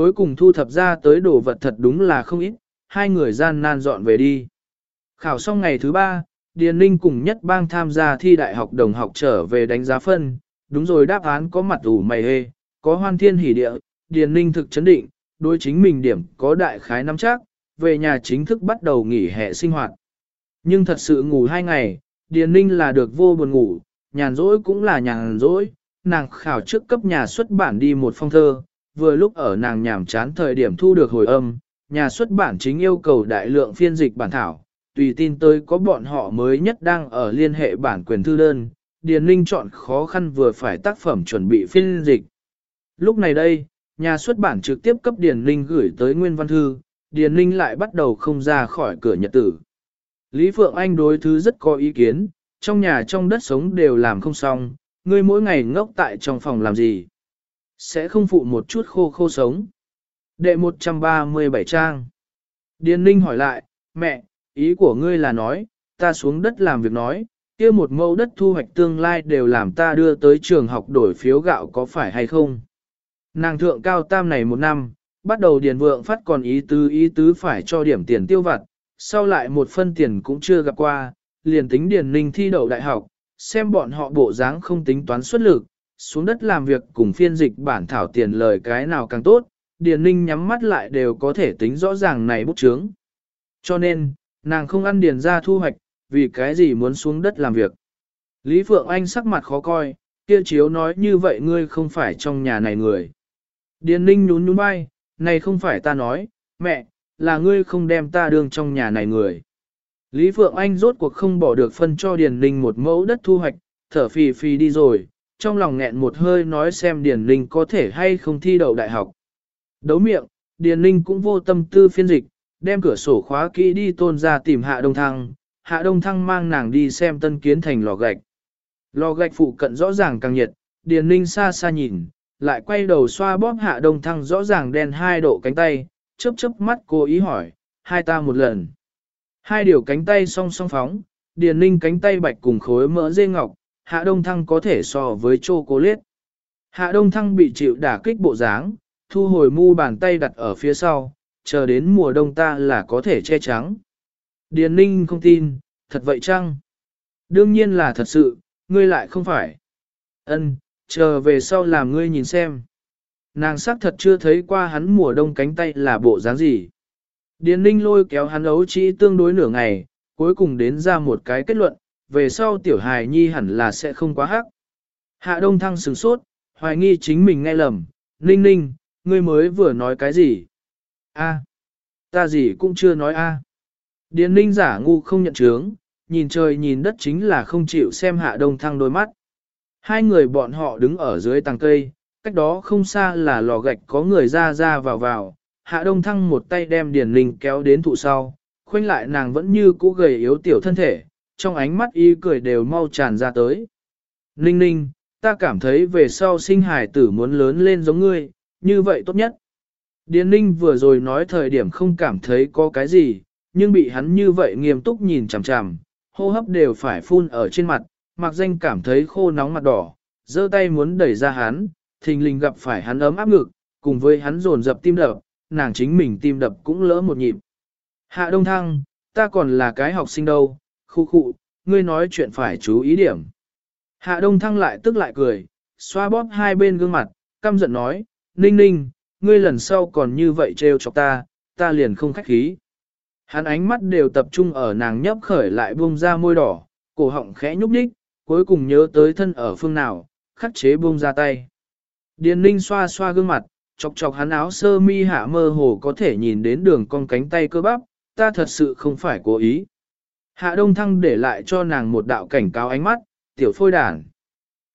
cuối cùng thu thập ra tới đồ vật thật đúng là không ít, hai người gian nan dọn về đi. Khảo xong ngày thứ ba, Điền Ninh cùng nhất bang tham gia thi đại học đồng học trở về đánh giá phân, đúng rồi đáp án có mặt ủ mày hê, có hoan thiên hỉ địa, Điền Ninh thực chấn định, đối chính mình điểm có đại khái nắm chắc, về nhà chính thức bắt đầu nghỉ hè sinh hoạt. Nhưng thật sự ngủ hai ngày, Điền Ninh là được vô buồn ngủ, nhàn rỗi cũng là nhàn rỗi, nàng khảo trước cấp nhà xuất bản đi một phong thơ, vừa lúc ở nàng nhàm chán thời điểm thu được hồi âm, nhà xuất bản chính yêu cầu đại lượng phiên dịch bản thảo, tùy tin tới có bọn họ mới nhất đang ở liên hệ bản quyền thư đơn, Điền Linh chọn khó khăn vừa phải tác phẩm chuẩn bị phiên dịch. Lúc này đây, nhà xuất bản trực tiếp cấp Điền Linh gửi tới Nguyên Văn Thư, Điền Linh lại bắt đầu không ra khỏi cửa nhật tử. Lý Phượng Anh đối thứ rất có ý kiến, trong nhà trong đất sống đều làm không xong, ngươi mỗi ngày ngốc tại trong phòng làm gì? Sẽ không phụ một chút khô khô sống. Đệ 137 trang. Điền Ninh hỏi lại, mẹ, ý của ngươi là nói, ta xuống đất làm việc nói, kia một mẫu đất thu hoạch tương lai đều làm ta đưa tới trường học đổi phiếu gạo có phải hay không? Nàng thượng cao tam này một năm, bắt đầu điền vượng phát còn ý tứ ý tứ phải cho điểm tiền tiêu vặt, sau lại một phân tiền cũng chưa gặp qua, liền tính điền ninh thi đậu đại học, xem bọn họ bộ dáng không tính toán xuất lực, xuống đất làm việc cùng phiên dịch bản thảo tiền lời cái nào càng tốt, điền ninh nhắm mắt lại đều có thể tính rõ ràng này bút chướng. Cho nên, nàng không ăn điền ra thu hoạch, vì cái gì muốn xuống đất làm việc. Lý Phượng Anh sắc mặt khó coi, kia chiếu nói như vậy ngươi không phải trong nhà này người. Điền ninh nhún nhún bay, này không phải ta nói, mẹ, là ngươi không đem ta đương trong nhà này người. Lý Phượng Anh rốt cuộc không bỏ được phân cho Điền Ninh một mẫu đất thu hoạch, thở phì phì đi rồi, trong lòng nghẹn một hơi nói xem Điền Linh có thể hay không thi đậu đại học. Đấu miệng, Điền Linh cũng vô tâm tư phiên dịch, đem cửa sổ khóa kỹ đi tôn ra tìm Hạ Đông Thăng, Hạ Đông Thăng mang nàng đi xem tân kiến thành lò gạch. Lò gạch phụ cận rõ ràng càng nhiệt, Điền Linh xa xa nhìn, lại quay đầu xoa bóp Hạ Đông Thăng rõ ràng đen hai độ cánh tay, chớp chớp mắt cô ý hỏi, hai ta một lần. Hai điều cánh tay song song phóng, Điền Linh cánh tay bạch cùng khối mỡ dê ngọc, Hạ Đông Thăng có thể so với chô cố liết. Hạ Đông Thăng bị chịu đả kích bộ dáng, thu hồi mu bàn tay đặt ở phía sau, chờ đến mùa đông ta là có thể che trắng. Điền Ninh không tin, thật vậy chăng? Đương nhiên là thật sự, ngươi lại không phải. Ân, chờ về sau làm ngươi nhìn xem. Nàng sắc thật chưa thấy qua hắn mùa đông cánh tay là bộ dáng gì. Điền Ninh lôi kéo hắn ấu trí tương đối nửa ngày, cuối cùng đến ra một cái kết luận, về sau tiểu hài nhi hẳn là sẽ không quá hắc. Hạ Đông Thăng sửng sốt, hoài nghi chính mình nghe lầm, Ninh Ninh, ngươi mới vừa nói cái gì? A, ta gì cũng chưa nói a. Điền Ninh giả ngu không nhận chướng, nhìn trời nhìn đất chính là không chịu xem Hạ Đông Thăng đôi mắt. Hai người bọn họ đứng ở dưới tàng cây, cách đó không xa là lò gạch có người ra ra vào vào, hạ đông thăng một tay đem Điền Linh kéo đến thụ sau, khoanh lại nàng vẫn như cũ gầy yếu tiểu thân thể, trong ánh mắt y cười đều mau tràn ra tới. Ninh ninh, ta cảm thấy về sau sinh hải tử muốn lớn lên giống ngươi, như vậy tốt nhất. Điền ninh vừa rồi nói thời điểm không cảm thấy có cái gì, nhưng bị hắn như vậy nghiêm túc nhìn chằm chằm, hô hấp đều phải phun ở trên mặt, mặc danh cảm thấy khô nóng mặt đỏ, giơ tay muốn đẩy ra hắn, thình lình gặp phải hắn ấm áp ngực, cùng với hắn dồn dập tim đập, nàng chính mình tim đập cũng lỡ một nhịp. Hạ Đông Thăng, ta còn là cái học sinh đâu, khu khu, ngươi nói chuyện phải chú ý điểm. Hạ Đông Thăng lại tức lại cười, xoa bóp hai bên gương mặt, căm giận nói, ninh ninh, ngươi lần sau còn như vậy trêu chọc ta, ta liền không khách khí. Hắn ánh mắt đều tập trung ở nàng nhấp khởi lại buông ra môi đỏ, cổ họng khẽ nhúc nhích, cuối cùng nhớ tới thân ở phương nào, khắc chế buông ra tay. Điền ninh xoa xoa gương mặt, chọc chọc hắn áo sơ mi hạ mơ hồ có thể nhìn đến đường cong cánh tay cơ bắp, ta thật sự không phải cố ý. Hạ Đông Thăng để lại cho nàng một đạo cảnh cáo ánh mắt, tiểu phôi đản.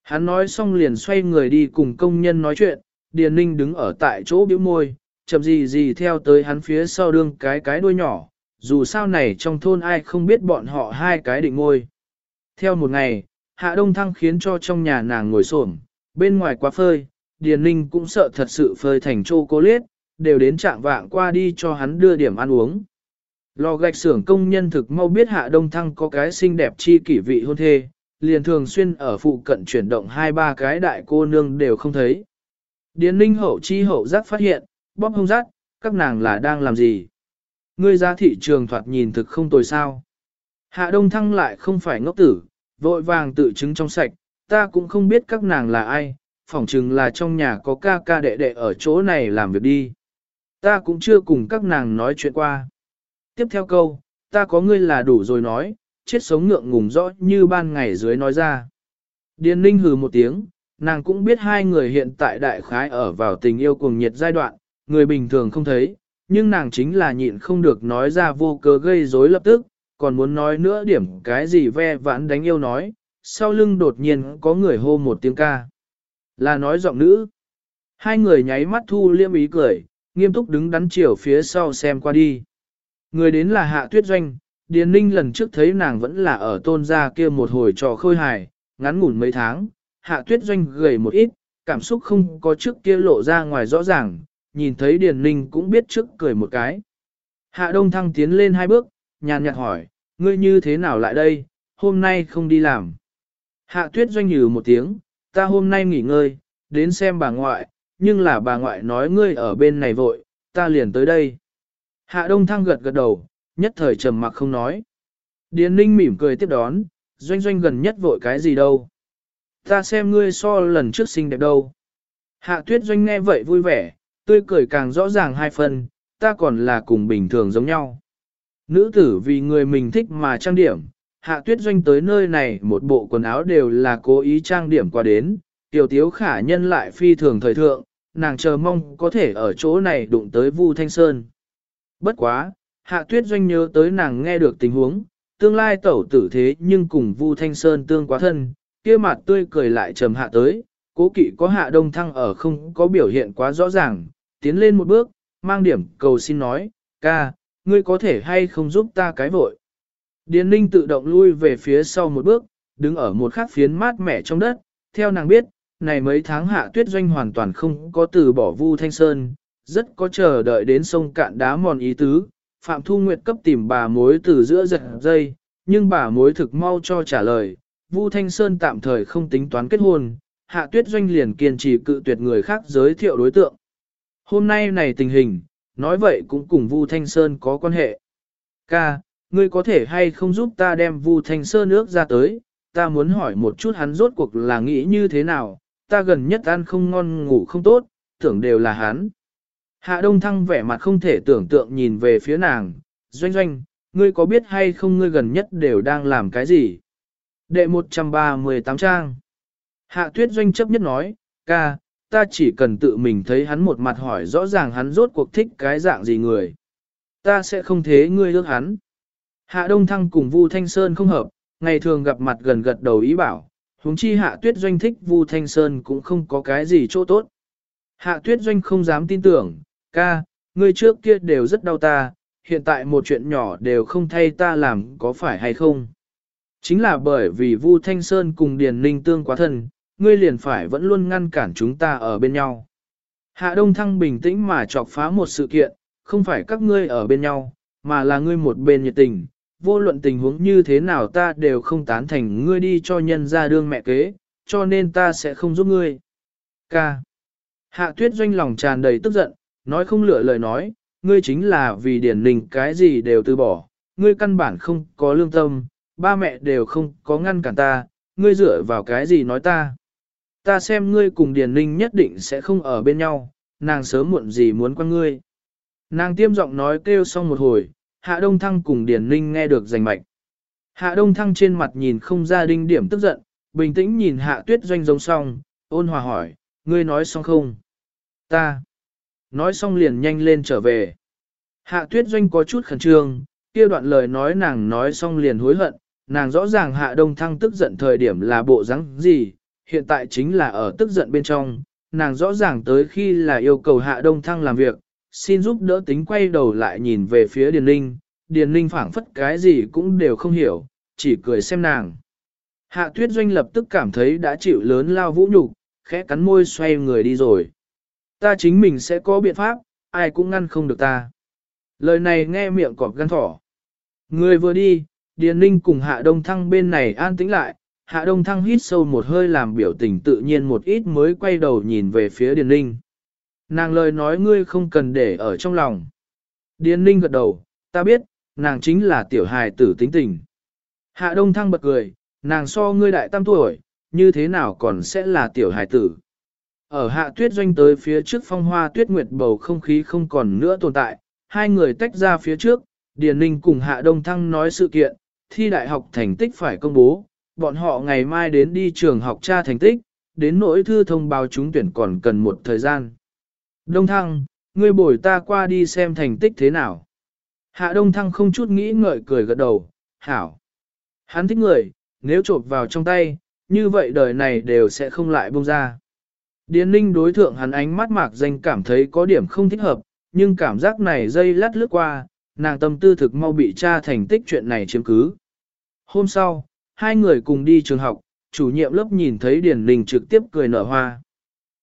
Hắn nói xong liền xoay người đi cùng công nhân nói chuyện, Điền Ninh đứng ở tại chỗ bĩu môi, chậm gì gì theo tới hắn phía sau đương cái cái đuôi nhỏ, dù sao này trong thôn ai không biết bọn họ hai cái định ngôi. Theo một ngày, Hạ Đông Thăng khiến cho trong nhà nàng ngồi xổm bên ngoài quá phơi, Điền Ninh cũng sợ thật sự phơi thành chô cô liết, đều đến trạng vạng qua đi cho hắn đưa điểm ăn uống. Lò gạch xưởng công nhân thực mau biết Hạ Đông Thăng có cái xinh đẹp chi kỷ vị hôn thê, liền thường xuyên ở phụ cận chuyển động hai ba cái đại cô nương đều không thấy. Điền Ninh hậu chi hậu giác phát hiện, bóp hông giác, các nàng là đang làm gì? Ngươi ra thị trường thoạt nhìn thực không tồi sao. Hạ Đông Thăng lại không phải ngốc tử, vội vàng tự chứng trong sạch, ta cũng không biết các nàng là ai, phỏng chừng là trong nhà có ca ca đệ đệ ở chỗ này làm việc đi. Ta cũng chưa cùng các nàng nói chuyện qua. Tiếp theo câu, ta có ngươi là đủ rồi nói, chết sống ngượng ngùng rõ như ban ngày dưới nói ra. Điền ninh hừ một tiếng, nàng cũng biết hai người hiện tại đại khái ở vào tình yêu cuồng nhiệt giai đoạn, người bình thường không thấy, nhưng nàng chính là nhịn không được nói ra vô cớ gây rối lập tức, còn muốn nói nữa điểm cái gì ve vãn đánh yêu nói, sau lưng đột nhiên có người hô một tiếng ca. Là nói giọng nữ. Hai người nháy mắt thu liêm ý cười, nghiêm túc đứng đắn chiều phía sau xem qua đi. Người đến là Hạ Tuyết Doanh, Điền Ninh lần trước thấy nàng vẫn là ở tôn gia kia một hồi trò khôi hài, ngắn ngủn mấy tháng, Hạ Tuyết Doanh gầy một ít, cảm xúc không có trước kia lộ ra ngoài rõ ràng, nhìn thấy Điền Ninh cũng biết trước cười một cái. Hạ Đông Thăng tiến lên hai bước, nhàn nhạt hỏi, ngươi như thế nào lại đây, hôm nay không đi làm. Hạ Tuyết Doanh nhừ một tiếng, ta hôm nay nghỉ ngơi, đến xem bà ngoại, nhưng là bà ngoại nói ngươi ở bên này vội, ta liền tới đây. Hạ Đông Thăng gật gật đầu, nhất thời trầm mặc không nói. Điền Ninh mỉm cười tiếp đón, doanh doanh gần nhất vội cái gì đâu. Ta xem ngươi so lần trước xinh đẹp đâu. Hạ tuyết doanh nghe vậy vui vẻ, tươi cười càng rõ ràng hai phần, ta còn là cùng bình thường giống nhau. Nữ tử vì người mình thích mà trang điểm, hạ tuyết doanh tới nơi này một bộ quần áo đều là cố ý trang điểm qua đến, tiểu tiếu khả nhân lại phi thường thời thượng, nàng chờ mong có thể ở chỗ này đụng tới Vu Thanh Sơn. Bất quá, hạ tuyết doanh nhớ tới nàng nghe được tình huống, tương lai tẩu tử thế nhưng cùng Vu Thanh Sơn tương quá thân, kia mặt tươi cười lại trầm hạ tới, cố kỵ có hạ đông thăng ở không có biểu hiện quá rõ ràng, tiến lên một bước, mang điểm cầu xin nói, ca, ngươi có thể hay không giúp ta cái vội. Điền ninh tự động lui về phía sau một bước, đứng ở một khắc phiến mát mẻ trong đất, theo nàng biết, này mấy tháng hạ tuyết doanh hoàn toàn không có từ bỏ Vu Thanh Sơn, rất có chờ đợi đến sông cạn đá mòn ý tứ, Phạm Thu Nguyệt cấp tìm bà mối từ giữa giật dây, nhưng bà mối thực mau cho trả lời, Vu Thanh Sơn tạm thời không tính toán kết hôn, Hạ Tuyết Doanh liền kiên trì cự tuyệt người khác giới thiệu đối tượng. Hôm nay này tình hình, nói vậy cũng cùng Vu Thanh Sơn có quan hệ. Ca, ngươi có thể hay không giúp ta đem Vu Thanh Sơn ước ra tới, ta muốn hỏi một chút hắn rốt cuộc là nghĩ như thế nào, ta gần nhất ăn không ngon ngủ không tốt, tưởng đều là hắn. Hạ Đông Thăng vẻ mặt không thể tưởng tượng nhìn về phía nàng, doanh doanh, ngươi có biết hay không ngươi gần nhất đều đang làm cái gì? Đệ 138 trang. Hạ Tuyết doanh chấp nhất nói, ca, ta chỉ cần tự mình thấy hắn một mặt hỏi rõ ràng hắn rốt cuộc thích cái dạng gì người. Ta sẽ không thế ngươi ước hắn. Hạ Đông Thăng cùng Vu Thanh Sơn không hợp, ngày thường gặp mặt gần gật đầu ý bảo, huống chi Hạ Tuyết doanh thích Vu Thanh Sơn cũng không có cái gì chỗ tốt. Hạ Tuyết doanh không dám tin tưởng, Ca, ngươi trước kia đều rất đau ta, hiện tại một chuyện nhỏ đều không thay ta làm có phải hay không? Chính là bởi vì Vu Thanh Sơn cùng Điền Ninh tương quá thân, ngươi liền phải vẫn luôn ngăn cản chúng ta ở bên nhau. Hạ Đông Thăng bình tĩnh mà chọc phá một sự kiện, không phải các ngươi ở bên nhau, mà là ngươi một bên nhiệt tình. Vô luận tình huống như thế nào ta đều không tán thành ngươi đi cho nhân ra đương mẹ kế, cho nên ta sẽ không giúp ngươi. Ca. Hạ tuyết doanh lòng tràn đầy tức giận, nói không lựa lời nói, ngươi chính là vì điển ninh cái gì đều từ bỏ, ngươi căn bản không có lương tâm, ba mẹ đều không có ngăn cản ta, ngươi dựa vào cái gì nói ta. Ta xem ngươi cùng điển ninh nhất định sẽ không ở bên nhau, nàng sớm muộn gì muốn qua ngươi. Nàng tiêm giọng nói kêu xong một hồi, Hạ Đông Thăng cùng Điển Ninh nghe được rành mạch. Hạ Đông Thăng trên mặt nhìn không ra đinh điểm tức giận, bình tĩnh nhìn Hạ Tuyết Doanh giống xong, ôn hòa hỏi, ngươi nói xong không? Ta nói xong liền nhanh lên trở về. Hạ tuyết doanh có chút khẩn trương, kia đoạn lời nói nàng nói xong liền hối hận, nàng rõ ràng hạ đông thăng tức giận thời điểm là bộ rắn gì, hiện tại chính là ở tức giận bên trong, nàng rõ ràng tới khi là yêu cầu hạ đông thăng làm việc, xin giúp đỡ tính quay đầu lại nhìn về phía Điền Linh, Điền Linh phảng phất cái gì cũng đều không hiểu, chỉ cười xem nàng. Hạ tuyết doanh lập tức cảm thấy đã chịu lớn lao vũ nhục, khẽ cắn môi xoay người đi rồi. Ta chính mình sẽ có biện pháp, ai cũng ngăn không được ta. Lời này nghe miệng cọp gan thỏ. Người vừa đi, Điền Ninh cùng Hạ Đông Thăng bên này an tĩnh lại, Hạ Đông Thăng hít sâu một hơi làm biểu tình tự nhiên một ít mới quay đầu nhìn về phía Điền Ninh. Nàng lời nói ngươi không cần để ở trong lòng. Điền ninh gật đầu, ta biết, nàng chính là tiểu hài tử tính tình. Hạ đông thăng bật cười, nàng so ngươi đại tam tuổi, như thế nào còn sẽ là tiểu hài tử. Ở hạ tuyết doanh tới phía trước phong hoa tuyết nguyệt bầu không khí không còn nữa tồn tại, hai người tách ra phía trước, Điền Ninh cùng Hạ Đông Thăng nói sự kiện, thi đại học thành tích phải công bố, bọn họ ngày mai đến đi trường học tra thành tích, đến nỗi thư thông báo trúng tuyển còn cần một thời gian. Đông Thăng, ngươi bồi ta qua đi xem thành tích thế nào. Hạ Đông Thăng không chút nghĩ ngợi cười gật đầu, hảo. Hắn thích người, nếu trộp vào trong tay, như vậy đời này đều sẽ không lại buông ra. Điền ninh đối thượng hắn ánh mắt mạc danh cảm thấy có điểm không thích hợp, nhưng cảm giác này dây lát lướt qua, nàng tâm tư thực mau bị tra thành tích chuyện này chiếm cứ. Hôm sau, hai người cùng đi trường học, chủ nhiệm lớp nhìn thấy Điền Ninh trực tiếp cười nở hoa.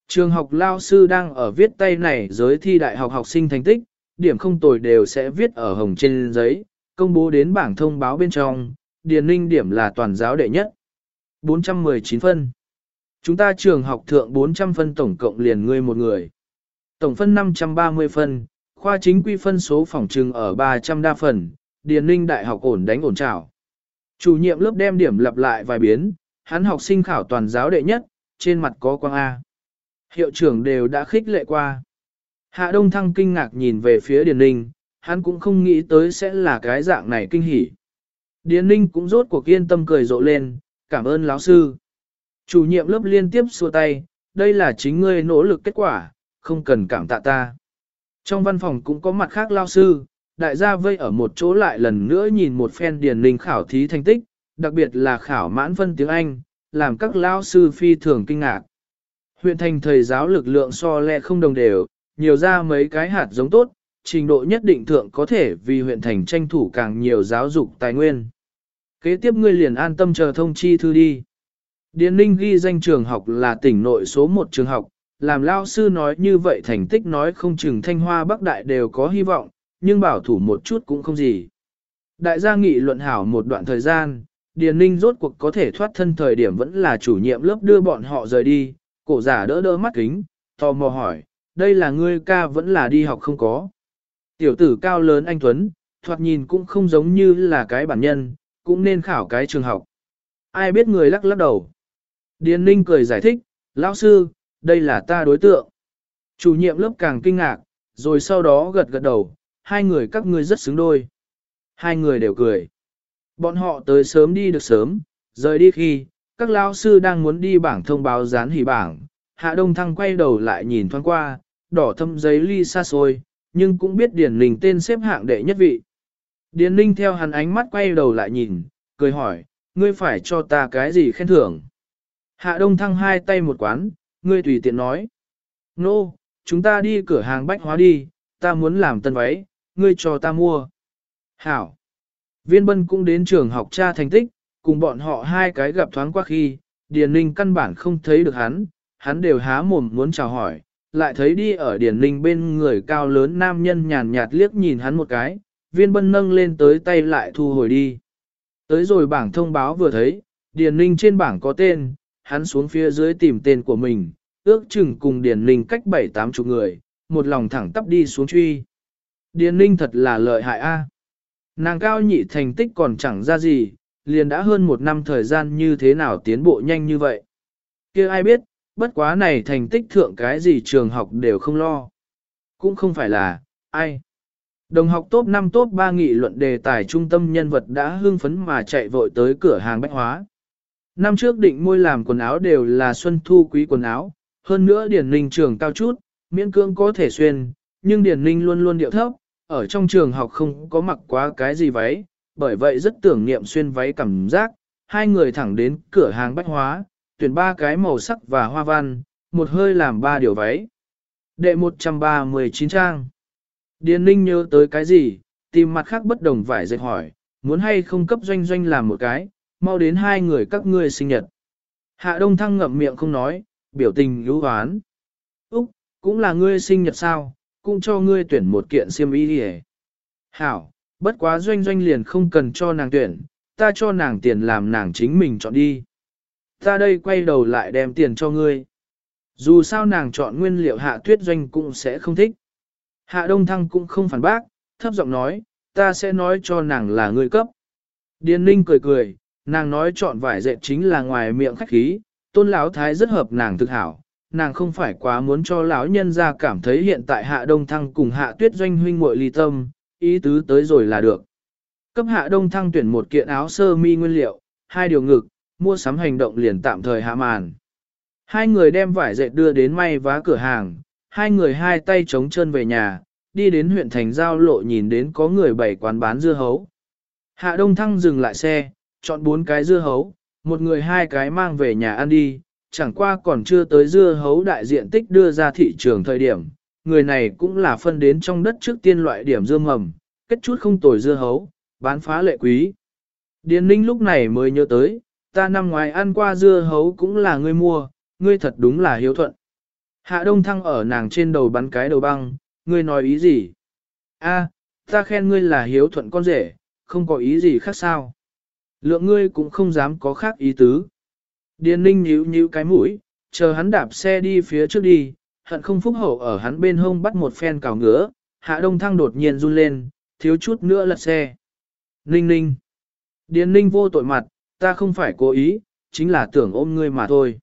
Trường học lao sư đang ở viết tay này giới thi đại học học sinh thành tích, điểm không tồi đều sẽ viết ở hồng trên giấy, công bố đến bảng thông báo bên trong, Điền Ninh điểm là toàn giáo đệ nhất. 419 phân. Chúng ta trường học thượng 400 phân tổng cộng liền ngươi một người. Tổng phân 530 phân, khoa chính quy phân số phòng trừng ở 300 đa phần, Điền Ninh đại học ổn đánh ổn trảo Chủ nhiệm lớp đem điểm lặp lại vài biến, hắn học sinh khảo toàn giáo đệ nhất, trên mặt có quang A. Hiệu trưởng đều đã khích lệ qua. Hạ Đông Thăng kinh ngạc nhìn về phía Điền Ninh, hắn cũng không nghĩ tới sẽ là cái dạng này kinh hỉ. Điền Ninh cũng rốt cuộc yên tâm cười rộ lên, cảm ơn lão sư. Chủ nhiệm lớp liên tiếp xua tay, đây là chính ngươi nỗ lực kết quả, không cần cảm tạ ta. Trong văn phòng cũng có mặt khác lao sư, đại gia vây ở một chỗ lại lần nữa nhìn một phen điển linh khảo thí thành tích, đặc biệt là khảo mãn phân tiếng Anh, làm các lao sư phi thường kinh ngạc. Huyện thành thầy giáo lực lượng so lẹ không đồng đều, nhiều ra mấy cái hạt giống tốt, trình độ nhất định thượng có thể vì huyện thành tranh thủ càng nhiều giáo dục tài nguyên. Kế tiếp ngươi liền an tâm chờ thông chi thư đi. Điền Ninh ghi danh trường học là tỉnh nội số 1 trường học, làm lao sư nói như vậy thành tích nói không chừng thanh hoa bắc đại đều có hy vọng, nhưng bảo thủ một chút cũng không gì. Đại gia nghị luận hảo một đoạn thời gian, Điền Ninh rốt cuộc có thể thoát thân thời điểm vẫn là chủ nhiệm lớp đưa bọn họ rời đi, cổ giả đỡ đỡ mắt kính, tò mò hỏi, đây là ngươi ca vẫn là đi học không có. Tiểu tử cao lớn anh Tuấn, thoạt nhìn cũng không giống như là cái bản nhân, cũng nên khảo cái trường học. Ai biết người lắc lắc đầu. Điền Ninh cười giải thích, lão sư, đây là ta đối tượng. Chủ nhiệm lớp càng kinh ngạc, rồi sau đó gật gật đầu, hai người các ngươi rất xứng đôi. Hai người đều cười. Bọn họ tới sớm đi được sớm, rời đi khi, các lao sư đang muốn đi bảng thông báo dán hỉ bảng. Hạ Đông Thăng quay đầu lại nhìn thoáng qua, đỏ thâm giấy ly xa xôi, nhưng cũng biết Điển Ninh tên xếp hạng đệ nhất vị. Điền Ninh theo hắn ánh mắt quay đầu lại nhìn, cười hỏi, ngươi phải cho ta cái gì khen thưởng? Hạ Đông Thăng hai tay một quán, ngươi tùy tiện nói. Nô, no, chúng ta đi cửa hàng bách hóa đi, ta muốn làm tân váy, ngươi cho ta mua. Hảo. Viên bân cũng đến trường học tra thành tích, cùng bọn họ hai cái gặp thoáng qua khi, Điền Ninh căn bản không thấy được hắn, hắn đều há mồm muốn chào hỏi, lại thấy đi ở Điền Ninh bên người cao lớn nam nhân nhàn nhạt liếc nhìn hắn một cái, viên bân nâng lên tới tay lại thu hồi đi. Tới rồi bảng thông báo vừa thấy, Điền Ninh trên bảng có tên, hắn xuống phía dưới tìm tên của mình, ước chừng cùng Điền Ninh cách bảy tám chục người, một lòng thẳng tắp đi xuống truy. Điền Ninh thật là lợi hại a. À. Nàng cao nhị thành tích còn chẳng ra gì, liền đã hơn một năm thời gian như thế nào tiến bộ nhanh như vậy. kia ai biết, bất quá này thành tích thượng cái gì trường học đều không lo. Cũng không phải là, ai. Đồng học top 5 top 3 nghị luận đề tài trung tâm nhân vật đã hưng phấn mà chạy vội tới cửa hàng bách hóa. Năm trước định môi làm quần áo đều là xuân thu quý quần áo, hơn nữa Điển Ninh trường cao chút, miễn cưỡng có thể xuyên, nhưng Điển Ninh luôn luôn điệu thấp, ở trong trường học không có mặc quá cái gì váy, bởi vậy rất tưởng niệm xuyên váy cảm giác, hai người thẳng đến cửa hàng bách hóa, tuyển ba cái màu sắc và hoa văn, một hơi làm ba điều váy. Đệ 139 trang. Điền Ninh nhớ tới cái gì, tìm mặt khác bất đồng vải dệt hỏi, muốn hay không cấp doanh doanh làm một cái, mau đến hai người các ngươi sinh nhật. Hạ Đông Thăng ngậm miệng không nói, biểu tình lưu hoán. Úc, cũng là ngươi sinh nhật sao, cũng cho ngươi tuyển một kiện xiêm y đi Hảo, bất quá doanh doanh liền không cần cho nàng tuyển, ta cho nàng tiền làm nàng chính mình chọn đi. Ta đây quay đầu lại đem tiền cho ngươi. Dù sao nàng chọn nguyên liệu hạ tuyết doanh cũng sẽ không thích. Hạ Đông Thăng cũng không phản bác, thấp giọng nói, ta sẽ nói cho nàng là người cấp. Điền Ninh cười cười, nàng nói chọn vải dệt chính là ngoài miệng khách khí, tôn lão thái rất hợp nàng thực hảo, nàng không phải quá muốn cho lão nhân ra cảm thấy hiện tại hạ đông thăng cùng hạ tuyết doanh huynh muội ly tâm, ý tứ tới rồi là được. Cấp hạ đông thăng tuyển một kiện áo sơ mi nguyên liệu, hai điều ngực, mua sắm hành động liền tạm thời hạ màn. Hai người đem vải dệt đưa đến may vá cửa hàng, hai người hai tay chống chân về nhà, đi đến huyện thành giao lộ nhìn đến có người bày quán bán dưa hấu. Hạ đông thăng dừng lại xe, chọn bốn cái dưa hấu, một người hai cái mang về nhà ăn đi, chẳng qua còn chưa tới dưa hấu đại diện tích đưa ra thị trường thời điểm, người này cũng là phân đến trong đất trước tiên loại điểm dưa mầm, kết chút không tồi dưa hấu, bán phá lệ quý. Điền ninh lúc này mới nhớ tới, ta năm ngoài ăn qua dưa hấu cũng là ngươi mua, ngươi thật đúng là hiếu thuận. Hạ đông thăng ở nàng trên đầu bắn cái đầu băng, ngươi nói ý gì? A, ta khen ngươi là hiếu thuận con rể, không có ý gì khác sao? Lượng ngươi cũng không dám có khác ý tứ. Điền ninh nhíu nhíu cái mũi, chờ hắn đạp xe đi phía trước đi, hận không phúc hậu ở hắn bên hông bắt một phen cào ngứa, hạ đông thăng đột nhiên run lên, thiếu chút nữa lật xe. Ninh ninh. Điền ninh vô tội mặt, ta không phải cố ý, chính là tưởng ôm ngươi mà thôi.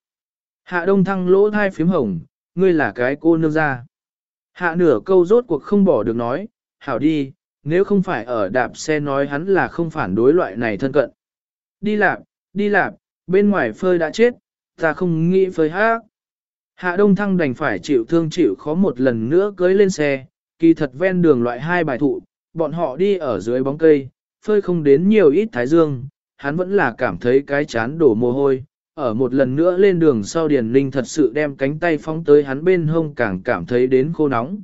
Hạ đông thăng lỗ thai phím hồng, ngươi là cái cô nương ra. Hạ nửa câu rốt cuộc không bỏ được nói, hảo đi, nếu không phải ở đạp xe nói hắn là không phản đối loại này thân cận. Đi lạp, đi lạp, bên ngoài phơi đã chết, ta không nghĩ phơi hát. Hạ Đông Thăng đành phải chịu thương chịu khó một lần nữa cưới lên xe, kỳ thật ven đường loại hai bài thụ, bọn họ đi ở dưới bóng cây, phơi không đến nhiều ít thái dương, hắn vẫn là cảm thấy cái chán đổ mồ hôi. Ở một lần nữa lên đường sau Điền Linh thật sự đem cánh tay phóng tới hắn bên hông càng cảm thấy đến khô nóng.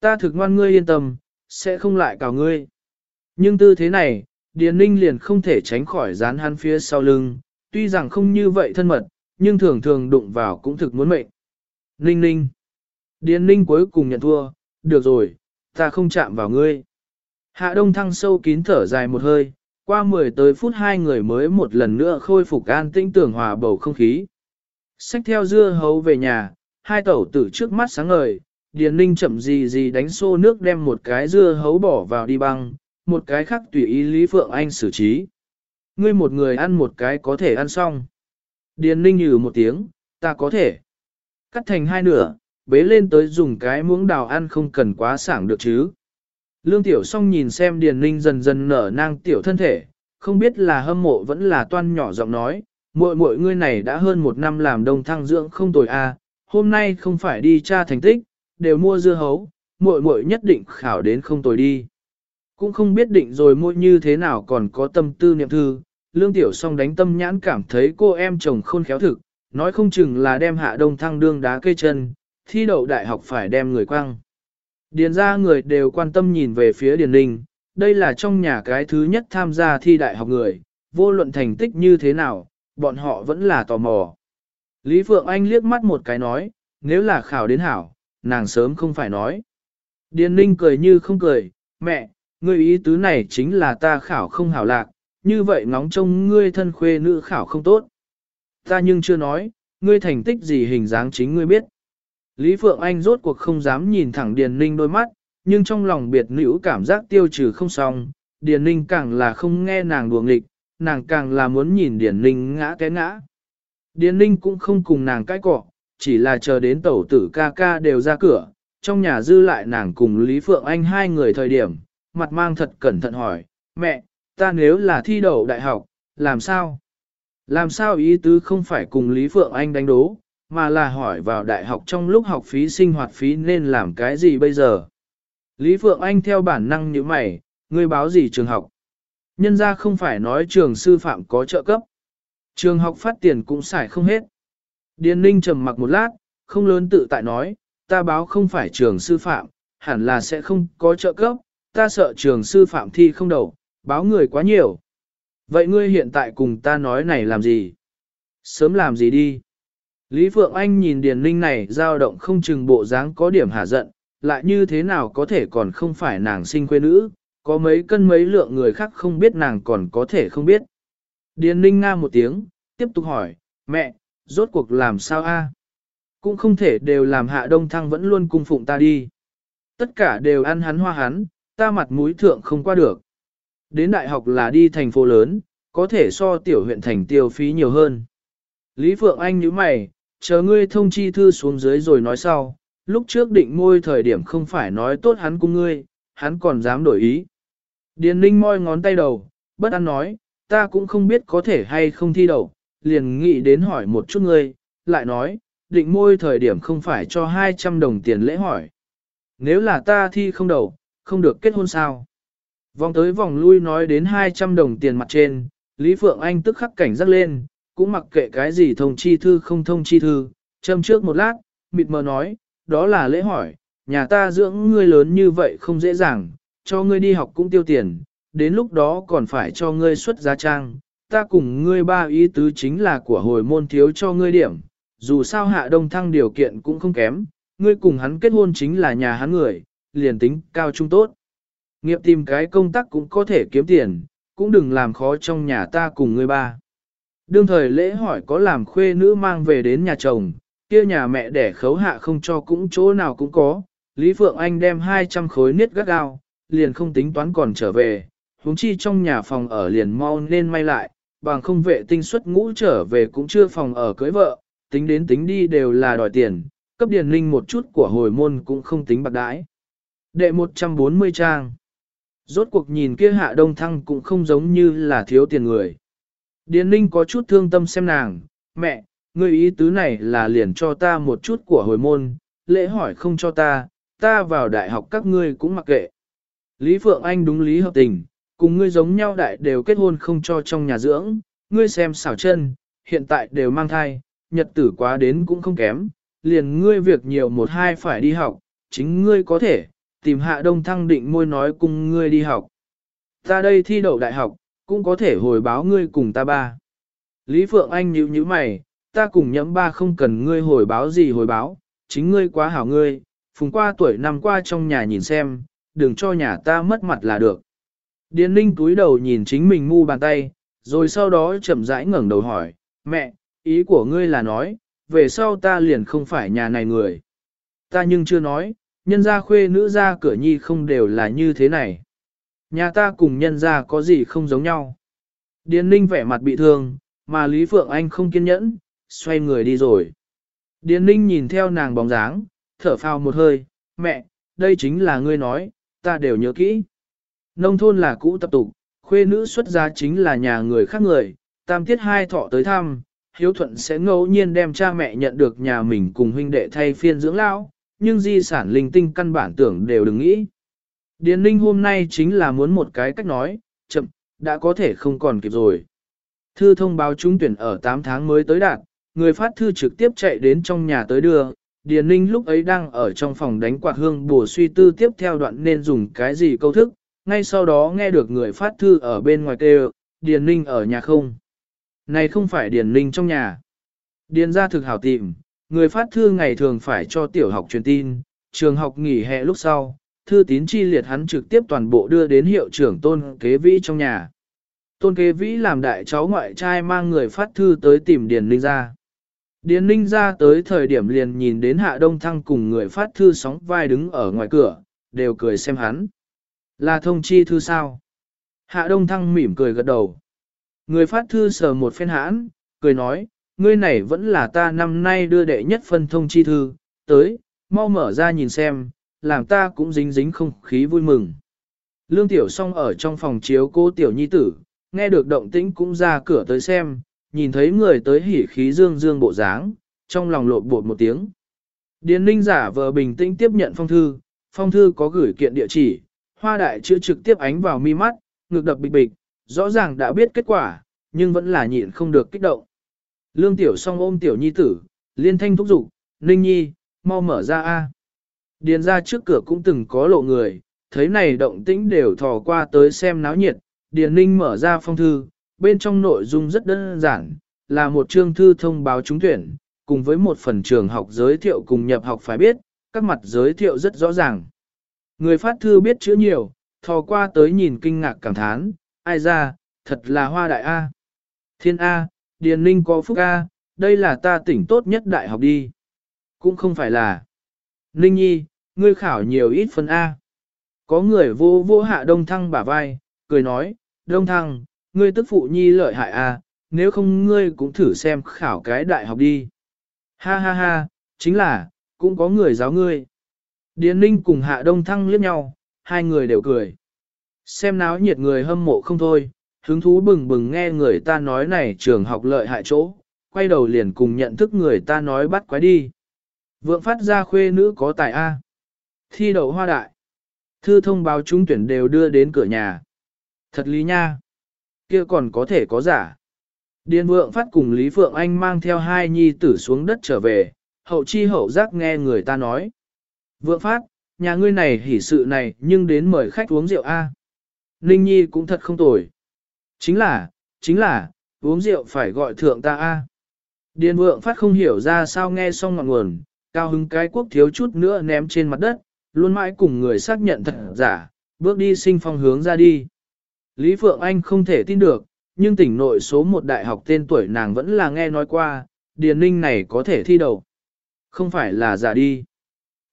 Ta thực ngoan ngươi yên tâm, sẽ không lại cào ngươi. Nhưng tư thế này, Điền Ninh liền không thể tránh khỏi dán hắn phía sau lưng, tuy rằng không như vậy thân mật, nhưng thường thường đụng vào cũng thực muốn mệnh. Ninh ninh. Điền ninh cuối cùng nhận thua, được rồi, ta không chạm vào ngươi. Hạ đông thăng sâu kín thở dài một hơi, qua 10 tới phút hai người mới một lần nữa khôi phục an tĩnh tưởng hòa bầu không khí. Xách theo dưa hấu về nhà, hai tẩu tử trước mắt sáng ngời, Điền Ninh chậm gì gì đánh xô nước đem một cái dưa hấu bỏ vào đi băng, một cái khác tùy ý Lý Phượng Anh xử trí. Ngươi một người ăn một cái có thể ăn xong. Điền ninh nhừ một tiếng, ta có thể. Cắt thành hai nửa, bế lên tới dùng cái muỗng đào ăn không cần quá sảng được chứ. Lương tiểu song nhìn xem điền ninh dần dần nở nang tiểu thân thể, không biết là hâm mộ vẫn là toan nhỏ giọng nói, muội muội ngươi này đã hơn một năm làm đông thăng dưỡng không tồi a, à, hôm nay không phải đi tra thành tích, đều mua dưa hấu, muội muội nhất định khảo đến không tồi đi. Cũng không biết định rồi muội như thế nào còn có tâm tư niệm thư, Lương Tiểu Song đánh tâm nhãn cảm thấy cô em chồng khôn khéo thực, nói không chừng là đem hạ đông thăng đương đá cây chân, thi đậu đại học phải đem người quăng. Điền ra người đều quan tâm nhìn về phía Điền Ninh, đây là trong nhà cái thứ nhất tham gia thi đại học người, vô luận thành tích như thế nào, bọn họ vẫn là tò mò. Lý Phượng Anh liếc mắt một cái nói, nếu là khảo đến hảo, nàng sớm không phải nói. Điền Ninh cười như không cười, mẹ, Ngươi ý tứ này chính là ta khảo không hảo lạc, như vậy ngóng trông ngươi thân khuê nữ khảo không tốt. Ta nhưng chưa nói, ngươi thành tích gì hình dáng chính ngươi biết. Lý Phượng Anh rốt cuộc không dám nhìn thẳng Điền Ninh đôi mắt, nhưng trong lòng biệt nữ cảm giác tiêu trừ không xong, Điền Ninh càng là không nghe nàng đùa nghịch, nàng càng là muốn nhìn Điền Ninh ngã té ngã. Điền Ninh cũng không cùng nàng cãi cọ, chỉ là chờ đến tẩu tử ca ca đều ra cửa, trong nhà dư lại nàng cùng Lý Phượng Anh hai người thời điểm, mặt mang thật cẩn thận hỏi, mẹ, ta nếu là thi đậu đại học, làm sao? Làm sao ý tứ không phải cùng Lý Phượng Anh đánh đố, mà là hỏi vào đại học trong lúc học phí sinh hoạt phí nên làm cái gì bây giờ? Lý Phượng Anh theo bản năng như mày, ngươi báo gì trường học? Nhân ra không phải nói trường sư phạm có trợ cấp. Trường học phát tiền cũng xài không hết. Điền Ninh trầm mặc một lát, không lớn tự tại nói, ta báo không phải trường sư phạm, hẳn là sẽ không có trợ cấp, ta sợ trường sư phạm thi không đầu, báo người quá nhiều. Vậy ngươi hiện tại cùng ta nói này làm gì? Sớm làm gì đi? Lý Phượng Anh nhìn Điền Linh này dao động không chừng bộ dáng có điểm hả giận, lại như thế nào có thể còn không phải nàng sinh quê nữ, có mấy cân mấy lượng người khác không biết nàng còn có thể không biết. Điền Linh nga một tiếng, tiếp tục hỏi, mẹ, rốt cuộc làm sao a? cũng không thể đều làm hạ đông thăng vẫn luôn cung phụng ta đi. Tất cả đều ăn hắn hoa hắn, ta mặt mũi thượng không qua được. Đến đại học là đi thành phố lớn, có thể so tiểu huyện thành tiêu phí nhiều hơn. Lý Phượng Anh nhíu mày, chờ ngươi thông chi thư xuống dưới rồi nói sau, lúc trước định ngôi thời điểm không phải nói tốt hắn cùng ngươi, hắn còn dám đổi ý. Điền Ninh moi ngón tay đầu, bất an nói, ta cũng không biết có thể hay không thi đậu, liền nghĩ đến hỏi một chút ngươi, lại nói, định môi thời điểm không phải cho 200 đồng tiền lễ hỏi. Nếu là ta thi không đậu, không được kết hôn sao? Vòng tới vòng lui nói đến 200 đồng tiền mặt trên, Lý Phượng Anh tức khắc cảnh giác lên, cũng mặc kệ cái gì thông chi thư không thông chi thư, châm trước một lát, mịt mờ nói, đó là lễ hỏi, nhà ta dưỡng ngươi lớn như vậy không dễ dàng, cho ngươi đi học cũng tiêu tiền, đến lúc đó còn phải cho ngươi xuất giá trang, ta cùng ngươi ba ý tứ chính là của hồi môn thiếu cho ngươi điểm, dù sao hạ đông thăng điều kiện cũng không kém, ngươi cùng hắn kết hôn chính là nhà hắn người, liền tính cao trung tốt. Nghiệp tìm cái công tác cũng có thể kiếm tiền, cũng đừng làm khó trong nhà ta cùng người ba. Đương thời lễ hỏi có làm khuê nữ mang về đến nhà chồng, kia nhà mẹ đẻ khấu hạ không cho cũng chỗ nào cũng có. Lý Phượng Anh đem 200 khối niết gắt gao, liền không tính toán còn trở về, huống chi trong nhà phòng ở liền mau nên may lại, bằng không vệ tinh xuất ngũ trở về cũng chưa phòng ở cưới vợ, tính đến tính đi đều là đòi tiền, cấp điền linh một chút của hồi môn cũng không tính bạc đãi. Đệ 140 trang Rốt cuộc nhìn kia hạ đông thăng cũng không giống như là thiếu tiền người. Điền linh có chút thương tâm xem nàng, mẹ, ngươi ý tứ này là liền cho ta một chút của hồi môn, lễ hỏi không cho ta, ta vào đại học các ngươi cũng mặc kệ. Lý Phượng Anh đúng lý hợp tình, cùng ngươi giống nhau đại đều kết hôn không cho trong nhà dưỡng, ngươi xem xảo chân, hiện tại đều mang thai, nhật tử quá đến cũng không kém, liền ngươi việc nhiều một hai phải đi học, chính ngươi có thể, tìm hạ đông thăng định môi nói cùng ngươi đi học. Ta đây thi đậu đại học, cũng có thể hồi báo ngươi cùng ta ba. Lý Phượng Anh nhíu nhíu mày, ta cùng nhẫm ba không cần ngươi hồi báo gì hồi báo, chính ngươi quá hảo ngươi, phùng qua tuổi năm qua trong nhà nhìn xem, đừng cho nhà ta mất mặt là được. Điền ninh túi đầu nhìn chính mình mu bàn tay, rồi sau đó chậm rãi ngẩng đầu hỏi, mẹ, ý của ngươi là nói, về sau ta liền không phải nhà này người. Ta nhưng chưa nói, nhân gia khuê nữ gia cửa nhi không đều là như thế này. Nhà ta cùng nhân gia có gì không giống nhau. Điền ninh vẻ mặt bị thương, mà Lý Phượng Anh không kiên nhẫn, xoay người đi rồi. Điền ninh nhìn theo nàng bóng dáng, thở phào một hơi, mẹ, đây chính là ngươi nói, ta đều nhớ kỹ. Nông thôn là cũ tập tục, khuê nữ xuất gia chính là nhà người khác người, tam tiết hai thọ tới thăm, hiếu thuận sẽ ngẫu nhiên đem cha mẹ nhận được nhà mình cùng huynh đệ thay phiên dưỡng lão, nhưng di sản linh tinh căn bản tưởng đều đừng nghĩ. Điền ninh hôm nay chính là muốn một cái cách nói, chậm, đã có thể không còn kịp rồi. Thư thông báo trúng tuyển ở 8 tháng mới tới đạt, người phát thư trực tiếp chạy đến trong nhà tới đưa, Điền Ninh lúc ấy đang ở trong phòng đánh quạt hương bổ suy tư tiếp theo đoạn nên dùng cái gì câu thức, ngay sau đó nghe được người phát thư ở bên ngoài kêu, Điền Ninh ở nhà không. Này không phải Điền Ninh trong nhà. Điền ra thực hảo tìm, người phát thư ngày thường phải cho tiểu học truyền tin, trường học nghỉ hè lúc sau, thư tín chi liệt hắn trực tiếp toàn bộ đưa đến hiệu trưởng tôn kế vĩ trong nhà. Tôn kế vĩ làm đại cháu ngoại trai mang người phát thư tới tìm Điền Ninh ra. Điền Ninh ra tới thời điểm liền nhìn đến Hạ Đông Thăng cùng người phát thư sóng vai đứng ở ngoài cửa, đều cười xem hắn. Là thông chi thư sao? Hạ Đông Thăng mỉm cười gật đầu. Người phát thư sờ một phen hãn, cười nói, ngươi này vẫn là ta năm nay đưa đệ nhất phân thông chi thư, tới, mau mở ra nhìn xem, làm ta cũng dính dính không khí vui mừng. Lương Tiểu Song ở trong phòng chiếu cô Tiểu Nhi Tử, nghe được động tĩnh cũng ra cửa tới xem, nhìn thấy người tới hỉ khí dương dương bộ dáng, trong lòng lộn bột một tiếng. Điền ninh giả vờ bình tĩnh tiếp nhận phong thư, phong thư có gửi kiện địa chỉ, hoa đại chữ trực tiếp ánh vào mi mắt, ngực đập bịch bịch, rõ ràng đã biết kết quả, nhưng vẫn là nhịn không được kích động. Lương tiểu song ôm tiểu nhi tử, liên thanh thúc giục, ninh nhi, mau mở ra a. Điền ra trước cửa cũng từng có lộ người, thấy này động tĩnh đều thò qua tới xem náo nhiệt, điền ninh mở ra phong thư, bên trong nội dung rất đơn giản, là một chương thư thông báo trúng tuyển, cùng với một phần trường học giới thiệu cùng nhập học phải biết, các mặt giới thiệu rất rõ ràng. Người phát thư biết chữ nhiều, thò qua tới nhìn kinh ngạc cảm thán, ai ra, thật là hoa đại A. Thiên A, Điền Ninh có phúc A, đây là ta tỉnh tốt nhất đại học đi. Cũng không phải là. Ninh Nhi, ngươi khảo nhiều ít phân A. Có người vô vô hạ đông thăng bả vai, cười nói, đông thăng, ngươi tức phụ nhi lợi hại A, nếu không ngươi cũng thử xem khảo cái đại học đi. Ha ha ha, chính là, cũng có người giáo ngươi. Điền Ninh cùng hạ đông thăng liếc nhau, hai người đều cười. Xem náo nhiệt người hâm mộ không thôi, hứng thú bừng bừng nghe người ta nói này trường học lợi hại chỗ, quay đầu liền cùng nhận thức người ta nói bắt quái đi. Vượng phát ra khuê nữ có tài A. Thi đậu hoa đại. Thư thông báo trúng tuyển đều đưa đến cửa nhà. Thật lý nha. kia còn có thể có giả. Điền vượng phát cùng Lý Phượng Anh mang theo hai nhi tử xuống đất trở về, hậu chi hậu giác nghe người ta nói. Vượng phát, nhà ngươi này hỉ sự này nhưng đến mời khách uống rượu A. Ninh nhi cũng thật không tồi. Chính là, chính là, uống rượu phải gọi thượng ta A. Điền vượng phát không hiểu ra sao nghe xong ngọn nguồn, cao hứng cái quốc thiếu chút nữa ném trên mặt đất, luôn mãi cùng người xác nhận thật giả, bước đi sinh phong hướng ra đi. Lý Phượng Anh không thể tin được, nhưng tỉnh nội số một đại học tên tuổi nàng vẫn là nghe nói qua, Điền Ninh này có thể thi đầu. Không phải là giả đi.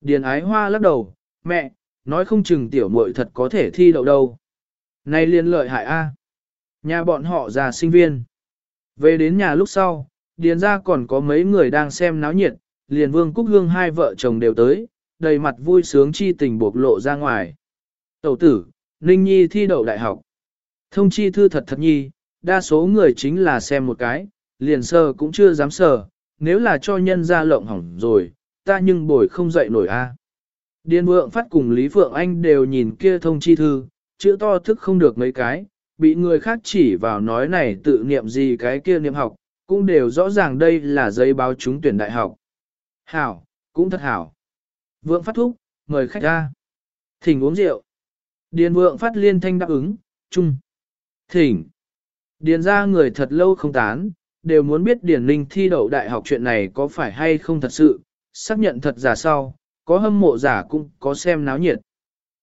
Điền Ái Hoa lắc đầu, mẹ, nói không chừng tiểu muội thật có thể thi đậu đâu. Này liên lợi hại a. Nhà bọn họ già sinh viên. Về đến nhà lúc sau, Điền ra còn có mấy người đang xem náo nhiệt, liền Vương Cúc Hương hai vợ chồng đều tới, đầy mặt vui sướng chi tình bộc lộ ra ngoài. Tẩu tử, Ninh Nhi thi đậu đại học. Thông chi thư thật thật nhi, đa số người chính là xem một cái, liền sờ cũng chưa dám sờ, nếu là cho nhân ra lộng hỏng rồi, ta nhưng bồi không dậy nổi a. Điền vượng phát cùng Lý Phượng Anh đều nhìn kia thông chi thư, chữ to thức không được mấy cái, bị người khác chỉ vào nói này tự niệm gì cái kia niệm học, cũng đều rõ ràng đây là giấy báo trúng tuyển đại học. Hảo, cũng thật hảo. Vượng phát thúc, mời khách ra. Thỉnh uống rượu. Điền vượng phát liên thanh đáp ứng, chung. Thỉnh. Điền ra người thật lâu không tán, đều muốn biết Điền Linh thi đậu đại học chuyện này có phải hay không thật sự, xác nhận thật giả sau, có hâm mộ giả cũng có xem náo nhiệt.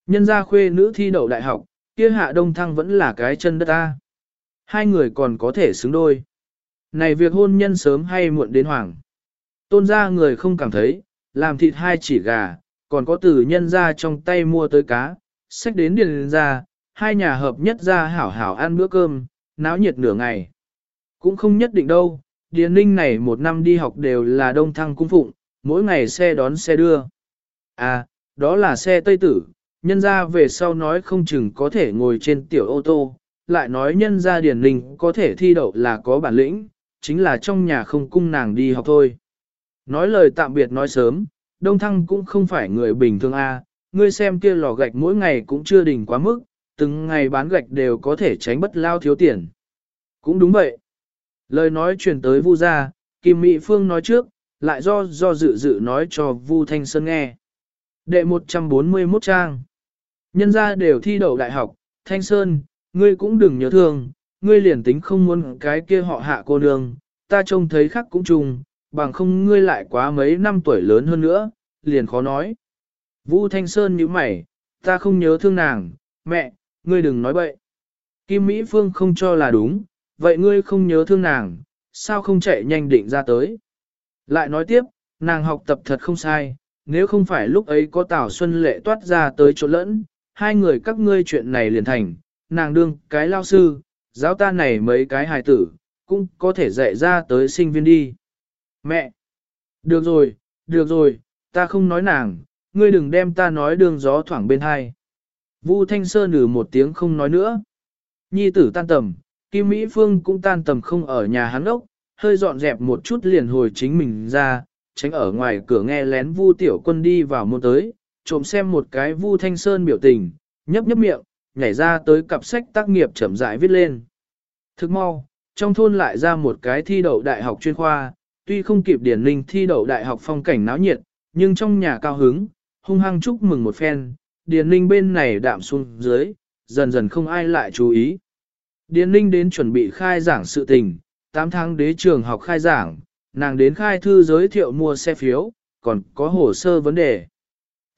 Nhân gia khuê nữ thi đậu đại học, kia hạ đông thăng vẫn là cái chân đất ta. Hai người còn có thể xứng đôi. Này việc hôn nhân sớm hay muộn đến hoàng. Tôn gia người không cảm thấy, làm thịt hai chỉ gà, còn có từ nhân ra trong tay mua tới cá, sách đến điền ra, hai nhà hợp nhất ra hảo hảo ăn bữa cơm, náo nhiệt nửa ngày. Cũng không nhất định đâu, Điền Ninh này một năm đi học đều là đông thăng cung phụng, mỗi ngày xe đón xe đưa. À, đó là xe Tây Tử, nhân ra về sau nói không chừng có thể ngồi trên tiểu ô tô, lại nói nhân ra Điền Ninh có thể thi đậu là có bản lĩnh, chính là trong nhà không cung nàng đi học thôi. Nói lời tạm biệt nói sớm, Đông Thăng cũng không phải người bình thường a, ngươi xem kia lò gạch mỗi ngày cũng chưa đỉnh quá mức, từng ngày bán gạch đều có thể tránh bất lao thiếu tiền. Cũng đúng vậy. Lời nói truyền tới Vu gia, Kim Mỹ Phương nói trước, lại do do dự dự nói cho Vu Thanh Sơn nghe. Đệ 141 trang. Nhân gia đều thi đậu đại học, Thanh Sơn, ngươi cũng đừng nhớ thương, ngươi liền tính không muốn cái kia họ hạ cô nương, ta trông thấy khác cũng trùng, bằng không ngươi lại quá mấy năm tuổi lớn hơn nữa, liền khó nói. Vũ Thanh Sơn nhíu mày, ta không nhớ thương nàng, mẹ, ngươi đừng nói bậy. Kim Mỹ Phương không cho là đúng, vậy ngươi không nhớ thương nàng, sao không chạy nhanh định ra tới. Lại nói tiếp, nàng học tập thật không sai, nếu không phải lúc ấy có Tào Xuân Lệ toát ra tới chỗ lẫn, hai người các ngươi chuyện này liền thành, nàng đương cái lao sư, giáo ta này mấy cái hài tử, cũng có thể dạy ra tới sinh viên đi. Mẹ! Được rồi, được rồi, ta không nói nàng, ngươi đừng đem ta nói đường gió thoảng bên hai. Vu Thanh Sơn nử một tiếng không nói nữa. Nhi tử tan tầm, Kim Mỹ Phương cũng tan tầm không ở nhà hắn ốc, hơi dọn dẹp một chút liền hồi chính mình ra, tránh ở ngoài cửa nghe lén Vu Tiểu Quân đi vào môn tới, trộm xem một cái Vu Thanh Sơn biểu tình, nhấp nhấp miệng, nhảy ra tới cặp sách tác nghiệp chậm rãi viết lên. Thức mau, trong thôn lại ra một cái thi đậu đại học chuyên khoa, tuy không kịp điển linh thi đậu đại học phong cảnh náo nhiệt, nhưng trong nhà cao hứng, hung hăng chúc mừng một phen, điển linh bên này đạm xuống dưới, dần dần không ai lại chú ý. Điển linh đến chuẩn bị khai giảng sự tình, 8 tháng đế trường học khai giảng, nàng đến khai thư giới thiệu mua xe phiếu, còn có hồ sơ vấn đề.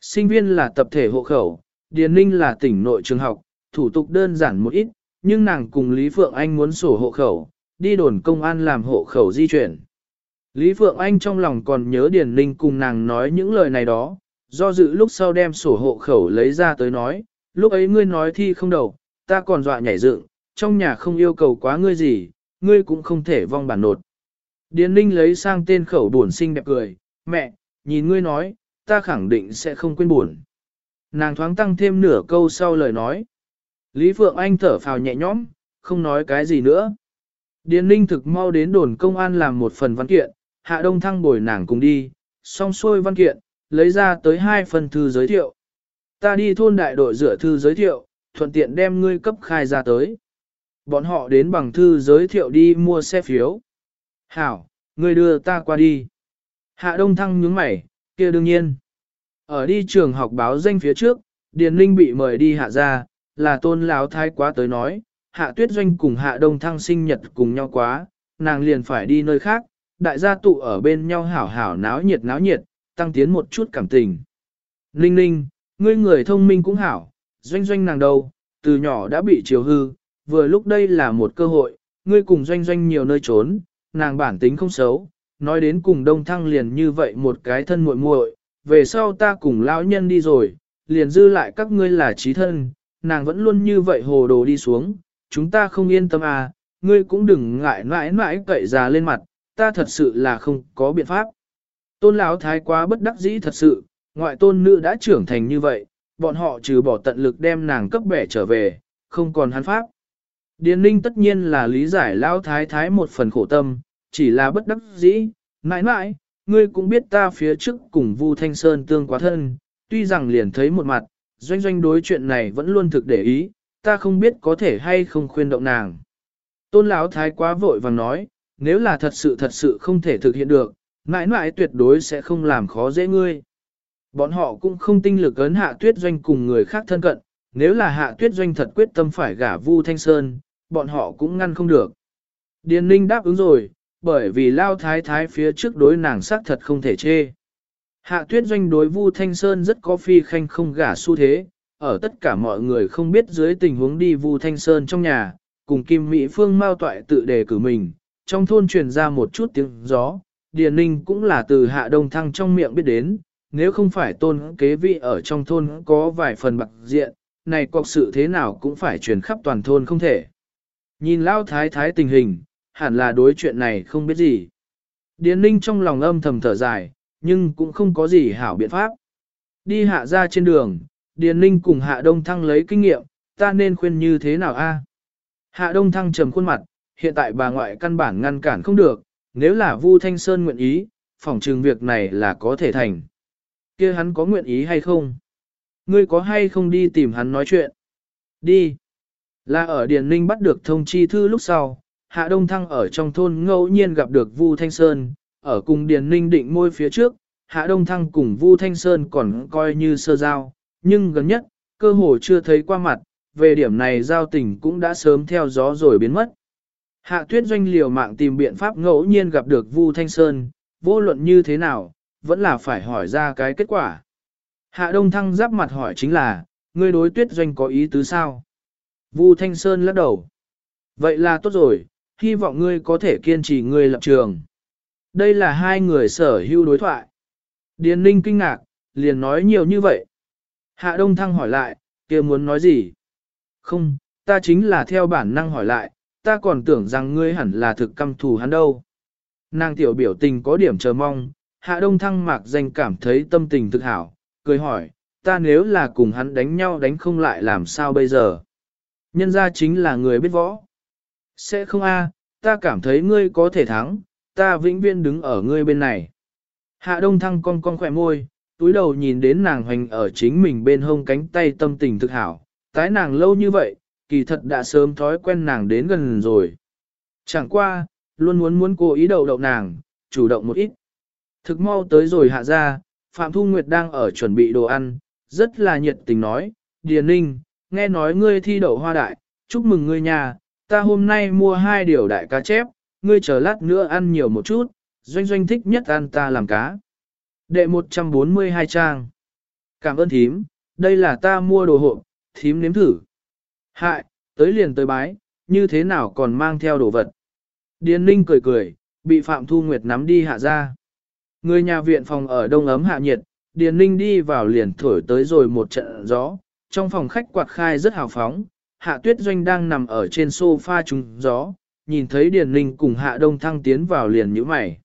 Sinh viên là tập thể hộ khẩu, Điền Ninh là tỉnh nội trường học, thủ tục đơn giản một ít, nhưng nàng cùng Lý Phượng Anh muốn sổ hộ khẩu, đi đồn công an làm hộ khẩu di chuyển. Lý Phượng Anh trong lòng còn nhớ Điền Ninh cùng nàng nói những lời này đó, do dự lúc sau đem sổ hộ khẩu lấy ra tới nói, lúc ấy ngươi nói thi không đầu, ta còn dọa nhảy dựng, trong nhà không yêu cầu quá ngươi gì, ngươi cũng không thể vong bản nột. Điền Ninh lấy sang tên khẩu buồn sinh đẹp cười, mẹ, nhìn ngươi nói, ta khẳng định sẽ không quên buồn. Nàng thoáng tăng thêm nửa câu sau lời nói. Lý Phượng Anh thở phào nhẹ nhõm, không nói cái gì nữa. Điền Ninh thực mau đến đồn công an làm một phần văn kiện, Hạ Đông Thăng bồi nàng cùng đi, xong xuôi văn kiện, lấy ra tới hai phần thư giới thiệu. Ta đi thôn đại đội rửa thư giới thiệu, thuận tiện đem ngươi cấp khai ra tới. Bọn họ đến bằng thư giới thiệu đi mua xe phiếu. Hảo, ngươi đưa ta qua đi. Hạ Đông Thăng nhướng mày, kia đương nhiên. Ở đi trường học báo danh phía trước, Điền Linh bị mời đi hạ ra, là tôn lão thái quá tới nói, hạ tuyết doanh cùng hạ đông thăng sinh nhật cùng nhau quá, nàng liền phải đi nơi khác, đại gia tụ ở bên nhau hảo hảo náo nhiệt náo nhiệt, tăng tiến một chút cảm tình. Linh Linh ngươi người thông minh cũng hảo, doanh doanh nàng đâu, từ nhỏ đã bị chiều hư, vừa lúc đây là một cơ hội, ngươi cùng doanh doanh nhiều nơi trốn, nàng bản tính không xấu, nói đến cùng đông thăng liền như vậy một cái thân muội muội, về sau ta cùng lão nhân đi rồi, liền dư lại các ngươi là trí thân, nàng vẫn luôn như vậy hồ đồ đi xuống, chúng ta không yên tâm à, ngươi cũng đừng ngại mãi mãi cậy già lên mặt, ta thật sự là không có biện pháp. Tôn lão thái quá bất đắc dĩ thật sự, ngoại tôn nữ đã trưởng thành như vậy, bọn họ trừ bỏ tận lực đem nàng cấp bẻ trở về, không còn hắn pháp. Điền ninh tất nhiên là lý giải lão thái thái một phần khổ tâm, chỉ là bất đắc dĩ, mãi mãi, ngươi cũng biết ta phía trước cùng Vu Thanh Sơn tương quá thân, tuy rằng liền thấy một mặt, doanh doanh đối chuyện này vẫn luôn thực để ý, ta không biết có thể hay không khuyên động nàng. Tôn Lão thái quá vội vàng nói, nếu là thật sự thật sự không thể thực hiện được, mãi mãi tuyệt đối sẽ không làm khó dễ ngươi. Bọn họ cũng không tinh lực ấn hạ tuyết doanh cùng người khác thân cận, nếu là hạ tuyết doanh thật quyết tâm phải gả Vu Thanh Sơn, bọn họ cũng ngăn không được. Điền Ninh đáp ứng rồi, bởi vì Lao Thái Thái phía trước đối nàng xác thật không thể chê. Hạ tuyết doanh đối Vu Thanh Sơn rất có phi khanh không gả xu thế, ở tất cả mọi người không biết dưới tình huống đi Vu Thanh Sơn trong nhà, cùng Kim Mỹ Phương Mao Toại tự đề cử mình, trong thôn truyền ra một chút tiếng gió, Điền Ninh cũng là từ Hạ Đông Thăng trong miệng biết đến, nếu không phải tôn kế vị ở trong thôn có vài phần bạc diện, này cuộc sự thế nào cũng phải truyền khắp toàn thôn không thể. Nhìn Lao Thái Thái tình hình, hẳn là đối chuyện này không biết gì. Điền Ninh trong lòng âm thầm thở dài, nhưng cũng không có gì hảo biện pháp. Đi hạ ra trên đường, Điền Ninh cùng Hạ Đông Thăng lấy kinh nghiệm, ta nên khuyên như thế nào a? Hạ Đông Thăng trầm khuôn mặt, hiện tại bà ngoại căn bản ngăn cản không được, nếu là Vu Thanh Sơn nguyện ý, phỏng trừng việc này là có thể thành. kia hắn có nguyện ý hay không? Ngươi có hay không đi tìm hắn nói chuyện? Đi. Là ở Điền Ninh bắt được thông chi thư lúc sau, Hạ Đông Thăng ở trong thôn ngẫu nhiên gặp được Vu Thanh Sơn, ở cùng Điền Ninh định môi phía trước, Hạ Đông Thăng cùng Vu Thanh Sơn còn coi như sơ giao, nhưng gần nhất, cơ hồ chưa thấy qua mặt, về điểm này giao tình cũng đã sớm theo gió rồi biến mất. Hạ tuyết doanh liều mạng tìm biện pháp ngẫu nhiên gặp được Vu Thanh Sơn, vô luận như thế nào, vẫn là phải hỏi ra cái kết quả. Hạ Đông Thăng giáp mặt hỏi chính là, ngươi đối tuyết doanh có ý tứ sao? Vu Thanh Sơn lắc đầu. Vậy là tốt rồi, hy vọng ngươi có thể kiên trì ngươi lập trường. Đây là hai người sở hữu đối thoại. Điền Ninh kinh ngạc, liền nói nhiều như vậy. Hạ Đông Thăng hỏi lại, kia muốn nói gì? Không, ta chính là theo bản năng hỏi lại, ta còn tưởng rằng ngươi hẳn là thực căm thù hắn đâu. Nàng tiểu biểu tình có điểm chờ mong, Hạ Đông Thăng mạc danh cảm thấy tâm tình thực hảo, cười hỏi, ta nếu là cùng hắn đánh nhau đánh không lại làm sao bây giờ? Nhân ra chính là người biết võ. Sẽ không a, ta cảm thấy ngươi có thể thắng, ta vĩnh viễn đứng ở ngươi bên này. Hạ Đông Thăng con con khỏe môi, túi đầu nhìn đến nàng hoành ở chính mình bên hông cánh tay tâm tình thực hảo, tái nàng lâu như vậy, kỳ thật đã sớm thói quen nàng đến gần rồi. Chẳng qua, luôn muốn muốn cố ý đầu đậu nàng, chủ động một ít. Thực mau tới rồi hạ ra, Phạm Thu Nguyệt đang ở chuẩn bị đồ ăn, rất là nhiệt tình nói, Điền Ninh, nghe nói ngươi thi đậu hoa đại, chúc mừng ngươi nhà, ta hôm nay mua hai điều đại cá chép, ngươi chờ lát nữa ăn nhiều một chút, doanh doanh thích nhất ăn ta làm cá. Đệ 142 trang. Cảm ơn thím, đây là ta mua đồ hộp. thím nếm thử. Hại, tới liền tới bái, như thế nào còn mang theo đồ vật. Điền ninh cười cười, bị Phạm Thu Nguyệt nắm đi hạ ra. Người nhà viện phòng ở đông ấm hạ nhiệt, Điền Ninh đi vào liền thổi tới rồi một trận gió, trong phòng khách quạt khai rất hào phóng, Hạ Tuyết Doanh đang nằm ở trên sofa trúng gió, nhìn thấy Điền Ninh cùng Hạ Đông Thăng tiến vào liền nhíu mày.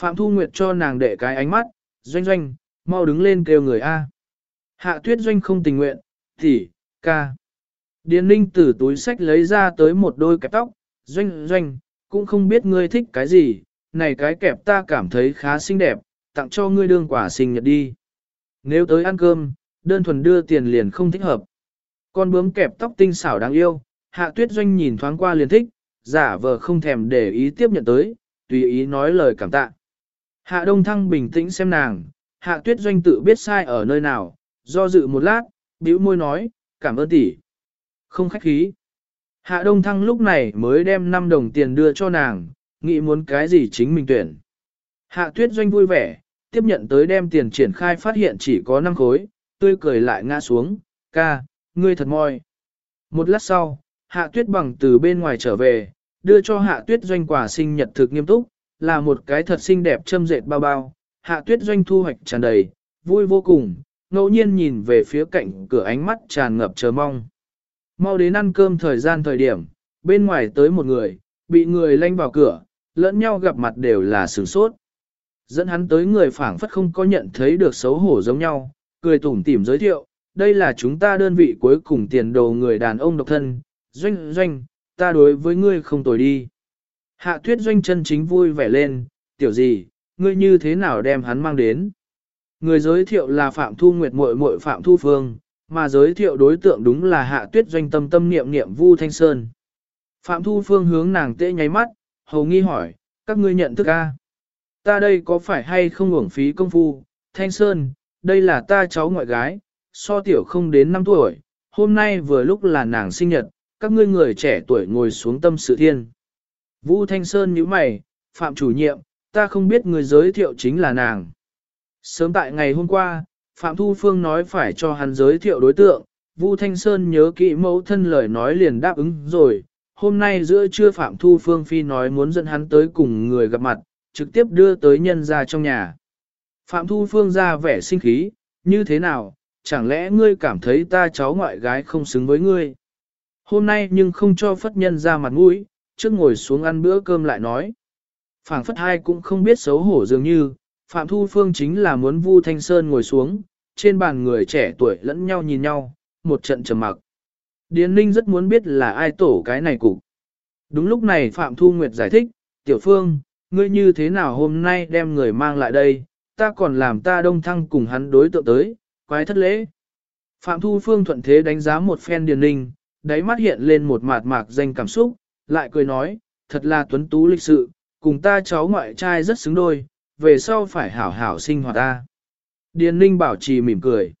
Phạm Thu Nguyệt cho nàng đệ cái ánh mắt, Doanh Doanh, mau đứng lên kêu người A. Hạ Tuyết Doanh không tình nguyện, thì, ca. Điền Ninh từ túi sách lấy ra tới một đôi kẹp tóc, Doanh Doanh, cũng không biết ngươi thích cái gì, này cái kẹp ta cảm thấy khá xinh đẹp, tặng cho ngươi đương quả sinh nhật đi. Nếu tới ăn cơm, đơn thuần đưa tiền liền không thích hợp. Con bướm kẹp tóc tinh xảo đáng yêu, hạ tuyết doanh nhìn thoáng qua liền thích, giả vờ không thèm để ý tiếp nhận tới, tùy ý nói lời cảm tạ. Hạ đông thăng bình tĩnh xem nàng, hạ tuyết doanh tự biết sai ở nơi nào, do dự một lát, bĩu môi nói, cảm ơn tỷ. Không khách khí. Hạ đông thăng lúc này mới đem 5 đồng tiền đưa cho nàng, nghĩ muốn cái gì chính mình tuyển. Hạ tuyết doanh vui vẻ, tiếp nhận tới đem tiền triển khai phát hiện chỉ có 5 khối, tươi cười lại ngã xuống, ca, ngươi thật moi. Một lát sau, hạ tuyết bằng từ bên ngoài trở về, đưa cho hạ tuyết doanh quả sinh nhật thực nghiêm túc, là một cái thật xinh đẹp châm dệt bao bao, hạ tuyết doanh thu hoạch tràn đầy, vui vô cùng, ngẫu nhiên nhìn về phía cạnh cửa ánh mắt tràn ngập chờ mong. Mau đến ăn cơm thời gian thời điểm, bên ngoài tới một người, bị người lanh vào cửa, lẫn nhau gặp mặt đều là sửng sốt. Dẫn hắn tới người phảng phất không có nhận thấy được xấu hổ giống nhau, cười tủm tỉm giới thiệu, đây là chúng ta đơn vị cuối cùng tiền đồ người đàn ông độc thân, doanh doanh, ta đối với ngươi không tồi đi. Hạ tuyết doanh chân chính vui vẻ lên, tiểu gì, ngươi như thế nào đem hắn mang đến. Người giới thiệu là Phạm Thu Nguyệt muội muội Phạm Thu Phương, mà giới thiệu đối tượng đúng là hạ tuyết doanh tâm tâm niệm niệm Vu Thanh Sơn. Phạm Thu Phương hướng nàng tê nháy mắt, hầu nghi hỏi, các ngươi nhận thức a? Ta đây có phải hay không uổng phí công phu, Thanh Sơn, đây là ta cháu ngoại gái, so tiểu không đến 5 tuổi, hôm nay vừa lúc là nàng sinh nhật, các ngươi người trẻ tuổi ngồi xuống tâm sự thiên. Vũ Thanh Sơn nhíu mày, Phạm chủ nhiệm, ta không biết người giới thiệu chính là nàng. Sớm tại ngày hôm qua, Phạm Thu Phương nói phải cho hắn giới thiệu đối tượng, Vu Thanh Sơn nhớ kỹ mẫu thân lời nói liền đáp ứng rồi. Hôm nay giữa trưa Phạm Thu Phương Phi nói muốn dẫn hắn tới cùng người gặp mặt, trực tiếp đưa tới nhân ra trong nhà. Phạm Thu Phương ra vẻ sinh khí, như thế nào, chẳng lẽ ngươi cảm thấy ta cháu ngoại gái không xứng với ngươi? Hôm nay nhưng không cho phất nhân ra mặt mũi, trước ngồi xuống ăn bữa cơm lại nói. Phảng phất hai cũng không biết xấu hổ dường như, Phạm Thu Phương chính là muốn Vu Thanh Sơn ngồi xuống, trên bàn người trẻ tuổi lẫn nhau nhìn nhau, một trận trầm mặc. Điền Ninh rất muốn biết là ai tổ cái này cục. Đúng lúc này Phạm Thu Nguyệt giải thích, Tiểu Phương, ngươi như thế nào hôm nay đem người mang lại đây, ta còn làm ta đông thăng cùng hắn đối tượng tới, quái thất lễ. Phạm Thu Phương thuận thế đánh giá một phen Điền Ninh, đáy mắt hiện lên một mạt mạc danh cảm xúc, lại cười nói, thật là tuấn tú lịch sự, cùng ta cháu ngoại trai rất xứng đôi, về sau phải hảo hảo sinh hoạt ta. Điền Ninh bảo trì mỉm cười.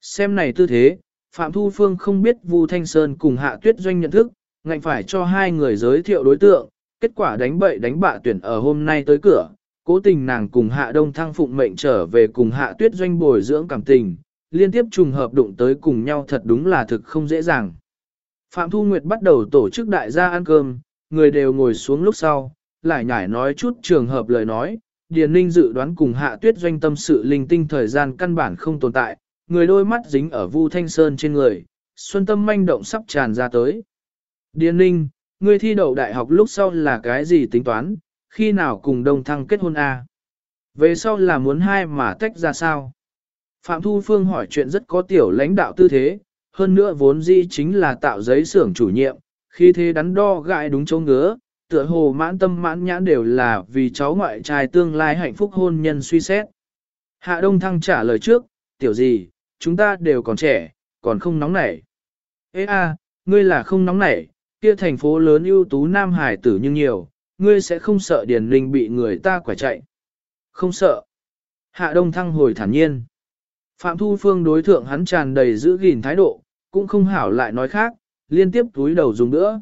Xem này tư thế, Phạm Thu Phương không biết Vu Thanh Sơn cùng Hạ Tuyết Doanh nhận thức, ngạnh phải cho hai người giới thiệu đối tượng, kết quả đánh bậy đánh bạ tuyển ở hôm nay tới cửa, cố tình nàng cùng Hạ Đông Thăng phụng mệnh trở về cùng Hạ Tuyết Doanh bồi dưỡng cảm tình, liên tiếp trùng hợp đụng tới cùng nhau thật đúng là thực không dễ dàng. Phạm Thu Nguyệt bắt đầu tổ chức đại gia ăn cơm, người đều ngồi xuống lúc sau, lại nhải nói chút trường hợp lời nói, Điền Ninh dự đoán cùng Hạ Tuyết Doanh tâm sự linh tinh thời gian căn bản không tồn tại, người đôi mắt dính ở Vu Thanh Sơn trên người, xuân tâm manh động sắp tràn ra tới. Điền Ninh, ngươi thi đậu đại học lúc sau là cái gì tính toán, khi nào cùng Đông Thăng kết hôn a? À? Về sau là muốn hai mà tách ra sao? Phạm Thu Phương hỏi chuyện rất có tiểu lãnh đạo tư thế, hơn nữa vốn dĩ chính là tạo giấy xưởng chủ nhiệm, khi thế đắn đo gại đúng chỗ ngứa, tựa hồ mãn tâm mãn nhãn đều là vì cháu ngoại trai tương lai hạnh phúc hôn nhân suy xét. Hạ Đông Thăng trả lời trước, tiểu gì, chúng ta đều còn trẻ, còn không nóng nảy. Ê a, ngươi là không nóng nảy, kia thành phố lớn ưu tú Nam Hải tử nhưng nhiều, ngươi sẽ không sợ Điền Linh bị người ta quả chạy. Không sợ. Hạ Đông Thăng hồi thản nhiên. Phạm Thu Phương đối thượng hắn tràn đầy giữ gìn thái độ, cũng không hảo lại nói khác, liên tiếp túi đầu dùng nữa.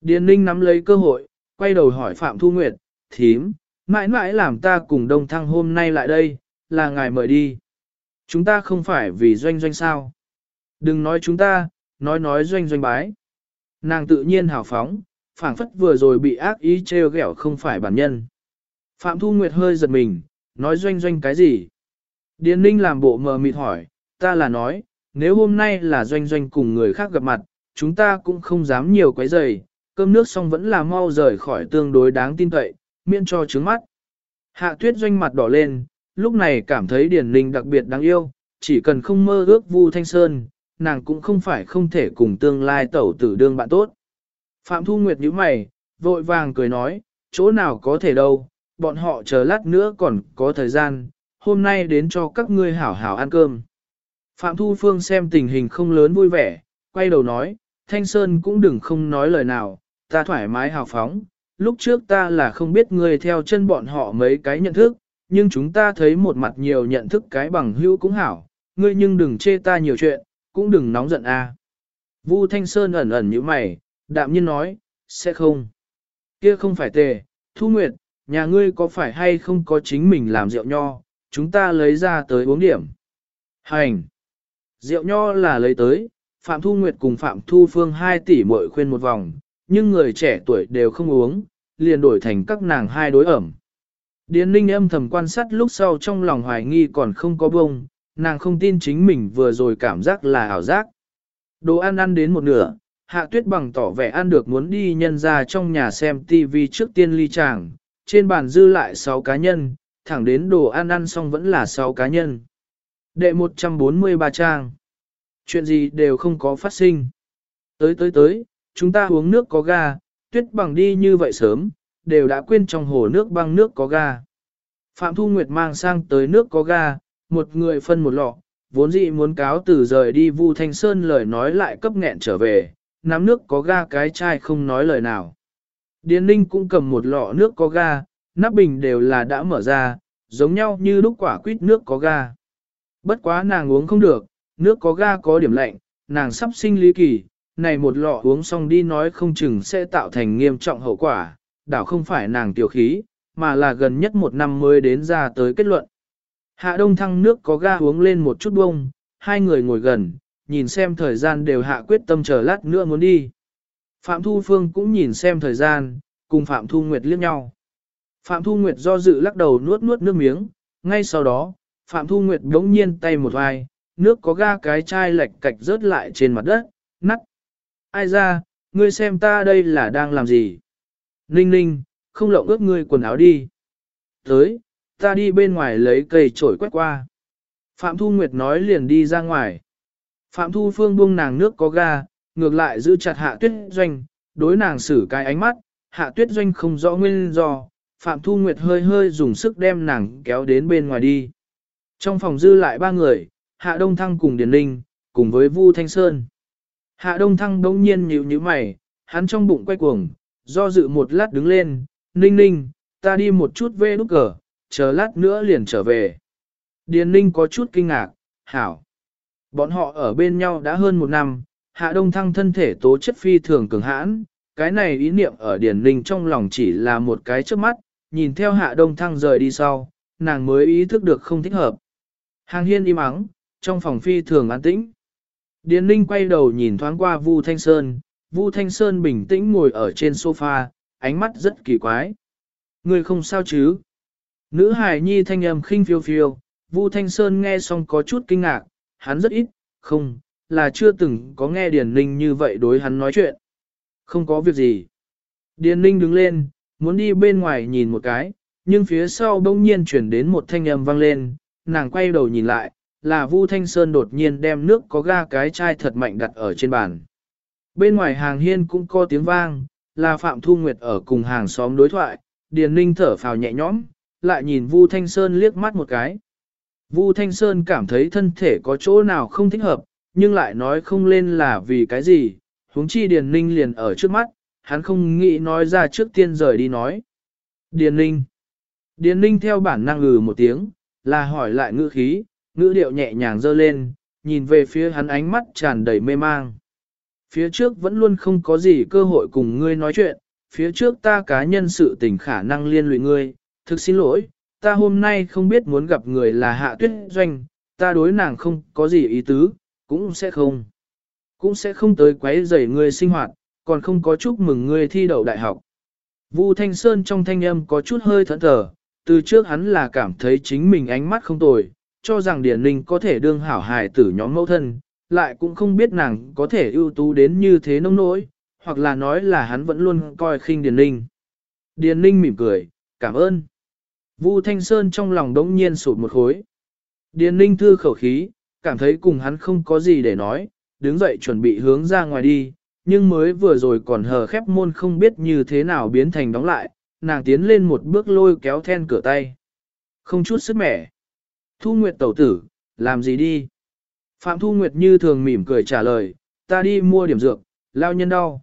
Điền Linh nắm lấy cơ hội, quay đầu hỏi Phạm Thu Nguyệt, thím, mãi mãi làm ta cùng Đông Thăng hôm nay lại đây, là ngài mời đi. Chúng ta không phải vì doanh doanh sao. Đừng nói chúng ta, nói nói doanh doanh bái. Nàng tự nhiên hào phóng, phảng phất vừa rồi bị ác ý trêu ghẹo không phải bản nhân. Phạm Thu Nguyệt hơi giật mình, nói doanh doanh cái gì? Điền Ninh làm bộ mờ mịt hỏi, ta là nói, nếu hôm nay là doanh doanh cùng người khác gặp mặt, chúng ta cũng không dám nhiều quấy rầy, cơm nước xong vẫn là mau rời khỏi tương đối đáng tin cậy, miễn cho trứng mắt. Hạ tuyết doanh mặt đỏ lên, lúc này cảm thấy Điền Ninh đặc biệt đáng yêu, chỉ cần không mơ ước Vu Thanh Sơn, nàng cũng không phải không thể cùng tương lai tẩu tử đương bạn tốt. Phạm Thu Nguyệt nhíu mày, vội vàng cười nói, chỗ nào có thể đâu, bọn họ chờ lát nữa còn có thời gian, hôm nay đến cho các ngươi hảo hảo ăn cơm. Phạm Thu Phương xem tình hình không lớn vui vẻ, quay đầu nói, Thanh Sơn cũng đừng không nói lời nào, ta thoải mái hào phóng, lúc trước ta là không biết ngươi theo chân bọn họ mấy cái nhận thức, nhưng chúng ta thấy một mặt nhiều nhận thức cái bằng hữu cũng hảo, ngươi nhưng đừng chê ta nhiều chuyện, cũng đừng nóng giận a. Vu Thanh Sơn ẩn ẩn như mày, đạm nhiên nói, sẽ không. Kia không phải tề, Thu Nguyệt, nhà ngươi có phải hay không có chính mình làm rượu nho, chúng ta lấy ra tới uống điểm. Hành! Rượu nho là lấy tới, Phạm Thu Nguyệt cùng Phạm Thu Phương 2 tỷ muội khuyên một vòng, nhưng người trẻ tuổi đều không uống, liền đổi thành các nàng hai đối ẩm. Điền Ninh âm thầm quan sát lúc sau trong lòng hoài nghi còn không có bông, nàng không tin chính mình vừa rồi cảm giác là ảo giác. Đồ ăn ăn đến một nửa, hạ tuyết bằng tỏ vẻ ăn được muốn đi nhân ra trong nhà xem TV trước tiên ly chàng, trên bàn dư lại 6 cá nhân, thẳng đến đồ ăn ăn xong vẫn là 6 cá nhân. Đệ 143 trang. Chuyện gì đều không có phát sinh. Tới tới tới, chúng ta uống nước có ga, tuyết bằng đi như vậy sớm, đều đã quên trong hồ nước băng nước có ga. Phạm Thu Nguyệt mang sang tới nước có ga, một người phân một lọ, vốn dĩ muốn cáo từ rời đi Vu Thanh Sơn lời nói lại cấp nghẹn trở về, nắm nước có ga cái chai không nói lời nào. Điền Ninh cũng cầm một lọ nước có ga, nắp bình đều là đã mở ra, giống nhau như lúc quả quýt nước có ga. Bất quá nàng uống không được, nước có ga có điểm lạnh, nàng sắp sinh lý kỳ, này một lọ uống xong đi nói không chừng sẽ tạo thành nghiêm trọng hậu quả, đảo không phải nàng tiểu khí, mà là gần nhất một năm mới đến ra tới kết luận. Hạ đông thăng nước có ga uống lên một chút bông, hai người ngồi gần, nhìn xem thời gian đều hạ quyết tâm chờ lát nữa muốn đi. Phạm Thu Phương cũng nhìn xem thời gian, cùng Phạm Thu Nguyệt liếc nhau. Phạm Thu Nguyệt do dự lắc đầu nuốt nuốt nước miếng, ngay sau đó, Phạm Thu Nguyệt đống nhiên tay một vai, nước có ga cái chai lệch cạch rớt lại trên mặt đất, nắc. Ai ra, ngươi xem ta đây là đang làm gì? Ninh ninh, không lộng ướt ngươi quần áo đi. Tới, ta đi bên ngoài lấy cây chổi quét qua. Phạm Thu Nguyệt nói liền đi ra ngoài. Phạm Thu Phương buông nàng nước có ga, ngược lại giữ chặt hạ tuyết doanh, đối nàng xử cái ánh mắt, hạ tuyết doanh không rõ nguyên do, Phạm Thu Nguyệt hơi hơi dùng sức đem nàng kéo đến bên ngoài đi. Trong phòng dư lại ba người, Hạ Đông Thăng cùng Điền Ninh, cùng với Vu Thanh Sơn. Hạ Đông Thăng đông nhiên nhíu nhíu mày, hắn trong bụng quay cuồng, do dự một lát đứng lên, Ninh Ninh, ta đi một chút về nút cờ, chờ lát nữa liền trở về. Điền Ninh có chút kinh ngạc, hảo. Bọn họ ở bên nhau đã hơn một năm, Hạ Đông Thăng thân thể tố chất phi thường cường hãn, cái này ý niệm ở điển Ninh trong lòng chỉ là một cái trước mắt, nhìn theo Hạ Đông Thăng rời đi sau, nàng mới ý thức được không thích hợp. Hàng hiên im ắng, trong phòng phi thường an tĩnh. Điền Ninh quay đầu nhìn thoáng qua Vu Thanh Sơn, Vu Thanh Sơn bình tĩnh ngồi ở trên sofa, ánh mắt rất kỳ quái. Người không sao chứ? Nữ hài nhi thanh âm khinh phiêu phiêu, Vu Thanh Sơn nghe xong có chút kinh ngạc, hắn rất ít, không, là chưa từng có nghe Điền Ninh như vậy đối hắn nói chuyện. Không có việc gì. Điền Ninh đứng lên, muốn đi bên ngoài nhìn một cái, nhưng phía sau bỗng nhiên chuyển đến một thanh âm vang lên, nàng quay đầu nhìn lại, là Vu Thanh Sơn đột nhiên đem nước có ga cái chai thật mạnh đặt ở trên bàn. Bên ngoài hàng hiên cũng có tiếng vang, là Phạm Thu Nguyệt ở cùng hàng xóm đối thoại, Điền Ninh thở phào nhẹ nhõm, lại nhìn Vu Thanh Sơn liếc mắt một cái. Vu Thanh Sơn cảm thấy thân thể có chỗ nào không thích hợp, nhưng lại nói không lên là vì cái gì, huống chi Điền Ninh liền ở trước mắt, hắn không nghĩ nói ra trước tiên rời đi nói. Điền Ninh Điền Ninh theo bản năng ngừ một tiếng, là hỏi lại ngữ khí, ngữ điệu nhẹ nhàng dơ lên, nhìn về phía hắn ánh mắt tràn đầy mê mang. Phía trước vẫn luôn không có gì cơ hội cùng ngươi nói chuyện, phía trước ta cá nhân sự tình khả năng liên lụy ngươi, thực xin lỗi, ta hôm nay không biết muốn gặp người là hạ tuyết doanh, ta đối nàng không có gì ý tứ, cũng sẽ không. Cũng sẽ không tới quấy rầy ngươi sinh hoạt, còn không có chúc mừng ngươi thi đậu đại học. Vu Thanh Sơn trong thanh âm có chút hơi thẫn thờ, từ trước hắn là cảm thấy chính mình ánh mắt không tồi, cho rằng Điền Ninh có thể đương hảo hài tử nhóm mẫu thân, lại cũng không biết nàng có thể ưu tú đến như thế nông nỗi, hoặc là nói là hắn vẫn luôn coi khinh Điền Ninh. Điền Ninh mỉm cười, cảm ơn. Vu Thanh Sơn trong lòng đống nhiên sụt một khối. Điền Ninh thư khẩu khí, cảm thấy cùng hắn không có gì để nói, đứng dậy chuẩn bị hướng ra ngoài đi, nhưng mới vừa rồi còn hờ khép môn không biết như thế nào biến thành đóng lại, nàng tiến lên một bước lôi kéo then cửa tay. Không chút sức mẻ. Thu Nguyệt tẩu tử, làm gì đi? Phạm Thu Nguyệt như thường mỉm cười trả lời, ta đi mua điểm dược, lao nhân đau.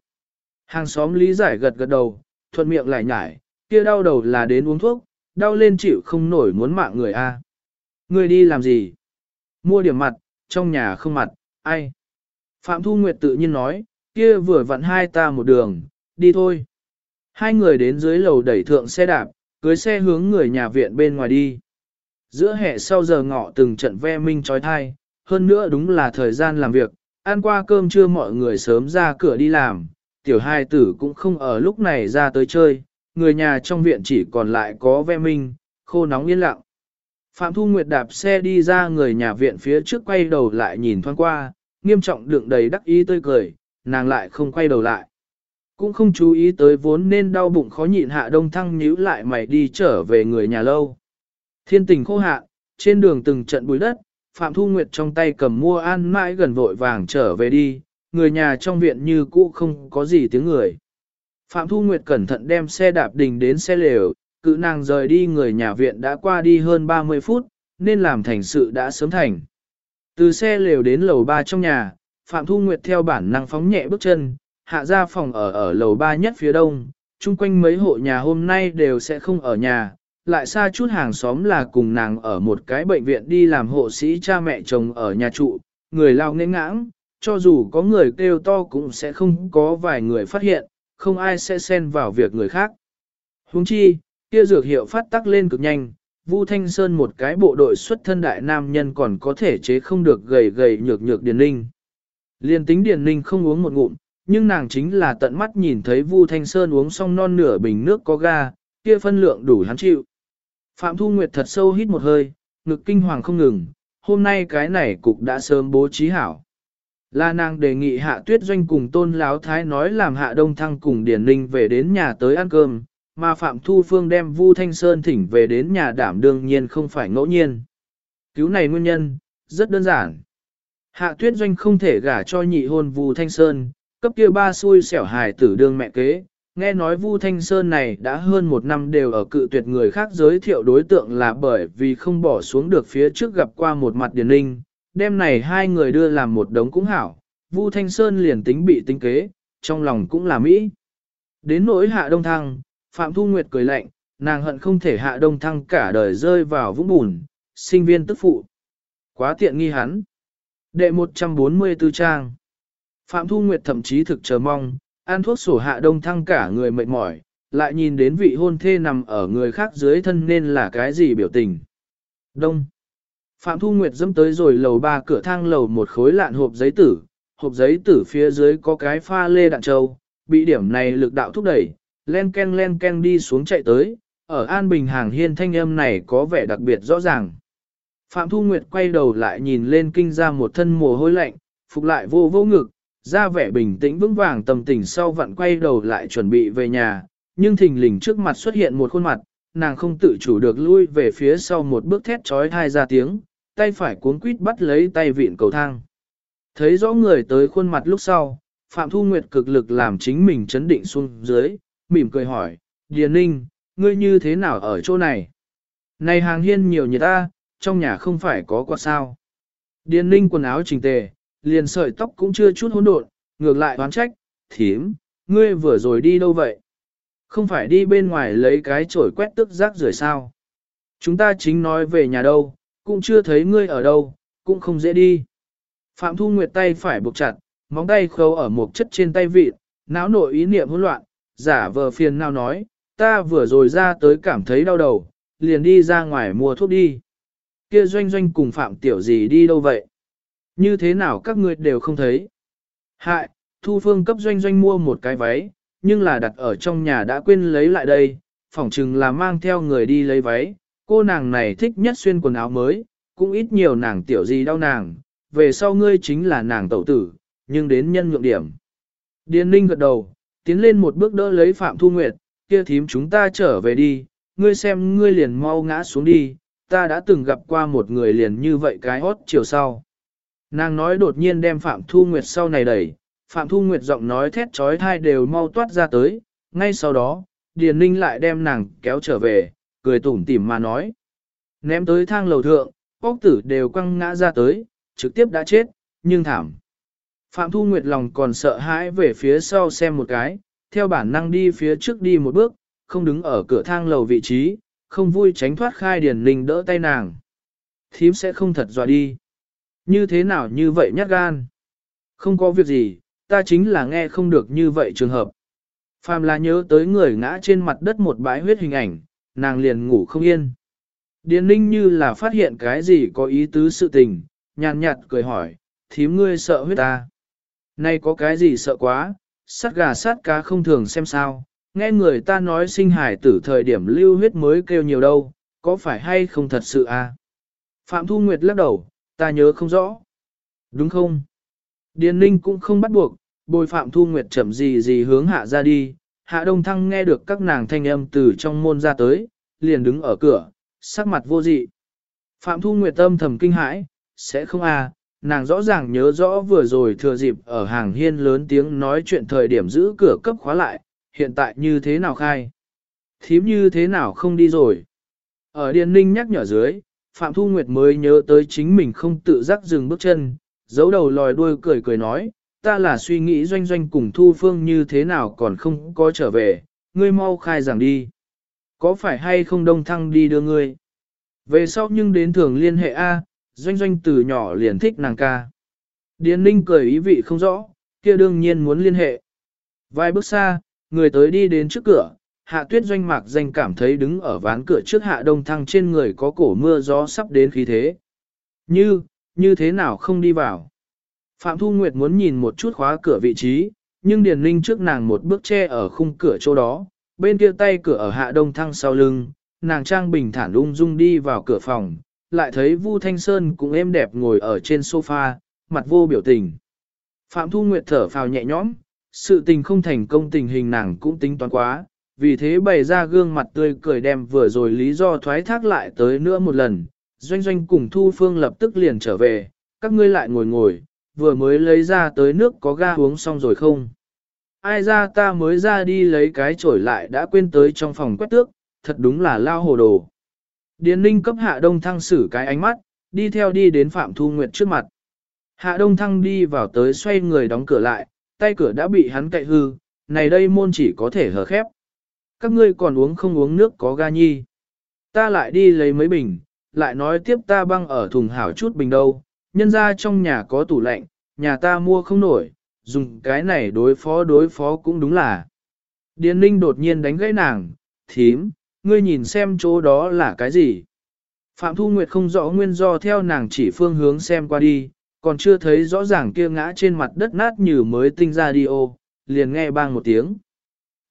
Hàng xóm lý giải gật gật đầu, thuận miệng lại nhải, kia đau đầu là đến uống thuốc, đau lên chịu không nổi muốn mạng người a. Người đi làm gì? Mua điểm mặt, trong nhà không mặt, ai? Phạm Thu Nguyệt tự nhiên nói, kia vừa vặn hai ta một đường, đi thôi. Hai người đến dưới lầu đẩy thượng xe đạp, cưới xe hướng người nhà viện bên ngoài đi. Giữa hè sau giờ ngọ từng trận ve minh trói thai, hơn nữa đúng là thời gian làm việc, ăn qua cơm trưa mọi người sớm ra cửa đi làm, tiểu hai tử cũng không ở lúc này ra tới chơi, người nhà trong viện chỉ còn lại có ve minh, khô nóng yên lặng. Phạm Thu Nguyệt đạp xe đi ra người nhà viện phía trước quay đầu lại nhìn thoáng qua, nghiêm trọng đựng đầy đắc ý tươi cười, nàng lại không quay đầu lại. Cũng không chú ý tới vốn nên đau bụng khó nhịn hạ đông thăng nhíu lại mày đi trở về người nhà lâu. Thiên tình khô hạ, trên đường từng trận bụi đất, Phạm Thu Nguyệt trong tay cầm mua an mãi gần vội vàng trở về đi, người nhà trong viện như cũ không có gì tiếng người. Phạm Thu Nguyệt cẩn thận đem xe đạp đình đến xe lều, cự nàng rời đi người nhà viện đã qua đi hơn 30 phút, nên làm thành sự đã sớm thành. Từ xe lều đến lầu 3 trong nhà, Phạm Thu Nguyệt theo bản năng phóng nhẹ bước chân, hạ ra phòng ở ở lầu 3 nhất phía đông, chung quanh mấy hộ nhà hôm nay đều sẽ không ở nhà, lại xa chút hàng xóm là cùng nàng ở một cái bệnh viện đi làm hộ sĩ cha mẹ chồng ở nhà trụ, người lao nghênh ngãng, cho dù có người kêu to cũng sẽ không có vài người phát hiện, không ai sẽ xen vào việc người khác. Huống chi, kia dược hiệu phát tắc lên cực nhanh, Vu Thanh Sơn một cái bộ đội xuất thân đại nam nhân còn có thể chế không được gầy gầy nhược nhược điền ninh. Liên tính điền ninh không uống một ngụm, nhưng nàng chính là tận mắt nhìn thấy Vu Thanh Sơn uống xong non nửa bình nước có ga, kia phân lượng đủ hắn chịu. Phạm Thu Nguyệt thật sâu hít một hơi, ngực kinh hoàng không ngừng, hôm nay cái này cục đã sớm bố trí hảo. La nàng đề nghị hạ tuyết doanh cùng tôn láo thái nói làm hạ đông thăng cùng Điền Ninh về đến nhà tới ăn cơm, mà Phạm Thu Phương đem Vu Thanh Sơn thỉnh về đến nhà đảm đương nhiên không phải ngẫu nhiên. Cứu này nguyên nhân, rất đơn giản. Hạ tuyết doanh không thể gả cho nhị hôn Vu Thanh Sơn, cấp kia ba xui xẻo hài tử đương mẹ kế. Nghe nói Vu Thanh Sơn này đã hơn một năm đều ở cự tuyệt người khác giới thiệu đối tượng là bởi vì không bỏ xuống được phía trước gặp qua một mặt điển ninh, đêm này hai người đưa làm một đống cũng hảo, Vu Thanh Sơn liền tính bị tính kế, trong lòng cũng là Mỹ. Đến nỗi hạ đông thăng, Phạm Thu Nguyệt cười lạnh, nàng hận không thể hạ đông thăng cả đời rơi vào vũng bùn, sinh viên tức phụ. Quá tiện nghi hắn. Đệ 144 trang. Phạm Thu Nguyệt thậm chí thực chờ mong, ăn thuốc sổ hạ đông thăng cả người mệt mỏi, lại nhìn đến vị hôn thê nằm ở người khác dưới thân nên là cái gì biểu tình. Đông. Phạm Thu Nguyệt dâm tới rồi lầu ba cửa thang lầu một khối lạn hộp giấy tử, hộp giấy tử phía dưới có cái pha lê đạn trâu, bị điểm này lực đạo thúc đẩy, len ken len ken đi xuống chạy tới, ở An Bình hàng hiên thanh âm này có vẻ đặc biệt rõ ràng. Phạm Thu Nguyệt quay đầu lại nhìn lên kinh ra một thân mồ hôi lạnh, phục lại vô vô ngực, ra vẻ bình tĩnh vững vàng tầm tình sau vặn quay đầu lại chuẩn bị về nhà, nhưng thình lình trước mặt xuất hiện một khuôn mặt, nàng không tự chủ được lui về phía sau một bước thét trói thai ra tiếng, tay phải cuốn quýt bắt lấy tay vịn cầu thang. Thấy rõ người tới khuôn mặt lúc sau, Phạm Thu Nguyệt cực lực làm chính mình chấn định xuống dưới, mỉm cười hỏi, Điền Ninh, ngươi như thế nào ở chỗ này? Này hàng hiên nhiều như ta, trong nhà không phải có quạt sao. Điền Ninh quần áo chỉnh tề, liền sợi tóc cũng chưa chút hỗn độn, ngược lại đoán trách, thím, ngươi vừa rồi đi đâu vậy? Không phải đi bên ngoài lấy cái chổi quét tức rác rưởi sao? Chúng ta chính nói về nhà đâu, cũng chưa thấy ngươi ở đâu, cũng không dễ đi. Phạm Thu Nguyệt tay phải buộc chặt, móng tay khâu ở một chất trên tay vịt, não nội ý niệm hỗn loạn, giả vờ phiền nào nói, ta vừa rồi ra tới cảm thấy đau đầu, liền đi ra ngoài mua thuốc đi. Kia doanh doanh cùng Phạm Tiểu gì đi đâu vậy? Như thế nào các ngươi đều không thấy? Hại, Thu Phương cấp doanh doanh mua một cái váy, nhưng là đặt ở trong nhà đã quên lấy lại đây, phỏng chừng là mang theo người đi lấy váy. Cô nàng này thích nhất xuyên quần áo mới, cũng ít nhiều nàng tiểu gì đau nàng, về sau ngươi chính là nàng tẩu tử, nhưng đến nhân nhượng điểm. Điền Ninh gật đầu, tiến lên một bước đỡ lấy Phạm Thu Nguyệt, kia thím chúng ta trở về đi, ngươi xem ngươi liền mau ngã xuống đi, ta đã từng gặp qua một người liền như vậy cái hót chiều sau. Nàng nói đột nhiên đem Phạm Thu Nguyệt sau này đẩy, Phạm Thu Nguyệt giọng nói thét trói thai đều mau toát ra tới, ngay sau đó, Điền Ninh lại đem nàng kéo trở về, cười tủm tỉm mà nói. Ném tới thang lầu thượng, ốc tử đều quăng ngã ra tới, trực tiếp đã chết, nhưng thảm. Phạm Thu Nguyệt lòng còn sợ hãi về phía sau xem một cái, theo bản năng đi phía trước đi một bước, không đứng ở cửa thang lầu vị trí, không vui tránh thoát khai Điền linh đỡ tay nàng. Thím sẽ không thật dọa đi. Như thế nào như vậy nhát gan? Không có việc gì, ta chính là nghe không được như vậy trường hợp. Phàm là nhớ tới người ngã trên mặt đất một bãi huyết hình ảnh, nàng liền ngủ không yên. Điền ninh như là phát hiện cái gì có ý tứ sự tình, nhàn nhạt cười hỏi, thím ngươi sợ huyết ta. Nay có cái gì sợ quá, sát gà sát cá không thường xem sao, nghe người ta nói sinh hải tử thời điểm lưu huyết mới kêu nhiều đâu, có phải hay không thật sự à? Phạm Thu Nguyệt lắc đầu, ta nhớ không rõ. Đúng không? Điền ninh cũng không bắt buộc, bồi Phạm Thu Nguyệt chậm gì gì hướng hạ ra đi, hạ đông thăng nghe được các nàng thanh âm từ trong môn ra tới, liền đứng ở cửa, sắc mặt vô dị. Phạm Thu Nguyệt tâm thầm kinh hãi, sẽ không à, nàng rõ ràng nhớ rõ vừa rồi thừa dịp ở hàng hiên lớn tiếng nói chuyện thời điểm giữ cửa cấp khóa lại, hiện tại như thế nào khai? Thím như thế nào không đi rồi? Ở Điền Ninh nhắc nhở dưới, Phạm Thu Nguyệt mới nhớ tới chính mình không tự giác dừng bước chân, giấu đầu lòi đuôi cười cười nói, ta là suy nghĩ doanh doanh cùng Thu Phương như thế nào còn không có trở về, ngươi mau khai giảng đi. Có phải hay không đông thăng đi đưa ngươi? Về sau nhưng đến thường liên hệ A, doanh doanh từ nhỏ liền thích nàng ca. Điền ninh cười ý vị không rõ, kia đương nhiên muốn liên hệ. Vài bước xa, người tới đi đến trước cửa, hạ tuyết doanh mạc danh cảm thấy đứng ở ván cửa trước hạ đông thăng trên người có cổ mưa gió sắp đến khí thế. Như, như thế nào không đi vào? Phạm Thu Nguyệt muốn nhìn một chút khóa cửa vị trí, nhưng Điền Linh trước nàng một bước che ở khung cửa chỗ đó, bên kia tay cửa ở hạ đông thăng sau lưng, nàng trang bình thản ung dung đi vào cửa phòng, lại thấy Vu Thanh Sơn cũng êm đẹp ngồi ở trên sofa, mặt vô biểu tình. Phạm Thu Nguyệt thở phào nhẹ nhõm, sự tình không thành công tình hình nàng cũng tính toán quá, vì thế bày ra gương mặt tươi cười đem vừa rồi lý do thoái thác lại tới nữa một lần. Doanh doanh cùng Thu Phương lập tức liền trở về, các ngươi lại ngồi ngồi, vừa mới lấy ra tới nước có ga uống xong rồi không? Ai ra ta mới ra đi lấy cái chổi lại đã quên tới trong phòng quét tước, thật đúng là lao hồ đồ. Điền ninh cấp hạ đông thăng xử cái ánh mắt, đi theo đi đến Phạm Thu Nguyệt trước mặt. Hạ đông thăng đi vào tới xoay người đóng cửa lại, tay cửa đã bị hắn cậy hư, này đây môn chỉ có thể hở khép. Các ngươi còn uống không uống nước có ga nhi. Ta lại đi lấy mấy bình, lại nói tiếp ta băng ở thùng hảo chút bình đâu, nhân ra trong nhà có tủ lạnh, nhà ta mua không nổi, dùng cái này đối phó đối phó cũng đúng là. Điền ninh đột nhiên đánh gãy nàng, thím, ngươi nhìn xem chỗ đó là cái gì. Phạm Thu Nguyệt không rõ nguyên do theo nàng chỉ phương hướng xem qua đi, còn chưa thấy rõ ràng kia ngã trên mặt đất nát như mới tinh ra đi ô, liền nghe bang một tiếng.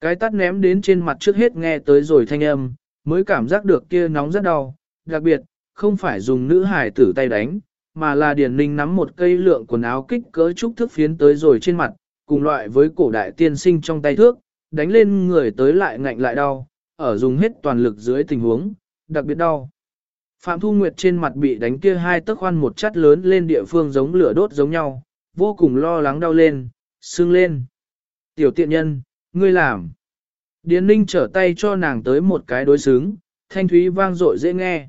Cái tắt ném đến trên mặt trước hết nghe tới rồi thanh âm, mới cảm giác được kia nóng rất đau, đặc biệt, không phải dùng nữ hải tử tay đánh, mà là Điền Ninh nắm một cây lượng quần áo kích cỡ trúc thước phiến tới rồi trên mặt, cùng loại với cổ đại tiên sinh trong tay thước, đánh lên người tới lại ngạnh lại đau, ở dùng hết toàn lực dưới tình huống, đặc biệt đau. Phạm Thu Nguyệt trên mặt bị đánh kia hai tấc khoan một chát lớn lên địa phương giống lửa đốt giống nhau, vô cùng lo lắng đau lên, sưng lên. Tiểu tiện nhân, ngươi làm. Điền Ninh trở tay cho nàng tới một cái đối xứng, thanh thúy vang dội dễ nghe.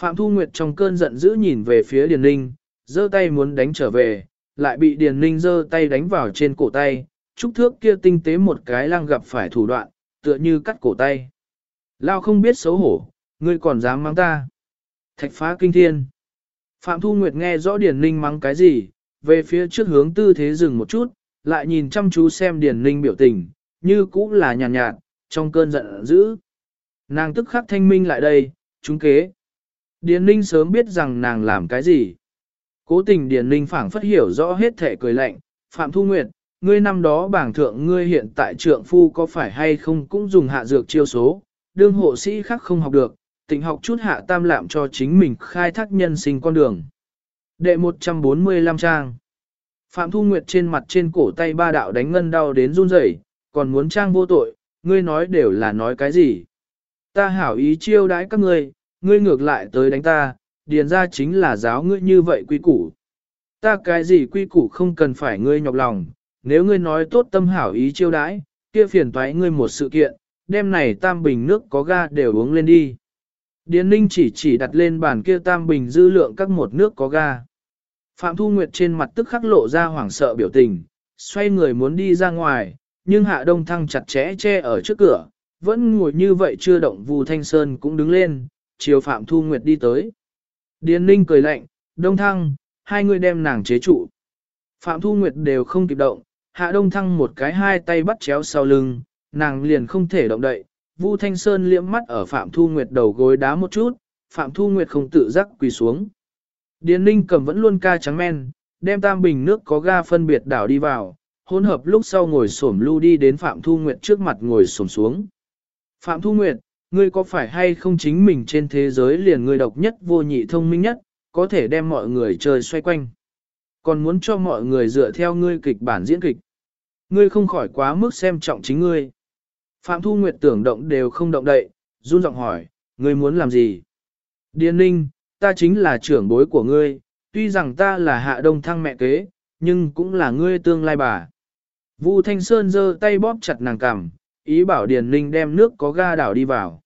Phạm Thu Nguyệt trong cơn giận dữ nhìn về phía Điền Ninh, giơ tay muốn đánh trở về, lại bị Điền Ninh giơ tay đánh vào trên cổ tay, trúc thước kia tinh tế một cái lăng gặp phải thủ đoạn, tựa như cắt cổ tay. Lao không biết xấu hổ, ngươi còn dám mắng ta. Thạch phá kinh thiên. Phạm Thu Nguyệt nghe rõ Điền Ninh mắng cái gì, về phía trước hướng tư thế dừng một chút, lại nhìn chăm chú xem Điền Ninh biểu tình, như cũ là nhàn nhạt, nhạt, trong cơn giận dữ. Nàng tức khắc thanh minh lại đây, chúng kế. Điền Ninh sớm biết rằng nàng làm cái gì. Cố tình Điền Ninh phảng phất hiểu rõ hết thể cười lạnh, Phạm Thu Nguyệt, ngươi năm đó bảng thượng ngươi hiện tại trượng phu có phải hay không cũng dùng hạ dược chiêu số, đương hộ sĩ khác không học được, tỉnh học chút hạ tam lạm cho chính mình khai thác nhân sinh con đường. Đệ 145 trang Phạm Thu Nguyệt trên mặt trên cổ tay ba đạo đánh ngân đau đến run rẩy, còn muốn trang vô tội, ngươi nói đều là nói cái gì. Ta hảo ý chiêu đãi các ngươi, ngươi ngược lại tới đánh ta, điền ra chính là giáo ngươi như vậy quy củ. Ta cái gì quy củ không cần phải ngươi nhọc lòng, nếu ngươi nói tốt tâm hảo ý chiêu đãi, kia phiền toái ngươi một sự kiện, đêm này tam bình nước có ga đều uống lên đi. Điền ninh chỉ chỉ đặt lên bàn kia tam bình dư lượng các một nước có ga. Phạm Thu Nguyệt trên mặt tức khắc lộ ra hoảng sợ biểu tình, xoay người muốn đi ra ngoài, nhưng Hạ Đông Thăng chặt chẽ che ở trước cửa, vẫn ngồi như vậy chưa động Vu Thanh Sơn cũng đứng lên, chiều Phạm Thu Nguyệt đi tới. Điền Ninh cười lạnh, Đông Thăng, hai người đem nàng chế trụ. Phạm Thu Nguyệt đều không kịp động, Hạ Đông Thăng một cái hai tay bắt chéo sau lưng, nàng liền không thể động đậy. Vu Thanh Sơn liễm mắt ở Phạm Thu Nguyệt đầu gối đá một chút, Phạm Thu Nguyệt không tự giác quỳ xuống. Điền Ninh cầm vẫn luôn ca trắng men, đem tam bình nước có ga phân biệt đảo đi vào, hỗn hợp lúc sau ngồi xổm lưu đi đến Phạm Thu Nguyệt trước mặt ngồi xổm xuống. Phạm Thu Nguyệt, ngươi có phải hay không chính mình trên thế giới liền ngươi độc nhất vô nhị thông minh nhất, có thể đem mọi người chơi xoay quanh. Còn muốn cho mọi người dựa theo ngươi kịch bản diễn kịch. Ngươi không khỏi quá mức xem trọng chính ngươi. Phạm Thu Nguyệt tưởng động đều không động đậy, run giọng hỏi, ngươi muốn làm gì? Điền Ninh, ta chính là trưởng bối của ngươi, tuy rằng ta là hạ đông thăng mẹ kế, nhưng cũng là ngươi tương lai bà. Vu Thanh Sơn giơ tay bóp chặt nàng cằm, ý bảo Điền Ninh đem nước có ga đảo đi vào.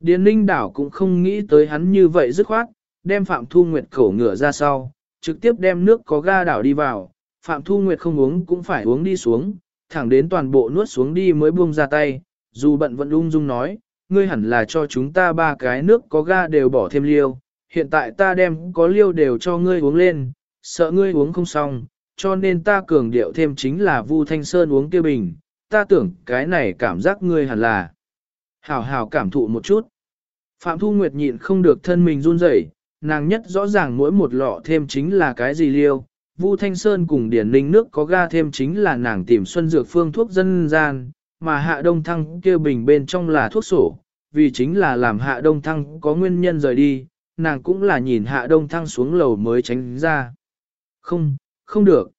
Điền Ninh đảo cũng không nghĩ tới hắn như vậy dứt khoát, đem Phạm Thu Nguyệt khổ ngửa ra sau, trực tiếp đem nước có ga đảo đi vào. Phạm Thu Nguyệt không uống cũng phải uống đi xuống, thẳng đến toàn bộ nuốt xuống đi mới buông ra tay, dù bận vẫn ung dung nói, ngươi hẳn là cho chúng ta ba cái nước có ga đều bỏ thêm liêu, hiện tại ta đem có liêu đều cho ngươi uống lên, sợ ngươi uống không xong, cho nên ta cường điệu thêm chính là Vu Thanh Sơn uống kia bình, ta tưởng cái này cảm giác ngươi hẳn là hảo hảo cảm thụ một chút. Phạm Thu Nguyệt nhịn không được thân mình run rẩy, nàng nhất rõ ràng mỗi một lọ thêm chính là cái gì liêu. Vu Thanh Sơn cùng Điển Ninh nước có ga thêm chính là nàng tìm xuân dược phương thuốc dân gian, mà hạ đông thăng kia bình bên trong là thuốc sổ, vì chính là làm hạ đông thăng có nguyên nhân rời đi, nàng cũng là nhìn hạ đông thăng xuống lầu mới tránh ra. Không, không được.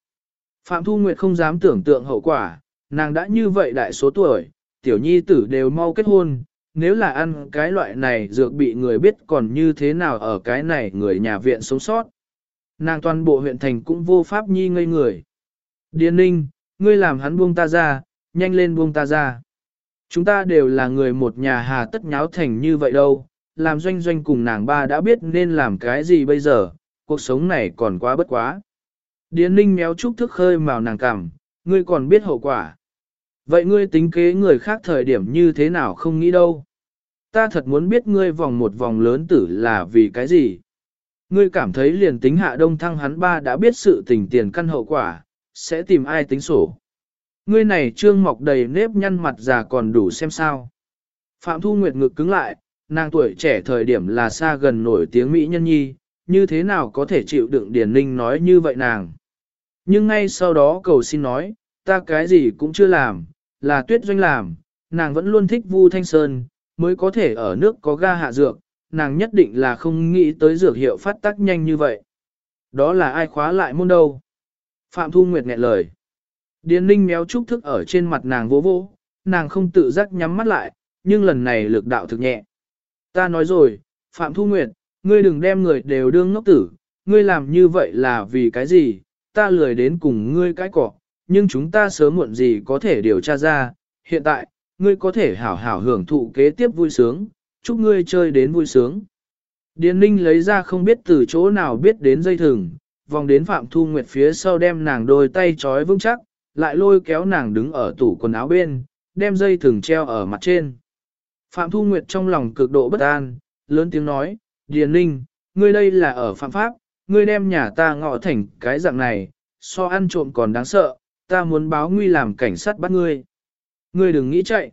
Phạm Thu Nguyệt không dám tưởng tượng hậu quả, nàng đã như vậy đại số tuổi, tiểu nhi tử đều mau kết hôn, nếu là ăn cái loại này dược bị người biết còn như thế nào ở cái này người nhà viện sống sót. Nàng toàn bộ huyện thành cũng vô pháp nhi ngây người. Điền ninh, ngươi làm hắn buông ta ra, nhanh lên buông ta ra. Chúng ta đều là người một nhà hà tất nháo thành như vậy đâu, làm doanh doanh cùng nàng ba đã biết nên làm cái gì bây giờ, cuộc sống này còn quá bất quá. Điền ninh méo trúc thức khơi màu nàng cảm, ngươi còn biết hậu quả. Vậy ngươi tính kế người khác thời điểm như thế nào không nghĩ đâu. Ta thật muốn biết ngươi vòng một vòng lớn tử là vì cái gì. Ngươi cảm thấy liền tính hạ đông thăng hắn ba đã biết sự tình tiền căn hậu quả, sẽ tìm ai tính sổ. Ngươi này trương mọc đầy nếp nhăn mặt già còn đủ xem sao. Phạm Thu Nguyệt ngực cứng lại, nàng tuổi trẻ thời điểm là xa gần nổi tiếng Mỹ nhân nhi, như thế nào có thể chịu đựng Điền Ninh nói như vậy nàng. Nhưng ngay sau đó cầu xin nói, ta cái gì cũng chưa làm, là tuyết doanh làm, nàng vẫn luôn thích Vu Thanh Sơn, mới có thể ở nước có ga hạ dược, nàng nhất định là không nghĩ tới dược hiệu phát tác nhanh như vậy. Đó là ai khóa lại môn đâu? Phạm Thu Nguyệt nghẹn lời. Điền ninh méo trúc thức ở trên mặt nàng vỗ vỗ, nàng không tự giác nhắm mắt lại, nhưng lần này lực đạo thực nhẹ. Ta nói rồi, Phạm Thu Nguyệt, ngươi đừng đem người đều đương ngốc tử, ngươi làm như vậy là vì cái gì, ta lười đến cùng ngươi cái cỏ, nhưng chúng ta sớm muộn gì có thể điều tra ra, hiện tại, ngươi có thể hảo hảo hưởng thụ kế tiếp vui sướng, chúc ngươi chơi đến vui sướng. Điền ninh lấy ra không biết từ chỗ nào biết đến dây thừng, vòng đến Phạm Thu Nguyệt phía sau đem nàng đôi tay trói vững chắc, lại lôi kéo nàng đứng ở tủ quần áo bên, đem dây thừng treo ở mặt trên. Phạm Thu Nguyệt trong lòng cực độ bất an, lớn tiếng nói, Điền ninh, ngươi đây là ở phạm pháp, ngươi đem nhà ta ngọ thành cái dạng này, so ăn trộm còn đáng sợ, ta muốn báo nguy làm cảnh sát bắt ngươi. Ngươi đừng nghĩ chạy.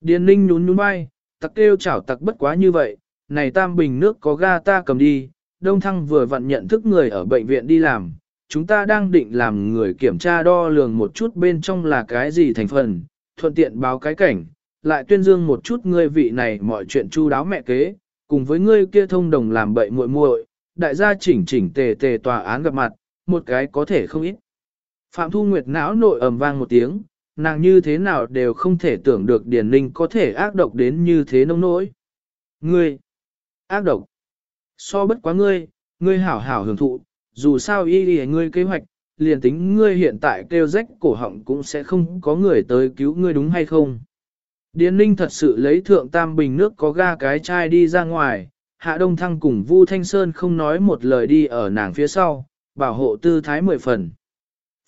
Điền ninh nhún nhún vai, tặc kêu chảo tặc bất quá như vậy, này tam bình nước có ga ta cầm đi, đông thăng vừa vặn nhận thức người ở bệnh viện đi làm, chúng ta đang định làm người kiểm tra đo lường một chút bên trong là cái gì thành phần, thuận tiện báo cái cảnh, lại tuyên dương một chút ngươi vị này mọi chuyện chu đáo mẹ kế, cùng với ngươi kia thông đồng làm bậy muội muội, đại gia chỉnh chỉnh tề tề tòa án gặp mặt, một cái có thể không ít. Phạm Thu Nguyệt não nội ầm vang một tiếng, nàng như thế nào đều không thể tưởng được Điền Ninh có thể ác độc đến như thế nông nỗi. Ngươi, ác độc, so bất quá ngươi, ngươi hảo hảo hưởng thụ, dù sao y đi ngươi kế hoạch, liền tính ngươi hiện tại kêu rách cổ họng cũng sẽ không có người tới cứu ngươi đúng hay không. Điền Ninh thật sự lấy thượng tam bình nước có ga cái chai đi ra ngoài, Hạ Đông Thăng cùng Vu Thanh Sơn không nói một lời đi ở nàng phía sau, bảo hộ tư thái mười phần.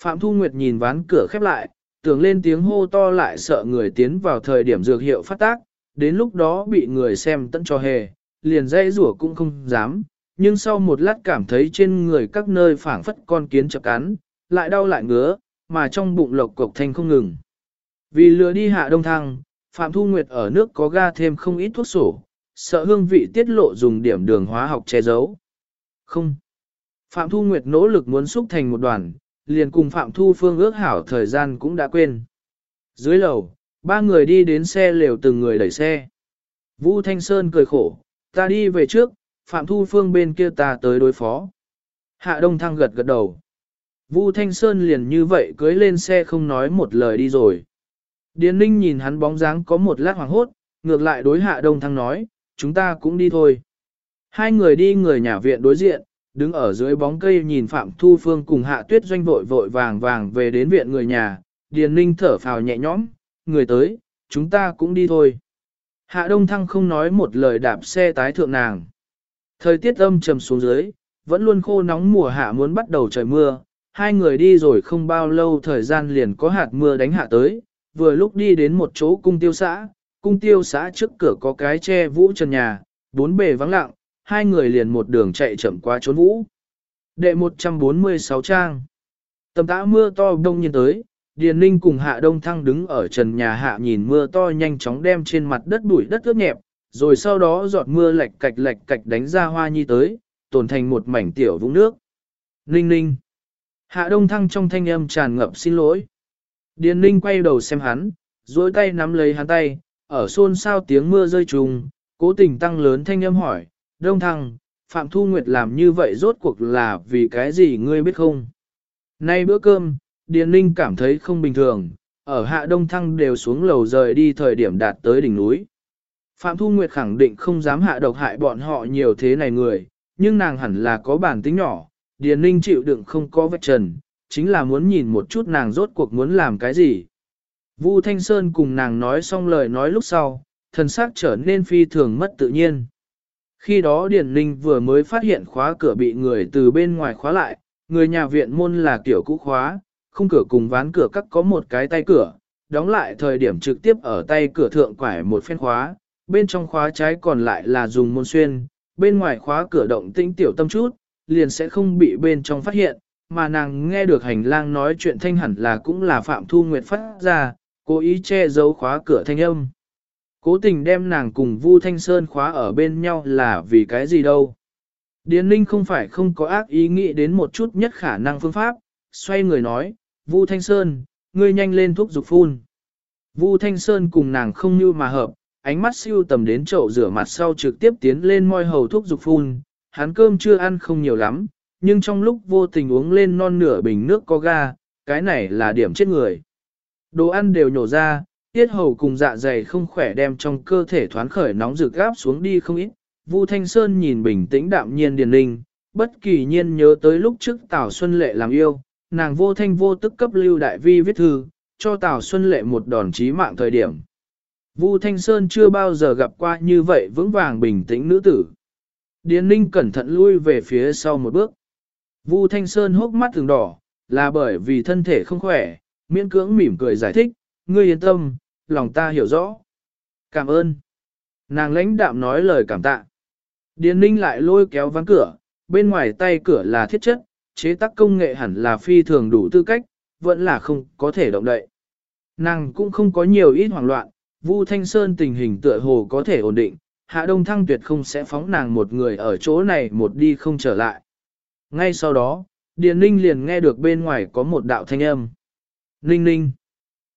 Phạm Thu Nguyệt nhìn ván cửa khép lại, tưởng lên tiếng hô to lại sợ người tiến vào thời điểm dược hiệu phát tác, đến lúc đó bị người xem tận cho hề, liền dây rủa cũng không dám, nhưng sau một lát cảm thấy trên người các nơi phảng phất con kiến chập cắn, lại đau lại ngứa, mà trong bụng lộc cục thanh không ngừng. Vì lừa đi hạ đông thăng, Phạm Thu Nguyệt ở nước có ga thêm không ít thuốc sổ, sợ hương vị tiết lộ dùng điểm đường hóa học che giấu. Không. Phạm Thu Nguyệt nỗ lực muốn xúc thành một đoàn, liền cùng Phạm Thu Phương ước hảo thời gian cũng đã quên. Dưới lầu, ba người đi đến xe lều từng người đẩy xe. Vũ Thanh Sơn cười khổ, ta đi về trước, Phạm Thu Phương bên kia ta tới đối phó. Hạ Đông Thăng gật gật đầu. Vu Thanh Sơn liền như vậy cưới lên xe không nói một lời đi rồi. Điền Ninh nhìn hắn bóng dáng có một lát hoàng hốt, ngược lại đối Hạ Đông Thăng nói, chúng ta cũng đi thôi. Hai người đi người nhà viện đối diện, đứng ở dưới bóng cây nhìn Phạm Thu Phương cùng Hạ Tuyết Doanh vội vội vàng vàng về đến viện người nhà, Điền Ninh thở phào nhẹ nhõm, người tới, chúng ta cũng đi thôi. Hạ Đông Thăng không nói một lời đạp xe tái thượng nàng. Thời tiết âm trầm xuống dưới, vẫn luôn khô nóng mùa hạ muốn bắt đầu trời mưa, hai người đi rồi không bao lâu thời gian liền có hạt mưa đánh hạ tới, vừa lúc đi đến một chỗ cung tiêu xã, cung tiêu xã trước cửa có cái che vũ trần nhà, bốn bề vắng lặng, hai người liền một đường chạy chậm qua trốn vũ. Đệ 146 trang Tầm tã mưa to đông nhiên tới, Điền Ninh cùng Hạ Đông Thăng đứng ở trần nhà hạ nhìn mưa to nhanh chóng đem trên mặt đất bụi đất ướt nhẹp, rồi sau đó giọt mưa lệch cạch lạch cạch đánh ra hoa nhi tới, tồn thành một mảnh tiểu vũng nước. Ninh ninh. Hạ Đông Thăng trong thanh âm tràn ngập xin lỗi. Điền Ninh quay đầu xem hắn, duỗi tay nắm lấy hắn tay, ở xôn xao tiếng mưa rơi trùng, cố tình tăng lớn thanh âm hỏi, Đông Thăng, Phạm Thu Nguyệt làm như vậy rốt cuộc là vì cái gì ngươi biết không? Nay bữa cơm, Điền Ninh cảm thấy không bình thường, ở Hạ Đông Thăng đều xuống lầu rời đi thời điểm đạt tới đỉnh núi. Phạm Thu Nguyệt khẳng định không dám hạ độc hại bọn họ nhiều thế này người, nhưng nàng hẳn là có bản tính nhỏ, Điền Ninh chịu đựng không có vết trần, chính là muốn nhìn một chút nàng rốt cuộc muốn làm cái gì. Vu Thanh Sơn cùng nàng nói xong lời nói lúc sau, thần sắc trở nên phi thường mất tự nhiên. Khi đó Điền Ninh vừa mới phát hiện khóa cửa bị người từ bên ngoài khóa lại, người nhà viện môn là kiểu cũ khóa, không cửa cùng ván cửa cắt có một cái tay cửa, đóng lại thời điểm trực tiếp ở tay cửa thượng quải một phen khóa, bên trong khóa trái còn lại là dùng môn xuyên, bên ngoài khóa cửa động tĩnh tiểu tâm chút, liền sẽ không bị bên trong phát hiện, mà nàng nghe được hành lang nói chuyện thanh hẳn là cũng là Phạm Thu Nguyệt phát ra, cố ý che giấu khóa cửa thanh âm. Cố tình đem nàng cùng Vu Thanh Sơn khóa ở bên nhau là vì cái gì đâu. Điền Ninh không phải không có ác ý nghĩ đến một chút nhất khả năng phương pháp, xoay người nói, Vu Thanh Sơn, ngươi nhanh lên thuốc dục phun. Vu Thanh Sơn cùng nàng không như mà hợp, ánh mắt siêu tầm đến chậu rửa mặt sau trực tiếp tiến lên môi hầu thuốc dục phun, hắn cơm chưa ăn không nhiều lắm, nhưng trong lúc vô tình uống lên non nửa bình nước có ga, cái này là điểm chết người. Đồ ăn đều nhổ ra, tiết hầu cùng dạ dày không khỏe đem trong cơ thể thoán khởi nóng rực gáp xuống đi không ít. Vu Thanh Sơn nhìn bình tĩnh đạm nhiên điền linh, bất kỳ nhiên nhớ tới lúc trước Tào Xuân Lệ làm yêu, nàng vô thanh vô tức cấp lưu đại vi viết thư, cho Tào Xuân Lệ một đòn chí mạng thời điểm. Vu Thanh Sơn chưa bao giờ gặp qua như vậy vững vàng bình tĩnh nữ tử. Điền Ninh cẩn thận lui về phía sau một bước. Vu Thanh Sơn hốc mắt thường đỏ, là bởi vì thân thể không khỏe, miễn cưỡng mỉm cười giải thích, ngươi yên tâm, lòng ta hiểu rõ. Cảm ơn. Nàng lãnh đạm nói lời cảm tạ. Điền Ninh lại lôi kéo ván cửa, bên ngoài tay cửa là thiết chất, chế tác công nghệ hẳn là phi thường đủ tư cách, vẫn là không có thể động đậy. Nàng cũng không có nhiều ít hoảng loạn, Vu Thanh Sơn tình hình tựa hồ có thể ổn định, Hạ Đông Thăng tuyệt không sẽ phóng nàng một người ở chỗ này một đi không trở lại. Ngay sau đó, Điền ninh liền nghe được bên ngoài có một đạo thanh âm. Ninh ninh,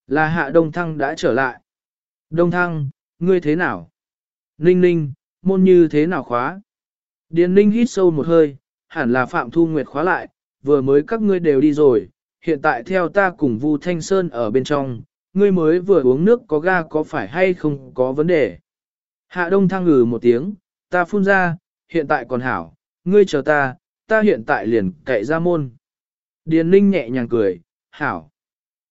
là hạ đông thăng đã trở lại. Đông thăng, ngươi thế nào? Ninh ninh, môn như thế nào khóa? Điền ninh hít sâu một hơi, hẳn là Phạm Thu Nguyệt khóa lại, vừa mới các ngươi đều đi rồi, hiện tại theo ta cùng Vu Thanh Sơn ở bên trong, ngươi mới vừa uống nước có ga có phải hay không có vấn đề. Hạ Đông thăng ngừ một tiếng, ta phun ra, hiện tại còn hảo, ngươi chờ ta, ta hiện tại liền cậy ra môn. Điền Ninh nhẹ nhàng cười, hảo.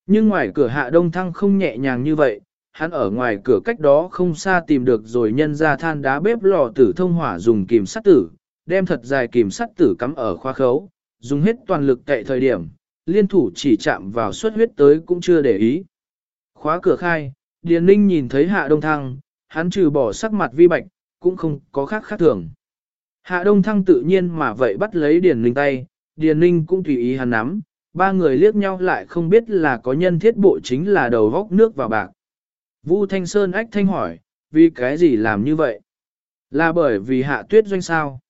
Nhưng ngoài cửa Hạ Đông thăng không nhẹ nhàng như vậy, hắn ở ngoài cửa cách đó không xa tìm được rồi nhân ra than đá bếp lò tử thông hỏa dùng kìm sắt tử, đem thật dài kìm sắt tử cắm ở khoa khấu, dùng hết toàn lực tại thời điểm, liên thủ chỉ chạm vào suất huyết tới cũng chưa để ý. Khóa cửa khai, Điền Ninh nhìn thấy Hạ Đông Thăng, hắn trừ bỏ sắc mặt vi bạch, cũng không có khác khác thường. Hạ Đông Thăng tự nhiên mà vậy bắt lấy Điền Ninh tay, Điền Ninh cũng tùy ý hắn nắm, ba người liếc nhau lại không biết là có nhân thiết bộ chính là đầu góc nước vào bạc. Vu Thanh Sơn ách thanh hỏi, vì cái gì làm như vậy? Là bởi vì hạ tuyết doanh sao?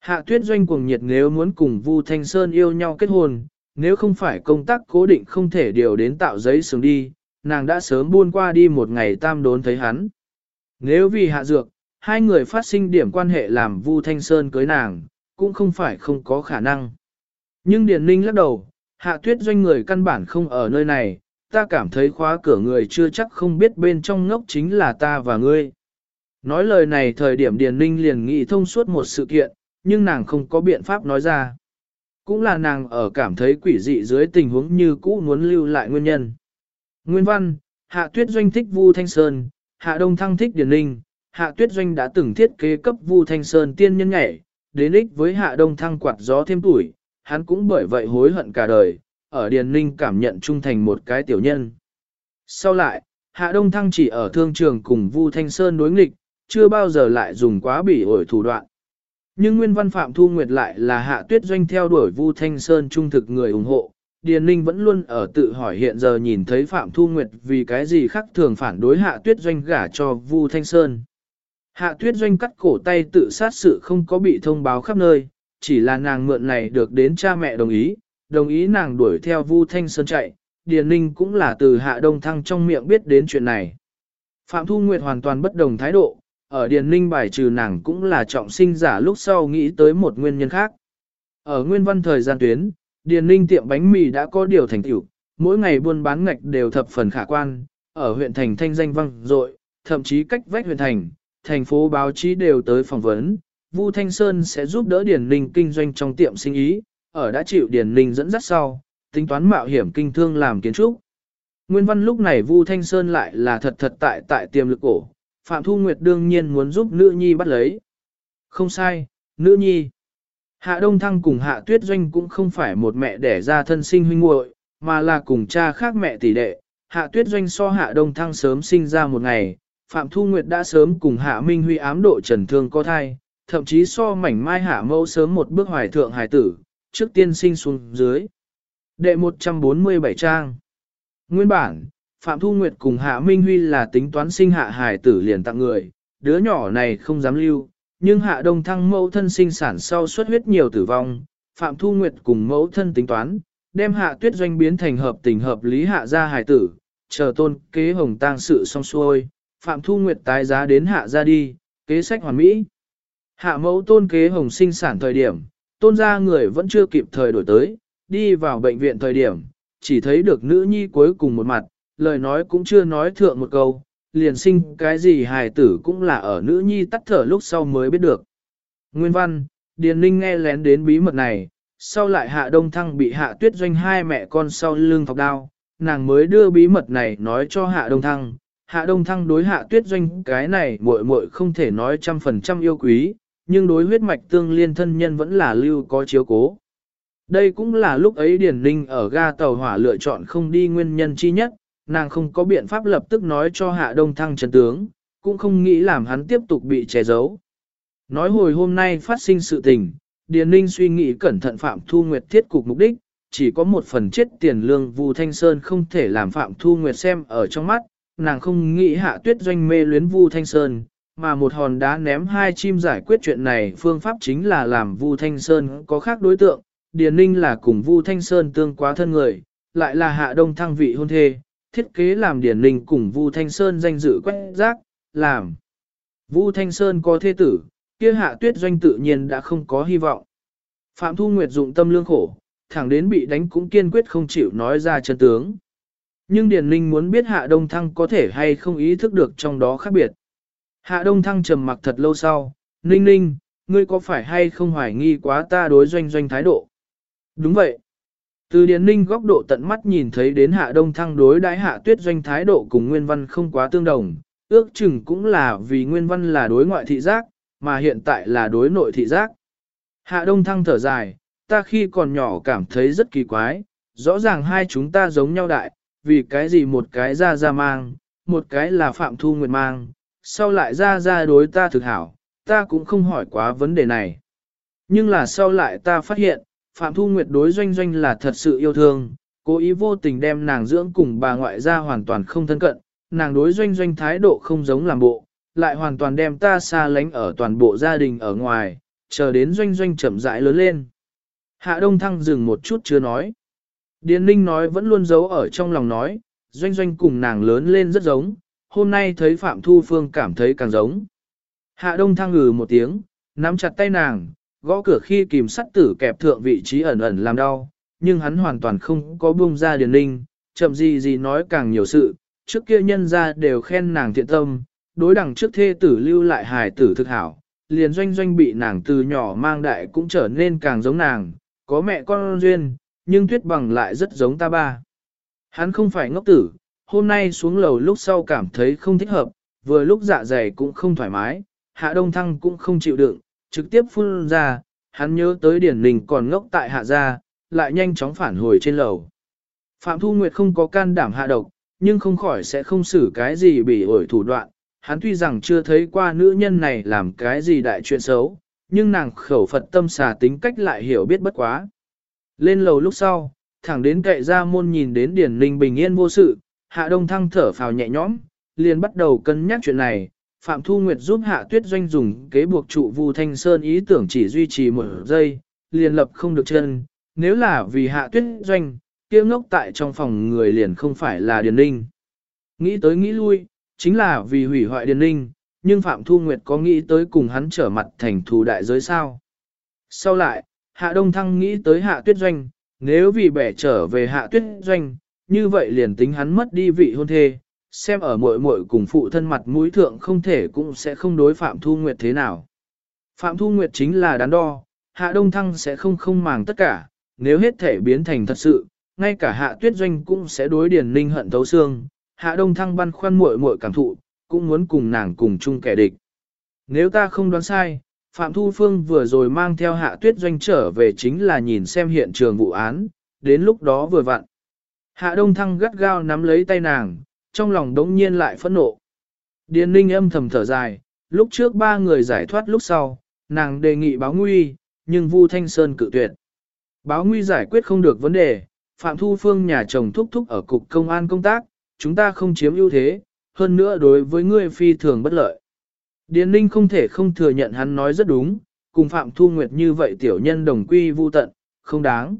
Hạ tuyết doanh cuồng nhiệt nếu muốn cùng Vu Thanh Sơn yêu nhau kết hôn, nếu không phải công tác cố định không thể điều đến tạo giấy sướng đi, nàng đã sớm buôn qua đi một ngày tam đốn thấy hắn. Nếu vì hạ dược, hai người phát sinh điểm quan hệ làm Vu Thanh Sơn cưới nàng, cũng không phải không có khả năng. Nhưng Điền Ninh lắc đầu, hạ tuyết doanh người căn bản không ở nơi này, ta cảm thấy khóa cửa người chưa chắc không biết bên trong ngốc chính là ta và ngươi. Nói lời này thời điểm Điền Ninh liền nghĩ thông suốt một sự kiện, nhưng nàng không có biện pháp nói ra. Cũng là nàng ở cảm thấy quỷ dị dưới tình huống như cũ muốn lưu lại nguyên nhân. Nguyên văn, Hạ Tuyết Doanh thích Vu Thanh Sơn, Hạ Đông Thăng thích Điền Ninh, Hạ Tuyết Doanh đã từng thiết kế cấp Vu Thanh Sơn tiên nhân nhảy, đến ích với Hạ Đông Thăng quạt gió thêm tuổi, hắn cũng bởi vậy hối hận cả đời, ở Điền Ninh cảm nhận trung thành một cái tiểu nhân. Sau lại, Hạ Đông Thăng chỉ ở thương trường cùng Vu Thanh Sơn đối nghịch, chưa bao giờ lại dùng quá bỉ ổi thủ đoạn. Nhưng nguyên văn Phạm Thu Nguyệt lại là hạ tuyết doanh theo đuổi Vu Thanh Sơn trung thực người ủng hộ. Điền Ninh vẫn luôn ở tự hỏi hiện giờ nhìn thấy Phạm Thu Nguyệt vì cái gì khác thường phản đối hạ tuyết doanh gả cho Vu Thanh Sơn. Hạ tuyết doanh cắt cổ tay tự sát sự không có bị thông báo khắp nơi, chỉ là nàng mượn này được đến cha mẹ đồng ý, đồng ý nàng đuổi theo Vu Thanh Sơn chạy. Điền Ninh cũng là từ hạ đông thăng trong miệng biết đến chuyện này. Phạm Thu Nguyệt hoàn toàn bất đồng thái độ, ở Điền Ninh bài trừ nàng cũng là trọng sinh giả lúc sau nghĩ tới một nguyên nhân khác. Ở nguyên văn thời gian tuyến, Điền Ninh tiệm bánh mì đã có điều thành tựu, mỗi ngày buôn bán ngạch đều thập phần khả quan, ở huyện thành thanh danh vang dội, thậm chí cách vách huyện thành, thành phố báo chí đều tới phỏng vấn, Vu Thanh Sơn sẽ giúp đỡ Điền Ninh kinh doanh trong tiệm sinh ý, ở đã chịu Điền Ninh dẫn dắt sau, tính toán mạo hiểm kinh thương làm kiến trúc. Nguyên văn lúc này Vu Thanh Sơn lại là thật thật tại tại tiềm lực cổ, Phạm Thu Nguyệt đương nhiên muốn giúp nữ nhi bắt lấy. Không sai, nữ nhi. Hạ Đông Thăng cùng Hạ Tuyết Doanh cũng không phải một mẹ đẻ ra thân sinh huynh muội, mà là cùng cha khác mẹ tỷ đệ. Hạ Tuyết Doanh so Hạ Đông Thăng sớm sinh ra một ngày, Phạm Thu Nguyệt đã sớm cùng Hạ Minh Huy ám độ trần thương có thai, thậm chí so mảnh mai Hạ Mẫu sớm một bước hoài thượng hài tử, trước tiên sinh xuống dưới. Đệ 147 trang Nguyên bản, Phạm Thu Nguyệt cùng Hạ Minh Huy là tính toán sinh hạ hài tử liền tặng người, đứa nhỏ này không dám lưu, nhưng Hạ Đông Thăng mẫu thân sinh sản sau xuất huyết nhiều tử vong, Phạm Thu Nguyệt cùng mẫu thân tính toán, đem Hạ Tuyết Doanh biến thành hợp tình hợp lý hạ gia hài tử, chờ tôn kế hồng tang sự xong xuôi, Phạm Thu Nguyệt tái giá đến hạ ra đi, kế sách hoàn mỹ. Hạ mẫu tôn kế hồng sinh sản thời điểm, tôn gia người vẫn chưa kịp thời đổi tới, đi vào bệnh viện thời điểm, chỉ thấy được nữ nhi cuối cùng một mặt, lời nói cũng chưa nói thượng một câu, liền sinh cái gì hài tử cũng là ở nữ nhi tắt thở lúc sau mới biết được. Nguyên văn, Điền Ninh nghe lén đến bí mật này, sau lại hạ đông thăng bị hạ tuyết doanh hai mẹ con sau lưng thọc đao, nàng mới đưa bí mật này nói cho hạ đông thăng. Hạ đông thăng đối hạ tuyết doanh cái này muội muội không thể nói trăm phần trăm yêu quý, nhưng đối huyết mạch tương liên thân nhân vẫn là lưu có chiếu cố. Đây cũng là lúc ấy Điền Ninh ở ga tàu hỏa lựa chọn không đi nguyên nhân chi nhất, nàng không có biện pháp lập tức nói cho hạ đông thăng chấn tướng, cũng không nghĩ làm hắn tiếp tục bị che giấu. Nói hồi hôm nay phát sinh sự tình, Điền Ninh suy nghĩ cẩn thận Phạm Thu Nguyệt thiết cục mục đích, chỉ có một phần chết tiền lương Vu Thanh Sơn không thể làm Phạm Thu Nguyệt xem ở trong mắt, nàng không nghĩ hạ tuyết doanh mê luyến Vu Thanh Sơn, mà một hòn đá ném hai chim giải quyết chuyện này phương pháp chính là làm Vu Thanh Sơn có khác đối tượng, Điền Ninh là cùng Vu Thanh Sơn tương quá thân người, lại là hạ đông thăng vị hôn thê, thiết kế làm Điền Ninh cùng Vu Thanh Sơn danh dự quét rác, làm. Vu Thanh Sơn có thê tử, kia hạ tuyết doanh tự nhiên đã không có hy vọng. Phạm Thu Nguyệt dụng tâm lương khổ, thẳng đến bị đánh cũng kiên quyết không chịu nói ra chân tướng. Nhưng Điền Ninh muốn biết Hạ Đông Thăng có thể hay không ý thức được trong đó khác biệt. Hạ Đông Thăng trầm mặc thật lâu sau, Ninh Ninh, ngươi có phải hay không hoài nghi quá ta đối doanh doanh thái độ? Đúng vậy. Từ Điền Ninh góc độ tận mắt nhìn thấy đến Hạ Đông Thăng đối đãi Hạ Tuyết doanh thái độ cùng Nguyên Văn không quá tương đồng, ước chừng cũng là vì Nguyên Văn là đối ngoại thị giác, mà hiện tại là đối nội thị giác. Hạ Đông Thăng thở dài, ta khi còn nhỏ cảm thấy rất kỳ quái, rõ ràng hai chúng ta giống nhau đại, vì cái gì một cái ra ra mang, một cái là Phạm Thu Nguyệt mang, sau lại ra ra đối ta thực hảo, ta cũng không hỏi quá vấn đề này. Nhưng là sau lại ta phát hiện, Phạm Thu Nguyệt đối doanh doanh là thật sự yêu thương, cố ý vô tình đem nàng dưỡng cùng bà ngoại ra hoàn toàn không thân cận, nàng đối doanh doanh thái độ không giống làm bộ, lại hoàn toàn đem ta xa lánh ở toàn bộ gia đình ở ngoài, chờ đến doanh doanh chậm rãi lớn lên. Hạ Đông Thăng dừng một chút chưa nói. Điền Ninh nói vẫn luôn giấu ở trong lòng nói, doanh doanh cùng nàng lớn lên rất giống, hôm nay thấy Phạm Thu Phương cảm thấy càng giống. Hạ Đông Thăng ngừ một tiếng, nắm chặt tay nàng, gõ cửa khi kìm sắt tử kẹp thượng vị trí ẩn ẩn làm đau, nhưng hắn hoàn toàn không có buông ra Điền Ninh, chậm gì gì nói càng nhiều sự, trước kia nhân ra đều khen nàng thiện tâm, đối đẳng trước thê tử lưu lại hài tử thực hảo, liền doanh doanh bị nàng từ nhỏ mang đại cũng trở nên càng giống nàng, có mẹ con duyên, nhưng tuyết bằng lại rất giống ta ba. Hắn không phải ngốc tử, hôm nay xuống lầu lúc sau cảm thấy không thích hợp, vừa lúc dạ dày cũng không thoải mái, hạ đông thăng cũng không chịu đựng, trực tiếp phun ra, hắn nhớ tới điển ninh còn ngốc tại hạ gia, lại nhanh chóng phản hồi trên lầu. Phạm Thu Nguyệt không có can đảm hạ độc, nhưng không khỏi sẽ không xử cái gì bị ổi thủ đoạn, hắn tuy rằng chưa thấy qua nữ nhân này làm cái gì đại chuyện xấu, nhưng nàng khẩu Phật tâm xà tính cách lại hiểu biết bất quá. Lên lầu lúc sau, thẳng đến cậy ra môn nhìn đến Điển Ninh bình yên vô sự, Hạ Đông Thăng thở phào nhẹ nhõm, liền bắt đầu cân nhắc chuyện này. Phạm Thu Nguyệt giúp Hạ Tuyết Doanh dùng kế buộc trụ Vu Thanh Sơn ý tưởng chỉ duy trì một giây, liền lập không được chân. Nếu là vì Hạ Tuyết Doanh, kia ngốc tại trong phòng người liền không phải là Điền Ninh. Nghĩ tới nghĩ lui, chính là vì hủy hoại Điền Ninh, nhưng Phạm Thu Nguyệt có nghĩ tới cùng hắn trở mặt thành thù đại giới sao. Sau lại, Hạ Đông Thăng nghĩ tới Hạ Tuyết Doanh, nếu vì bẻ trở về Hạ Tuyết Doanh, như vậy liền tính hắn mất đi vị hôn thê, xem ở muội muội cùng phụ thân mặt mũi thượng không thể cũng sẽ không đối Phạm Thu Nguyệt thế nào. Phạm Thu Nguyệt chính là đắn đo, Hạ Đông Thăng sẽ không không màng tất cả, nếu hết thể biến thành thật sự, ngay cả Hạ Tuyết Doanh cũng sẽ đối Điền Ninh hận thấu xương, Hạ Đông Thăng băn khoăn muội muội cảm thụ, cũng muốn cùng nàng cùng chung kẻ địch. Nếu ta không đoán sai, Phạm Thu Phương vừa rồi mang theo Hạ Tuyết Doanh trở về chính là nhìn xem hiện trường vụ án, đến lúc đó vừa vặn. Hạ Đông Thăng gắt gao nắm lấy tay nàng, trong lòng đống nhiên lại phẫn nộ. Điền Ninh âm thầm thở dài, lúc trước ba người giải thoát lúc sau, nàng đề nghị báo nguy, nhưng Vu Thanh Sơn cự tuyệt. Báo nguy giải quyết không được vấn đề, Phạm Thu Phương nhà chồng thúc thúc ở cục công an công tác, chúng ta không chiếm ưu thế, hơn nữa đối với ngươi phi thường bất lợi. Điền Ninh không thể không thừa nhận hắn nói rất đúng, cùng Phạm Thu Nguyệt như vậy tiểu nhân đồng quy vu tận, không đáng.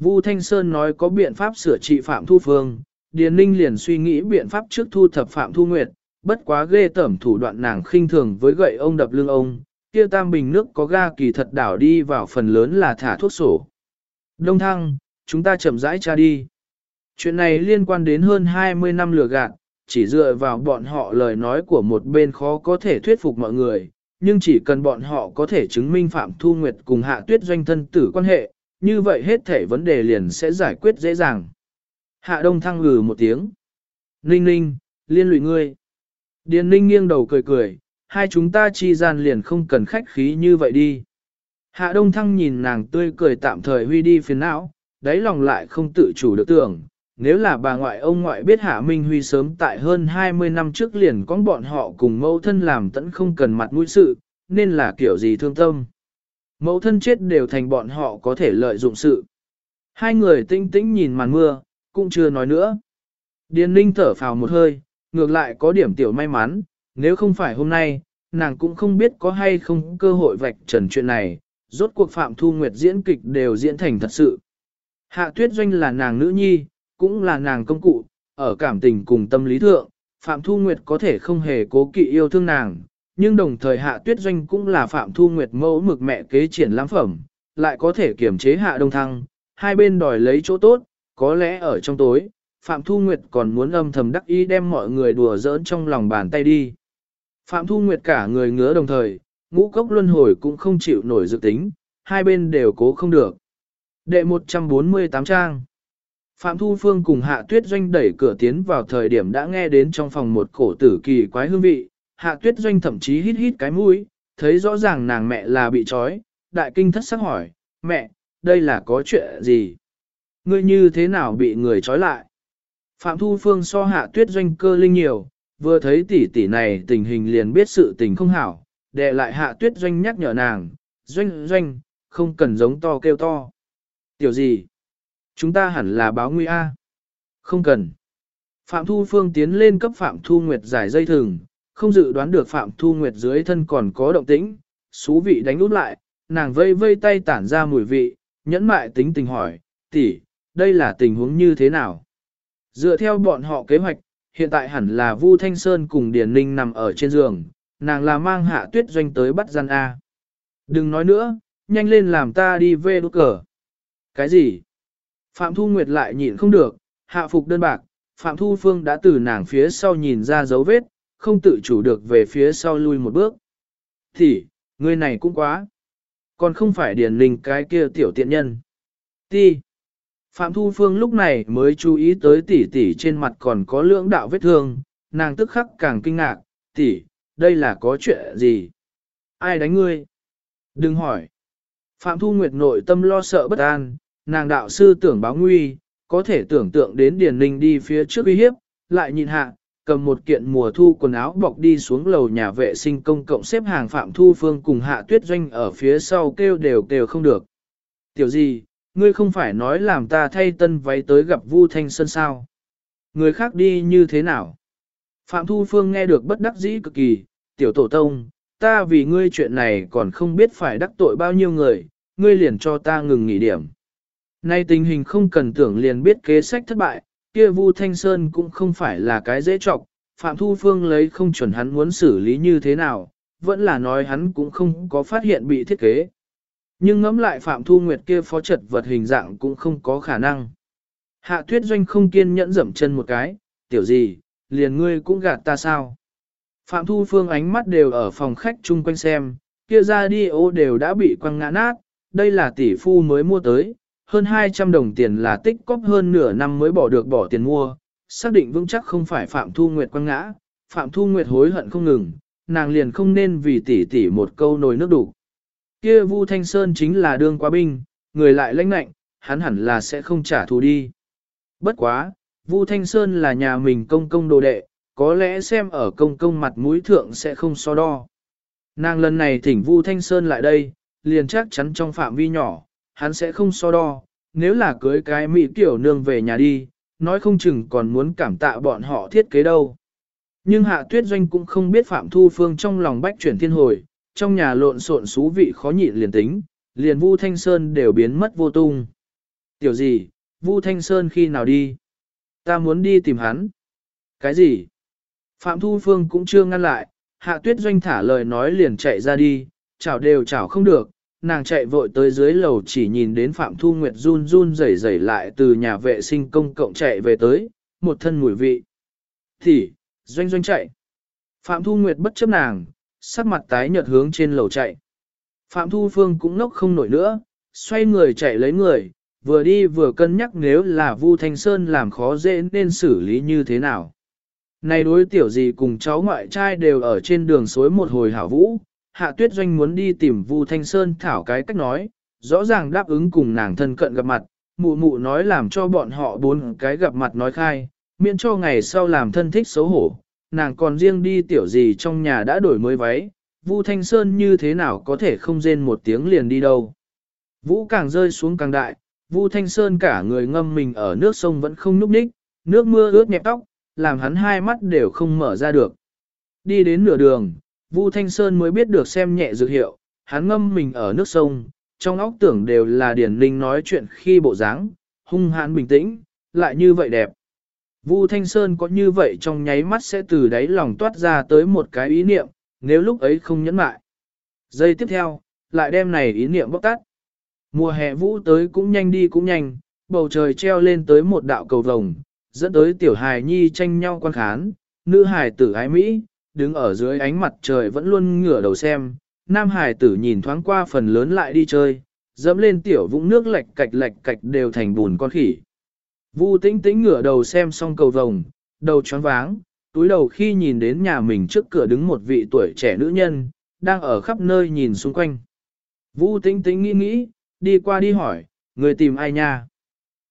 Vu Thanh Sơn nói có biện pháp sửa trị Phạm Thu Phương, Điền Ninh liền suy nghĩ biện pháp trước thu thập Phạm Thu Nguyệt, bất quá ghê tẩm thủ đoạn nàng khinh thường với gậy ông đập lưng ông, kia tam bình nước có ga kỳ thật đảo đi vào phần lớn là thả thuốc sổ. Đông Thăng, chúng ta chậm rãi tra đi. Chuyện này liên quan đến hơn 20 năm lừa gạt, chỉ dựa vào bọn họ lời nói của một bên khó có thể thuyết phục mọi người, nhưng chỉ cần bọn họ có thể chứng minh Phạm Thu Nguyệt cùng Hạ Tuyết doanh thân tử quan hệ, như vậy hết thể vấn đề liền sẽ giải quyết dễ dàng. Hạ Đông Thăng ngừ một tiếng. Ninh ninh, liên lụy ngươi. Điền ninh nghiêng đầu cười cười, hai chúng ta chi gian liền không cần khách khí như vậy đi. Hạ Đông Thăng nhìn nàng tươi cười tạm thời huy đi phiền não, đáy lòng lại không tự chủ được tưởng, nếu là bà ngoại ông ngoại biết Hạ Minh Huy sớm tại hơn 20 năm trước liền con bọn họ cùng mẫu thân làm tẫn không cần mặt mũi sự, nên là kiểu gì thương tâm. Mẫu thân chết đều thành bọn họ có thể lợi dụng sự. Hai người tinh tĩnh nhìn màn mưa, cũng chưa nói nữa. Điền Ninh thở phào một hơi, ngược lại có điểm tiểu may mắn, nếu không phải hôm nay, nàng cũng không biết có hay không cơ hội vạch trần chuyện này, rốt cuộc Phạm Thu Nguyệt diễn kịch đều diễn thành thật sự. Hạ Tuyết Doanh là nàng nữ nhi, cũng là nàng công cụ, ở cảm tình cùng tâm lý thượng, Phạm Thu Nguyệt có thể không hề cố kỵ yêu thương nàng, nhưng đồng thời Hạ Tuyết Doanh cũng là Phạm Thu Nguyệt mẫu mực mẹ kế triển lãm phẩm, lại có thể kiểm chế Hạ Đông Thăng, hai bên đòi lấy chỗ tốt, có lẽ ở trong tối, Phạm Thu Nguyệt còn muốn âm thầm đắc ý đem mọi người đùa giỡn trong lòng bàn tay đi. Phạm Thu Nguyệt cả người ngứa đồng thời, ngũ cốc luân hồi cũng không chịu nổi dự tính, hai bên đều cố không được. Đệ 148 trang Phạm Thu Phương cùng Hạ Tuyết Doanh đẩy cửa tiến vào thời điểm đã nghe đến trong phòng một cổ tử kỳ quái hương vị, Hạ Tuyết Doanh thậm chí hít hít cái mũi, thấy rõ ràng nàng mẹ là bị trói, đại kinh thất sắc hỏi, mẹ, đây là có chuyện gì? Ngươi như thế nào bị người trói lại? Phạm Thu Phương so Hạ Tuyết Doanh cơ linh nhiều, vừa thấy tỷ tỷ này tình hình liền biết sự tình không hảo, đệ lại Hạ Tuyết Doanh nhắc nhở nàng, Doanh Doanh, không cần giống to kêu to. Tiểu gì? Chúng ta hẳn là báo nguy A. Không cần. Phạm Thu Phương tiến lên cấp Phạm Thu Nguyệt giải dây thừng, không dự đoán được Phạm Thu Nguyệt dưới thân còn có động tĩnh, xú vị đánh út lại, nàng vây vây tay tản ra mùi vị, nhẫn mại tính tình hỏi, tỷ, đây là tình huống như thế nào? Dựa theo bọn họ kế hoạch, hiện tại hẳn là Vu Thanh Sơn cùng Điền Ninh nằm ở trên giường, nàng là mang hạ tuyết doanh tới bắt gian A. Đừng nói nữa, nhanh lên làm ta đi về đốt cờ. Cái gì? Phạm Thu Nguyệt lại nhịn không được, hạ phục đơn bạc, Phạm Thu Phương đã từ nàng phía sau nhìn ra dấu vết, không tự chủ được về phía sau lui một bước. Thì, người này cũng quá. Còn không phải Điền linh cái kia tiểu tiện nhân. Ti. Phạm Thu Phương lúc này mới chú ý tới tỷ tỷ trên mặt còn có lưỡng đạo vết thương, nàng tức khắc càng kinh ngạc, tỷ, đây là có chuyện gì? Ai đánh ngươi? Đừng hỏi. Phạm Thu Nguyệt nội tâm lo sợ bất an, nàng đạo sư tưởng báo nguy, có thể tưởng tượng đến Điền Ninh đi phía trước uy hiếp, lại nhìn hạ, cầm một kiện mùa thu quần áo bọc đi xuống lầu nhà vệ sinh công cộng xếp hàng Phạm Thu Phương cùng hạ tuyết doanh ở phía sau kêu đều kêu không được. Tiểu gì, ngươi không phải nói làm ta thay tân váy tới gặp Vu Thanh Sơn sao? Người khác đi như thế nào? Phạm Thu Phương nghe được bất đắc dĩ cực kỳ, tiểu tổ tông, ta vì ngươi chuyện này còn không biết phải đắc tội bao nhiêu người, ngươi liền cho ta ngừng nghỉ điểm. Nay tình hình không cần tưởng liền biết kế sách thất bại, kia Vu Thanh Sơn cũng không phải là cái dễ trọc, Phạm Thu Phương lấy không chuẩn hắn muốn xử lý như thế nào, vẫn là nói hắn cũng không có phát hiện bị thiết kế. Nhưng ngẫm lại Phạm Thu Nguyệt kia phó trật vật hình dạng cũng không có khả năng. Hạ Tuyết Doanh không kiên nhẫn dậm chân một cái, tiểu gì, liền ngươi cũng gạt ta sao. Phạm Thu Phương ánh mắt đều ở phòng khách chung quanh xem, kia ra đi ô đều đã bị quăng ngã nát, đây là tỷ phu mới mua tới, hơn 200 đồng tiền là tích cóp hơn nửa năm mới bỏ được bỏ tiền mua, xác định vững chắc không phải Phạm Thu Nguyệt quăng ngã, Phạm Thu Nguyệt hối hận không ngừng, nàng liền không nên vì tỷ tỷ một câu nồi nước đủ. Kia Vu Thanh Sơn chính là đương quá binh, người lại lãnh lạnh, hắn hẳn là sẽ không trả thù đi. Bất quá, Vu Thanh Sơn là nhà mình công công đồ đệ, có lẽ xem ở công công mặt mũi thượng sẽ không so đo. Nàng lần này thỉnh Vu Thanh Sơn lại đây, liền chắc chắn trong phạm vi nhỏ, hắn sẽ không so đo, nếu là cưới cái mỹ tiểu nương về nhà đi, nói không chừng còn muốn cảm tạ bọn họ thiết kế đâu. Nhưng Hạ Tuyết Doanh cũng không biết Phạm Thu Phương trong lòng bách chuyển thiên hồi, trong nhà lộn xộn xú vị khó nhịn liền tính, liền Vu Thanh Sơn đều biến mất vô tung. Tiểu gì, Vu Thanh Sơn khi nào đi? Ta muốn đi tìm hắn. Cái gì? Phạm Thu Phương cũng chưa ngăn lại, Hạ Tuyết Doanh thả lời nói liền chạy ra đi, chảo đều chảo không được, nàng chạy vội tới dưới lầu chỉ nhìn đến Phạm Thu Nguyệt run run rẩy rẩy lại từ nhà vệ sinh công cộng chạy về tới, một thân mùi vị. Thì, Doanh Doanh chạy. Phạm Thu Nguyệt bất chấp nàng, sắc mặt tái nhợt hướng trên lầu chạy. Phạm Thu Phương cũng nốc không nổi nữa, xoay người chạy lấy người, vừa đi vừa cân nhắc nếu là Vu Thanh Sơn làm khó dễ nên xử lý như thế nào. Này đối tiểu gì cùng cháu ngoại trai đều ở trên đường suối một hồi hảo vũ, Hạ Tuyết Doanh muốn đi tìm Vu Thanh Sơn thảo cái cách nói, rõ ràng đáp ứng cùng nàng thân cận gặp mặt, mụ mụ nói làm cho bọn họ bốn cái gặp mặt nói khai, miễn cho ngày sau làm thân thích xấu hổ, nàng còn riêng đi tiểu gì trong nhà đã đổi mới váy, Vu Thanh Sơn như thế nào có thể không rên một tiếng liền đi đâu. Vũ càng rơi xuống càng đại, Vu Thanh Sơn cả người ngâm mình ở nước sông vẫn không núp ních, nước mưa ướt nhẹp tóc, làm hắn hai mắt đều không mở ra được. Đi đến nửa đường, Vu Thanh Sơn mới biết được xem nhẹ dược hiệu, hắn ngâm mình ở nước sông, trong óc tưởng đều là Điền Ninh nói chuyện khi bộ dáng, hung hãn bình tĩnh, lại như vậy đẹp. Vu Thanh Sơn có như vậy trong nháy mắt sẽ từ đáy lòng toát ra tới một cái ý niệm, nếu lúc ấy không nhẫn mại. Giây tiếp theo, lại đem này ý niệm bóc tắt. Mùa hè vũ tới cũng nhanh đi cũng nhanh, bầu trời treo lên tới một đạo cầu vồng, dẫn tới tiểu hài nhi tranh nhau quan khán, nữ hài tử ái Mỹ, đứng ở dưới ánh mặt trời vẫn luôn ngửa đầu xem, nam Hải tử nhìn thoáng qua phần lớn lại đi chơi, dẫm lên tiểu vũng nước lạch cạch lạch cạch đều thành bùn con khỉ. Vu tĩnh tĩnh ngửa đầu xem xong cầu vồng, đầu choáng váng, túi đầu khi nhìn đến nhà mình trước cửa đứng một vị tuổi trẻ nữ nhân, đang ở khắp nơi nhìn xung quanh. Vu tĩnh tĩnh nghĩ nghĩ, đi qua đi hỏi, người tìm ai nha?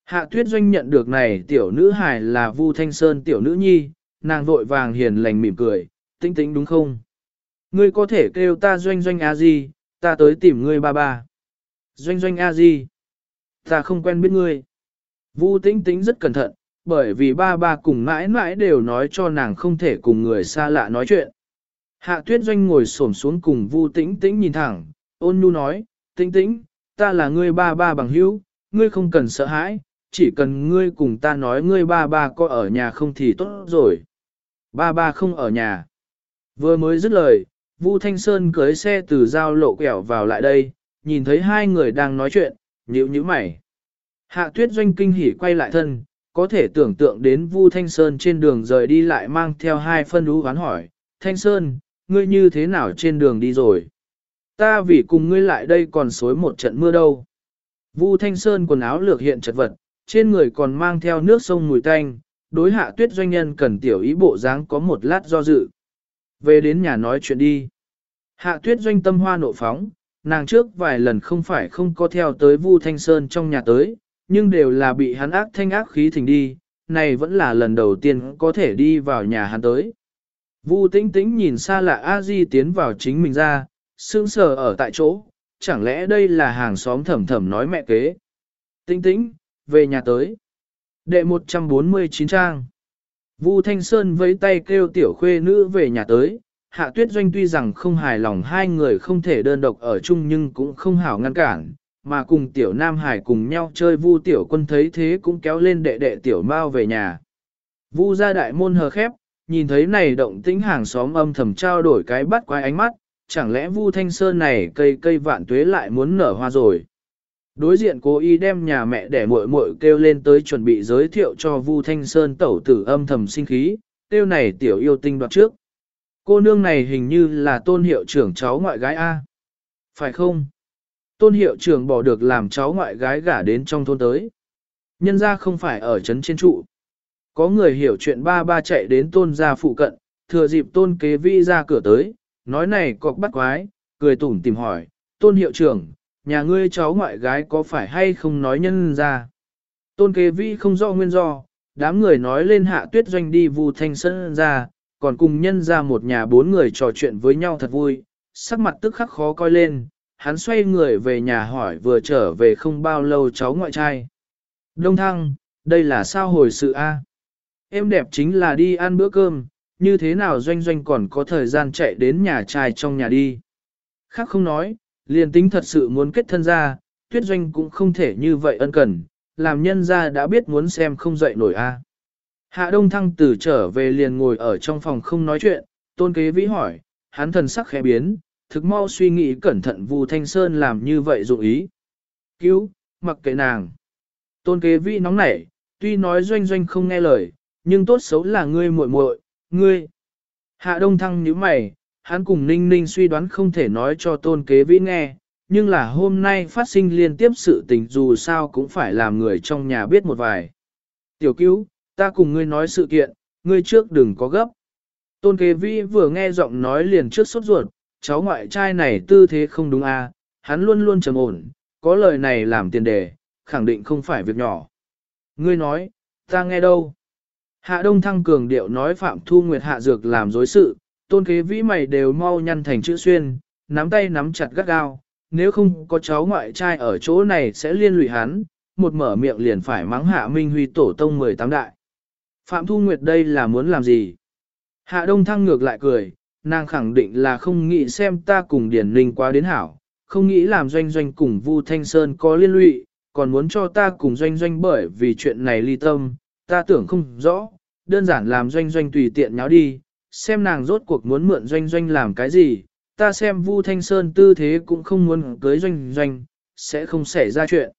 Hạ tuyết doanh nhận được này tiểu nữ hài là Vu Thanh Sơn tiểu nữ nhi, nàng vội vàng hiền lành mỉm cười, tĩnh tĩnh đúng không? Ngươi có thể kêu ta doanh doanh a gì, ta tới tìm ngươi ba ba. Doanh doanh a gì? Ta không quen biết ngươi. Vu tĩnh tĩnh rất cẩn thận, bởi vì ba ba cùng mãi mãi đều nói cho nàng không thể cùng người xa lạ nói chuyện. Hạ tuyết doanh ngồi xổm xuống cùng Vu tĩnh tĩnh nhìn thẳng, ôn nhu nói, tĩnh tĩnh, ta là ngươi ba ba bằng hữu, ngươi không cần sợ hãi, chỉ cần ngươi cùng ta nói ngươi ba ba có ở nhà không thì tốt rồi. Ba ba không ở nhà. Vừa mới dứt lời, Vu Thanh Sơn cưới xe từ giao lộ quẹo vào lại đây, nhìn thấy hai người đang nói chuyện, nhíu nhíu mày. Hạ tuyết doanh kinh hỉ quay lại thân, có thể tưởng tượng đến Vu Thanh Sơn trên đường rời đi lại mang theo hai phân đú ván hỏi, Thanh Sơn, ngươi như thế nào trên đường đi rồi? Ta vì cùng ngươi lại đây còn xối một trận mưa đâu. Vu Thanh Sơn quần áo lược hiện chật vật, trên người còn mang theo nước sông mùi tanh, đối hạ tuyết doanh nhân cần tiểu ý bộ dáng có một lát do dự. Về đến nhà nói chuyện đi. Hạ tuyết doanh tâm hoa nộ phóng, nàng trước vài lần không phải không có theo tới Vu Thanh Sơn trong nhà tới, nhưng đều là bị hắn ác thanh ác khí thỉnh đi, này vẫn là lần đầu tiên có thể đi vào nhà hắn tới. Vu tĩnh tĩnh nhìn xa lạ A Di tiến vào chính mình ra, sững sờ ở tại chỗ, chẳng lẽ đây là hàng xóm thầm thầm nói mẹ kế. Tĩnh tĩnh, về nhà tới. Đệ 149 trang. Vu Thanh Sơn với tay kêu tiểu khuê nữ về nhà tới, Hạ Tuyết Doanh tuy rằng không hài lòng hai người không thể đơn độc ở chung nhưng cũng không hảo ngăn cản, mà cùng tiểu Nam Hải cùng nhau chơi Vu tiểu quân thấy thế cũng kéo lên đệ đệ tiểu Mao về nhà. Vu ra đại môn hờ khép, nhìn thấy này động tĩnh hàng xóm âm thầm trao đổi cái bắt quái ánh mắt, chẳng lẽ Vu Thanh Sơn này cây cây vạn tuế lại muốn nở hoa rồi. Đối diện cố ý đem nhà mẹ để muội muội kêu lên tới chuẩn bị giới thiệu cho Vu Thanh Sơn tẩu tử âm thầm sinh khí, Tiêu này tiểu yêu tinh đoạt trước. Cô nương này hình như là tôn hiệu trưởng cháu ngoại gái A. Phải không? Tôn hiệu trưởng bỏ được làm cháu ngoại gái gả đến trong thôn tới. Nhân ra không phải ở trấn trên trụ. Có người hiểu chuyện ba ba chạy đến tôn gia phụ cận, thừa dịp tôn kế vi ra cửa tới, nói này cọc bắt quái, cười tủm tìm hỏi, tôn hiệu trưởng, nhà ngươi cháu ngoại gái có phải hay không nói nhân ra. Tôn kế vi không rõ nguyên do, đám người nói lên hạ tuyết doanh đi vu thanh sân ra, còn cùng nhân ra một nhà bốn người trò chuyện với nhau thật vui, sắc mặt tức khắc khó coi lên, hắn xoay người về nhà hỏi vừa trở về không bao lâu cháu ngoại trai. Đông thăng, đây là sao hồi sự a? Em đẹp chính là đi ăn bữa cơm, như thế nào doanh doanh còn có thời gian chạy đến nhà trai trong nhà đi. Khác không nói, liền tính thật sự muốn kết thân ra, tuyết doanh cũng không thể như vậy ân cần, làm nhân ra đã biết muốn xem không dậy nổi a. Hạ Đông Thăng từ trở về liền ngồi ở trong phòng không nói chuyện, tôn kế vĩ hỏi, hắn thần sắc khẽ biến, thực mau suy nghĩ cẩn thận Vu Thanh Sơn làm như vậy dụng ý. Cứu, mặc kệ nàng. Tôn kế vĩ nóng nảy, tuy nói doanh doanh không nghe lời, nhưng tốt xấu là ngươi muội muội, ngươi. Hạ Đông Thăng nhíu mày, hắn cùng Ninh Ninh suy đoán không thể nói cho tôn kế vĩ nghe, nhưng là hôm nay phát sinh liên tiếp sự tình dù sao cũng phải làm người trong nhà biết một vài. Tiểu cứu, ta cùng ngươi nói sự kiện, ngươi trước đừng có gấp. Tôn kế vĩ vừa nghe giọng nói liền trước sốt ruột, cháu ngoại trai này tư thế không đúng à, hắn luôn luôn trầm ổn, có lời này làm tiền đề, khẳng định không phải việc nhỏ. Ngươi nói, ta nghe đâu? Hạ Đông Thăng cường điệu nói Phạm Thu Nguyệt hạ dược làm dối sự, tôn kế vĩ mày đều mau nhăn thành chữ xuyên, nắm tay nắm chặt gắt gao, nếu không có cháu ngoại trai ở chỗ này sẽ liên lụy hắn, một mở miệng liền phải mắng Hạ Minh Huy tổ tông 18 đại. Phạm Thu Nguyệt đây là muốn làm gì? Hạ Đông Thăng ngược lại cười, nàng khẳng định là không nghĩ xem ta cùng Điền Ninh quá đến hảo, không nghĩ làm doanh doanh cùng Vu Thanh Sơn có liên lụy, còn muốn cho ta cùng doanh doanh bởi vì chuyện này ly tâm, ta tưởng không rõ, đơn giản làm doanh doanh tùy tiện nháo đi, xem nàng rốt cuộc muốn mượn doanh doanh làm cái gì, ta xem Vu Thanh Sơn tư thế cũng không muốn cưới doanh doanh, sẽ không xảy ra chuyện.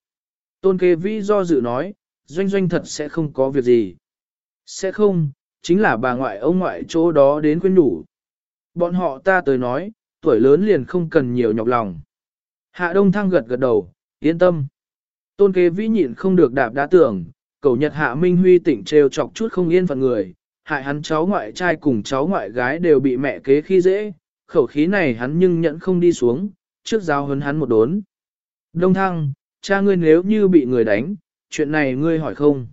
Tôn kế vĩ do dự nói, doanh doanh thật sẽ không có việc gì. Sẽ không, chính là bà ngoại ông ngoại chỗ đó đến quên đủ. Bọn họ ta tới nói, tuổi lớn liền không cần nhiều nhọc lòng. Hạ Đông Thăng gật gật đầu, yên tâm. Tôn kế vĩ nhịn không được đạp đá tưởng, cầu nhật Hạ Minh Huy tỉnh trêu chọc chút không yên phận người, hại hắn cháu ngoại trai cùng cháu ngoại gái đều bị mẹ kế khi dễ, khẩu khí này hắn nhưng nhẫn không đi xuống, trước giao hấn hắn một đốn. Đông Thăng, cha ngươi nếu như bị người đánh, chuyện này ngươi hỏi không?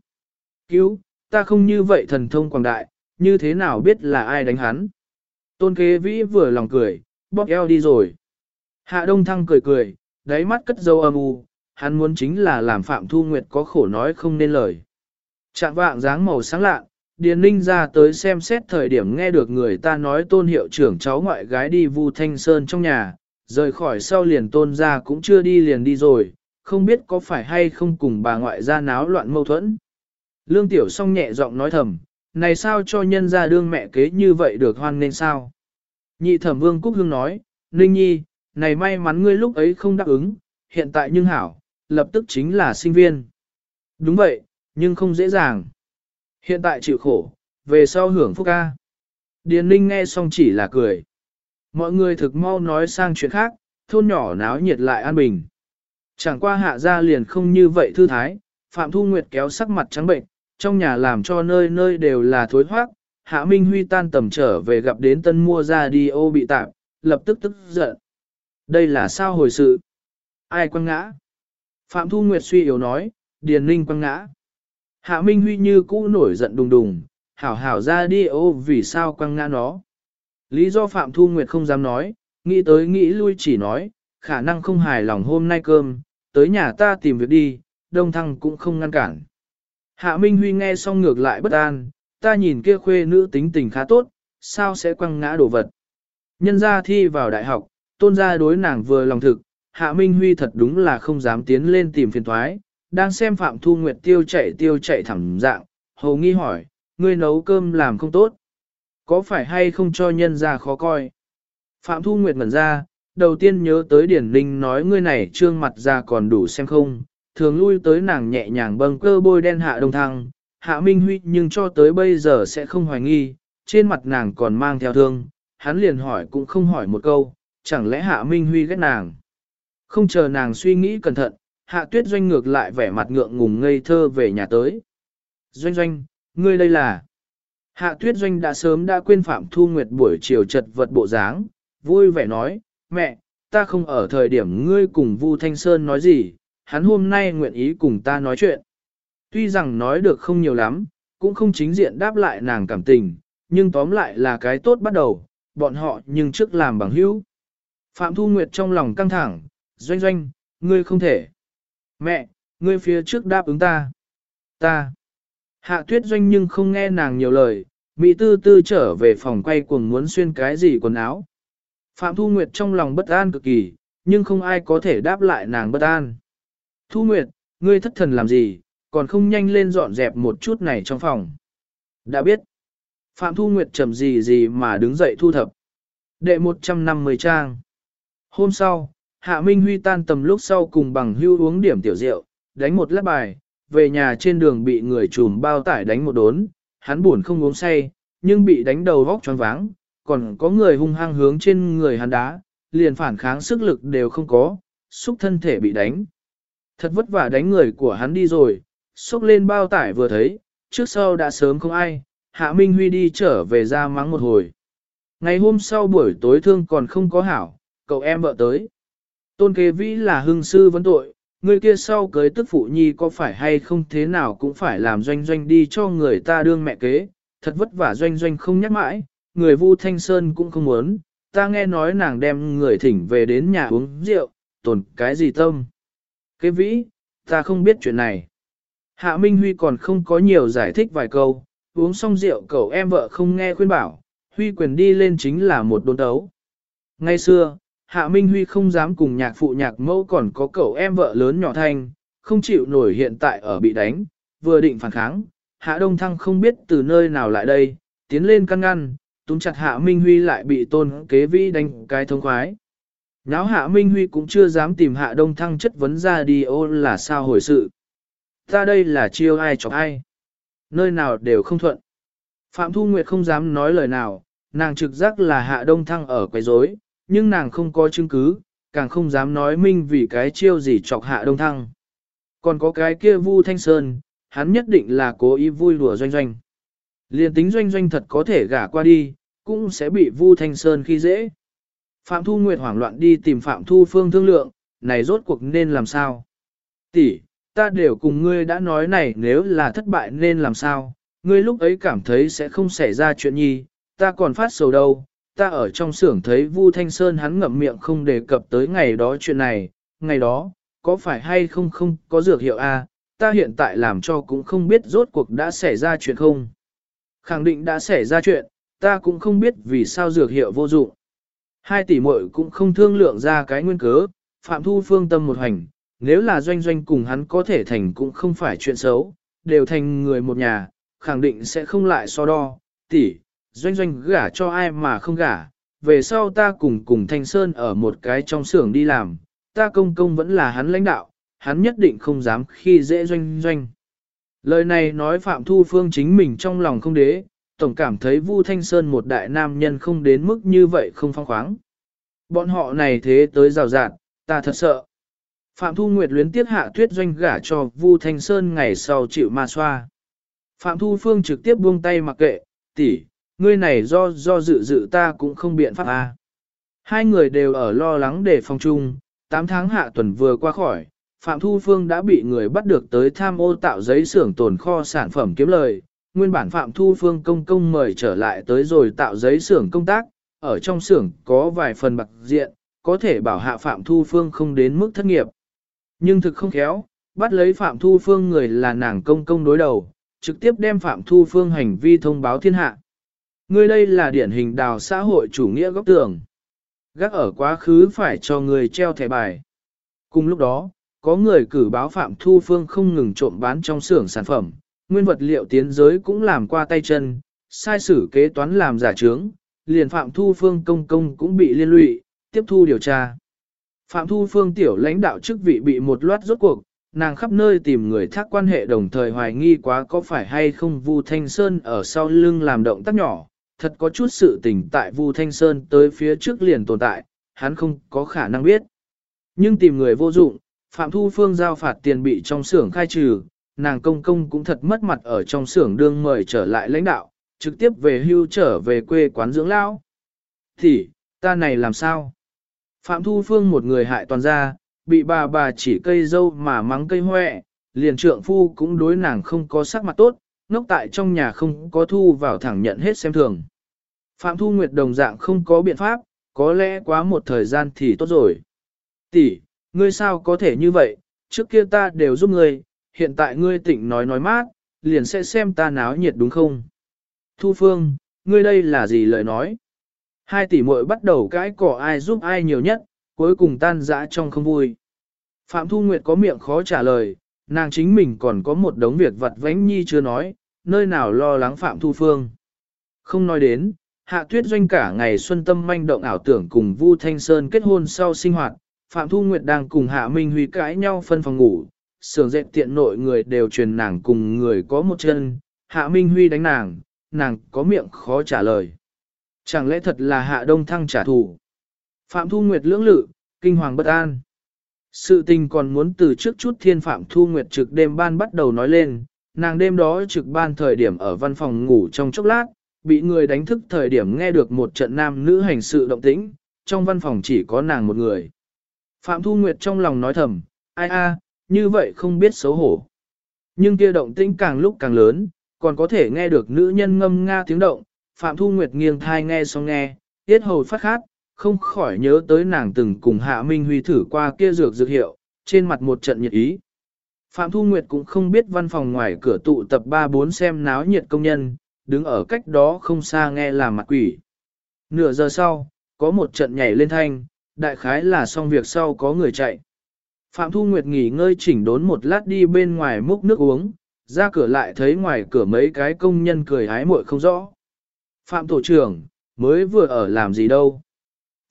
Cứu, ta không như vậy thần thông quảng đại, như thế nào biết là ai đánh hắn? Tôn kế vĩ vừa lòng cười, bóp eo đi rồi. Hạ Đông Thăng cười cười, đáy mắt cất dâu âm u, hắn muốn chính là làm Phạm Thu Nguyệt có khổ nói không nên lời. Trạng vạng dáng màu sáng lạ, Điền Ninh ra tới xem xét thời điểm nghe được người ta nói tôn hiệu trưởng cháu ngoại gái đi Vu Thanh Sơn trong nhà, rời khỏi sau liền tôn ra cũng chưa đi liền đi rồi, không biết có phải hay không cùng bà ngoại ra náo loạn mâu thuẫn. Lương Tiểu song nhẹ giọng nói thầm, này sao cho nhân ra đương mẹ kế như vậy được hoan nên sao? Nhị thẩm vương Cúc Hương nói, Ninh Nhi, này may mắn ngươi lúc ấy không đáp ứng, hiện tại nhưng hảo, lập tức chính là sinh viên. Đúng vậy, nhưng không dễ dàng. Hiện tại chịu khổ, về sau hưởng phúc ca. Điền Ninh nghe xong chỉ là cười. Mọi người thực mau nói sang chuyện khác, thôn nhỏ náo nhiệt lại an bình. Chẳng qua hạ ra liền không như vậy thư thái, Phạm Thu Nguyệt kéo sắc mặt trắng bệnh, trong nhà làm cho nơi nơi đều là thối thoát, Hạ Minh Huy tan tầm trở về gặp đến tân mua ra đi ô bị tạm, lập tức tức giận. Đây là sao hồi sự? Ai quăng ngã? Phạm Thu Nguyệt suy yếu nói, Điền Ninh quăng ngã. Hạ Minh Huy như cũ nổi giận đùng đùng, hảo hảo ra đi ô vì sao quăng ngã nó. Lý do Phạm Thu Nguyệt không dám nói, nghĩ tới nghĩ lui chỉ nói, khả năng không hài lòng hôm nay cơm, tới nhà ta tìm việc đi, đông thăng cũng không ngăn cản. Hạ Minh Huy nghe xong ngược lại bất an, ta nhìn kia khuê nữ tính tình khá tốt, sao sẽ quăng ngã đồ vật. Nhân gia thi vào đại học, tôn gia đối nàng vừa lòng thực, Hạ Minh Huy thật đúng là không dám tiến lên tìm phiền thoái, đang xem Phạm Thu Nguyệt tiêu chạy tiêu chạy thẳng dạng, hầu nghi hỏi, ngươi nấu cơm làm không tốt. Có phải hay không cho nhân ra khó coi? Phạm Thu Nguyệt ngẩn ra, đầu tiên nhớ tới Điển Ninh nói ngươi này trương mặt ra còn đủ xem không, thường lui tới nàng nhẹ nhàng bâng cơ bôi đen hạ đông thăng, hạ minh huy nhưng cho tới bây giờ sẽ không hoài nghi, trên mặt nàng còn mang theo thương, hắn liền hỏi cũng không hỏi một câu, chẳng lẽ hạ minh huy ghét nàng. Không chờ nàng suy nghĩ cẩn thận, hạ tuyết doanh ngược lại vẻ mặt ngượng ngùng ngây thơ về nhà tới. Doanh doanh, ngươi đây là... Hạ tuyết doanh đã sớm đã quên Phạm Thu Nguyệt buổi chiều chật vật bộ dáng, vui vẻ nói, mẹ, ta không ở thời điểm ngươi cùng Vu Thanh Sơn nói gì, hắn hôm nay nguyện ý cùng ta nói chuyện. Tuy rằng nói được không nhiều lắm, cũng không chính diện đáp lại nàng cảm tình, nhưng tóm lại là cái tốt bắt đầu, bọn họ nhưng trước làm bằng hữu. Phạm Thu Nguyệt trong lòng căng thẳng, doanh doanh, ngươi không thể. Mẹ, ngươi phía trước đáp ứng ta. Ta. Hạ tuyết doanh nhưng không nghe nàng nhiều lời, Mỹ tư tư trở về phòng quay cuồng muốn xuyên cái gì quần áo. Phạm Thu Nguyệt trong lòng bất an cực kỳ, nhưng không ai có thể đáp lại nàng bất an. Thu Nguyệt, ngươi thất thần làm gì, còn không nhanh lên dọn dẹp một chút này trong phòng. Đã biết. Phạm Thu Nguyệt trầm gì gì mà đứng dậy thu thập. Đệ 150 trang. Hôm sau, Hạ Minh Huy tan tầm lúc sau cùng bằng hưu uống điểm tiểu rượu, đánh một lát bài, về nhà trên đường bị người trùm bao tải đánh một đốn, hắn buồn không uống say, nhưng bị đánh đầu vóc choáng váng, còn có người hung hăng hướng trên người hắn đá, liền phản kháng sức lực đều không có, xúc thân thể bị đánh. Thật vất vả đánh người của hắn đi rồi, xúc lên bao tải vừa thấy, trước sau đã sớm không ai, Hạ Minh Huy đi trở về ra mắng một hồi. Ngày hôm sau buổi tối thương còn không có hảo, cậu em vợ tới. Tôn kế vĩ là hưng sư vấn tội, người kia sau cưới tức phụ nhi có phải hay không thế nào cũng phải làm doanh doanh đi cho người ta đương mẹ kế, thật vất vả doanh doanh không nhắc mãi, người Vu Thanh Sơn cũng không muốn, ta nghe nói nàng đem người thỉnh về đến nhà uống rượu, tồn cái gì tâm. Kế vĩ, ta không biết chuyện này. Hạ Minh Huy còn không có nhiều giải thích vài câu, uống xong rượu cậu em vợ không nghe khuyên bảo, Huy quyền đi lên chính là một đôn đấu. Ngay xưa, Hạ Minh Huy không dám cùng nhạc phụ nhạc mẫu còn có cậu em vợ lớn nhỏ thanh, không chịu nổi hiện tại ở bị đánh, vừa định phản kháng. Hạ Đông Thăng không biết từ nơi nào lại đây, tiến lên căn ngăn, túm chặt Hạ Minh Huy lại bị tôn kế vĩ đánh cái thông khoái. Náo Hạ Minh Huy cũng chưa dám tìm Hạ Đông Thăng chất vấn ra đi ô là sao hồi sự. Ta đây là chiêu ai chọc ai. Nơi nào đều không thuận. Phạm Thu Nguyệt không dám nói lời nào, nàng trực giác là Hạ Đông Thăng ở quấy rối, nhưng nàng không có chứng cứ, càng không dám nói minh vì cái chiêu gì chọc Hạ Đông Thăng. Còn có cái kia Vu Thanh Sơn, hắn nhất định là cố ý vui đùa doanh doanh. Liên tính doanh doanh thật có thể gả qua đi, cũng sẽ bị Vu Thanh Sơn khi dễ. Phạm Thu Nguyệt hoảng loạn đi tìm Phạm Thu Phương thương lượng, này rốt cuộc nên làm sao? Tỷ, ta đều cùng ngươi đã nói này nếu là thất bại nên làm sao? Ngươi lúc ấy cảm thấy sẽ không xảy ra chuyện nhi, ta còn phát sầu đâu. Ta ở trong xưởng thấy Vu Thanh Sơn hắn ngậm miệng không đề cập tới ngày đó chuyện này, ngày đó, có phải hay không không có dược hiệu A, ta hiện tại làm cho cũng không biết rốt cuộc đã xảy ra chuyện không. Khẳng định đã xảy ra chuyện, ta cũng không biết vì sao dược hiệu vô dụng. Hai tỷ muội cũng không thương lượng ra cái nguyên cớ, Phạm Thu Phương tâm một hành, nếu là doanh doanh cùng hắn có thể thành cũng không phải chuyện xấu, đều thành người một nhà, khẳng định sẽ không lại so đo, tỷ, doanh doanh gả cho ai mà không gả, về sau ta cùng cùng Thanh Sơn ở một cái trong xưởng đi làm, ta công công vẫn là hắn lãnh đạo, hắn nhất định không dám khi dễ doanh doanh. Lời này nói Phạm Thu Phương chính mình trong lòng không đế, tổng cảm thấy Vu Thanh Sơn một đại nam nhân không đến mức như vậy không phong khoáng. Bọn họ này thế tới rào rạt, ta thật sợ. Phạm Thu Nguyệt luyến tiếc hạ tuyết doanh gả cho Vu Thanh Sơn ngày sau chịu ma xoa. Phạm Thu Phương trực tiếp buông tay mặc kệ, tỷ, ngươi này do do dự dự ta cũng không biện pháp a. À. Hai người đều ở lo lắng để phòng chung, 8 tháng hạ tuần vừa qua khỏi, Phạm Thu Phương đã bị người bắt được tới tham ô tạo giấy xưởng tồn kho sản phẩm kiếm lời. Nguyên bản Phạm Thu Phương công công mời trở lại tới rồi tạo giấy xưởng công tác, ở trong xưởng có vài phần bạc diện, có thể bảo hạ Phạm Thu Phương không đến mức thất nghiệp. Nhưng thực không khéo, bắt lấy Phạm Thu Phương người là nàng công công đối đầu, trực tiếp đem Phạm Thu Phương hành vi thông báo thiên hạ. Người đây là điển hình đào xã hội chủ nghĩa góc tường. Gác ở quá khứ phải cho người treo thẻ bài. Cùng lúc đó, có người cử báo Phạm Thu Phương không ngừng trộm bán trong xưởng sản phẩm, nguyên vật liệu tiến giới cũng làm qua tay chân, sai sử kế toán làm giả trướng, liền Phạm Thu Phương công công cũng bị liên lụy, tiếp thu điều tra. Phạm Thu Phương tiểu lãnh đạo chức vị bị một loạt rốt cuộc, nàng khắp nơi tìm người thác quan hệ đồng thời hoài nghi quá có phải hay không Vu Thanh Sơn ở sau lưng làm động tác nhỏ, thật có chút sự tình tại Vu Thanh Sơn tới phía trước liền tồn tại, hắn không có khả năng biết. Nhưng tìm người vô dụng, Phạm Thu Phương giao phạt tiền bị trong xưởng khai trừ, nàng công công cũng thật mất mặt ở trong xưởng đương mời trở lại lãnh đạo, trực tiếp về hưu trở về quê quán dưỡng lão. Thì, ta này làm sao? Phạm Thu Phương một người hại toàn gia, bị bà bà chỉ cây dâu mà mắng cây hoẹ, liền trượng phu cũng đối nàng không có sắc mặt tốt, ngốc tại trong nhà không có thu vào thẳng nhận hết xem thường. Phạm Thu Nguyệt đồng dạng không có biện pháp, có lẽ quá một thời gian thì tốt rồi. Tỷ, ngươi sao có thể như vậy, trước kia ta đều giúp ngươi, hiện tại ngươi tỉnh nói nói mát, liền sẽ xem ta náo nhiệt đúng không? Thu Phương, ngươi đây là gì lời nói? Hai tỷ muội bắt đầu cãi cỏ ai giúp ai nhiều nhất, cuối cùng tan dã trong không vui. Phạm Thu Nguyệt có miệng khó trả lời, nàng chính mình còn có một đống việc vặt vánh nhi chưa nói, nơi nào lo lắng Phạm Thu Phương. Không nói đến, Hạ Tuyết Doanh cả ngày xuân tâm manh động ảo tưởng cùng Vu Thanh Sơn kết hôn sau sinh hoạt, Phạm Thu Nguyệt đang cùng Hạ Minh Huy cãi nhau phân phòng ngủ, sưởng dẹp tiện nội người đều truyền nàng cùng người có một chân, Hạ Minh Huy đánh nàng, nàng có miệng khó trả lời. Chẳng lẽ thật là Hạ Đông Thăng trả thù? Phạm Thu Nguyệt lưỡng lự, kinh hoàng bất an. Sự tình còn muốn từ trước chút thiên Phạm Thu Nguyệt trực đêm ban bắt đầu nói lên, nàng đêm đó trực ban thời điểm ở văn phòng ngủ trong chốc lát, bị người đánh thức thời điểm nghe được một trận nam nữ hành sự động tĩnh, trong văn phòng chỉ có nàng một người. Phạm Thu Nguyệt trong lòng nói thầm, ai a, như vậy không biết xấu hổ. Nhưng kia động tĩnh càng lúc càng lớn, còn có thể nghe được nữ nhân ngâm nga tiếng động, Phạm Thu Nguyệt nghiêng thai nghe xong nghe, tiết hầu phát khát, không khỏi nhớ tới nàng từng cùng Hạ Minh Huy thử qua kia dược dược hiệu, trên mặt một trận nhiệt ý. Phạm Thu Nguyệt cũng không biết văn phòng ngoài cửa tụ tập 3-4 xem náo nhiệt công nhân, đứng ở cách đó không xa nghe là mặt quỷ. Nửa giờ sau, có một trận nhảy lên thanh, đại khái là xong việc sau có người chạy. Phạm Thu Nguyệt nghỉ ngơi chỉnh đốn một lát đi bên ngoài múc nước uống, ra cửa lại thấy ngoài cửa mấy cái công nhân cười hái muội không rõ. Phạm Tổ trưởng, mới vừa ở làm gì đâu.